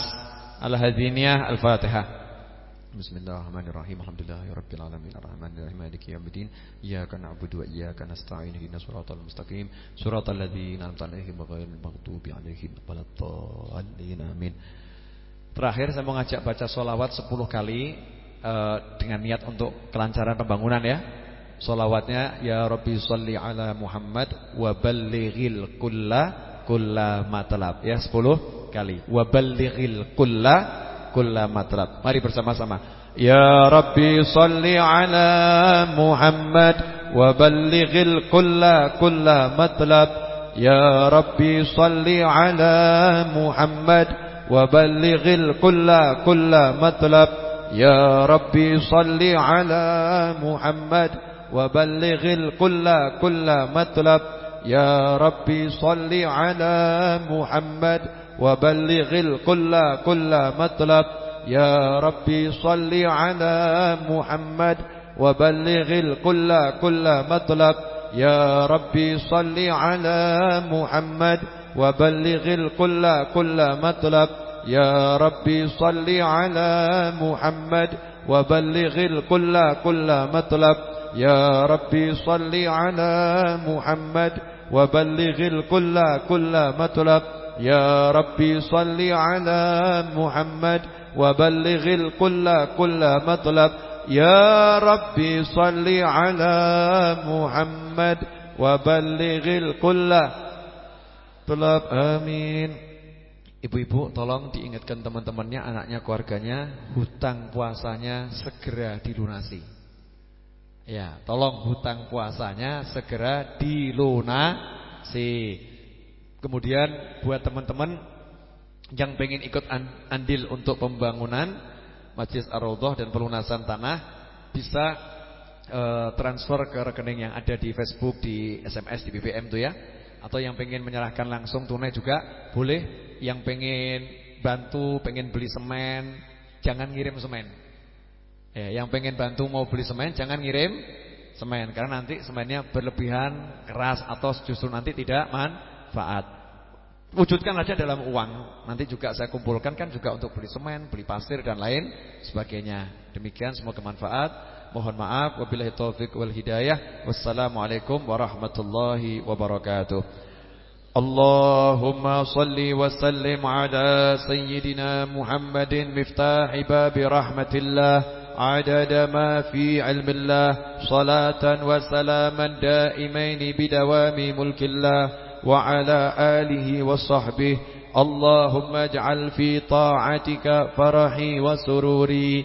al-hadiniyah al-fatihah. Bismillahirrahmanirrahim. Alhamdulillahirabbil alamin. Arrahmanirrahim. Maliki yaumiddin. Iyyaka na'budu wa iyyaka nasta'in. Ihdinas siratal mustaqim. Siratal ladzina an'amta 'alaihim ghairil maghdubi 'alaihim waladdallin. Amin. Terakhir saya mau ngajak baca solawat 10 kali uh, dengan niat untuk kelancaran pembangunan ya. Solawatnya ya Rabbi salli ala Muhammad wa ballighil kulla kulla matlab ya 10 kali. Wa ballighil kulla kulla matlab. Mari bersama-sama. Ya Rabbi salli ala Muhammad wa ballighil kulla kulla matlab. Ya Rabbi salli ala Muhammad wa ballighil kulla kulla matlab. يا ربي صل على محمد وبلغ الكل كل مطلب. يا ربي صل على محمد وبلغ الكل كل مطلب. يا ربي صل على محمد وبلغ الكل كل مطلب. يا ربي صل على محمد وبلغ الكل كل مطلب. يا ربي صل على محمد وبلغ الكل كل مطلب. يا ربي صل على محمد وبلغ الكل كل مطلب. يا ربي صل على محمد وبلغ الكل كل مطلب. يا ربي صل على محمد وبلغ الكل طلب آمين. Ibu-ibu tolong diingatkan teman-temannya, anaknya, keluarganya Hutang puasanya segera dilunasi. Ya, tolong hutang puasanya segera dilunasi. Kemudian buat teman-teman yang pengen ikut andil untuk pembangunan Masjid Ar-Raudhah dan pelunasan tanah Bisa uh, transfer ke rekening yang ada di Facebook, di SMS, di BBM tuh ya Atau yang pengen menyerahkan langsung tunai juga boleh yang pengen bantu, pengen beli semen, jangan ngirim semen. Ya, yang pengen bantu mau beli semen, jangan ngirim semen karena nanti semennya berlebihan, keras atau justru nanti tidak manfaat. Wujudkan aja dalam uang. Nanti juga saya kumpulkan kan juga untuk beli semen, beli pasir dan lain sebagainya. Demikian semoga bermanfaat Mohon maaf wabillahi taufik wal hidayah. Wassalamualaikum warahmatullahi wabarakatuh. اللهم صل وسلم على سيدنا محمد مفتاح باب رحمة الله عدد ما في علم الله صلاة وسلاما دائمين بدوام ملك الله وعلى آله وصحبه اللهم اجعل في طاعتك فرحي وسروري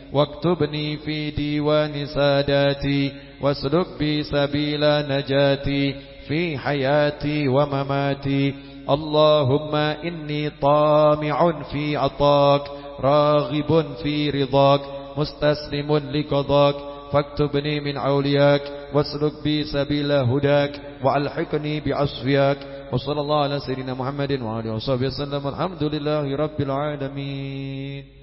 واكتبني في ديوان ساداتي واسلك بي سبيل نجاتي في حياتي ومماتي. اللهم إني طامع في عطاك راغب في رضاك مستسلم لقضاك. فاكتبني من عولياك واسلك بي سبيل هداك وألحقني بعصفياك. وصلى الله على سيدنا محمد وعلى آله وصحبه وسلم الحمد لله رب العالمين.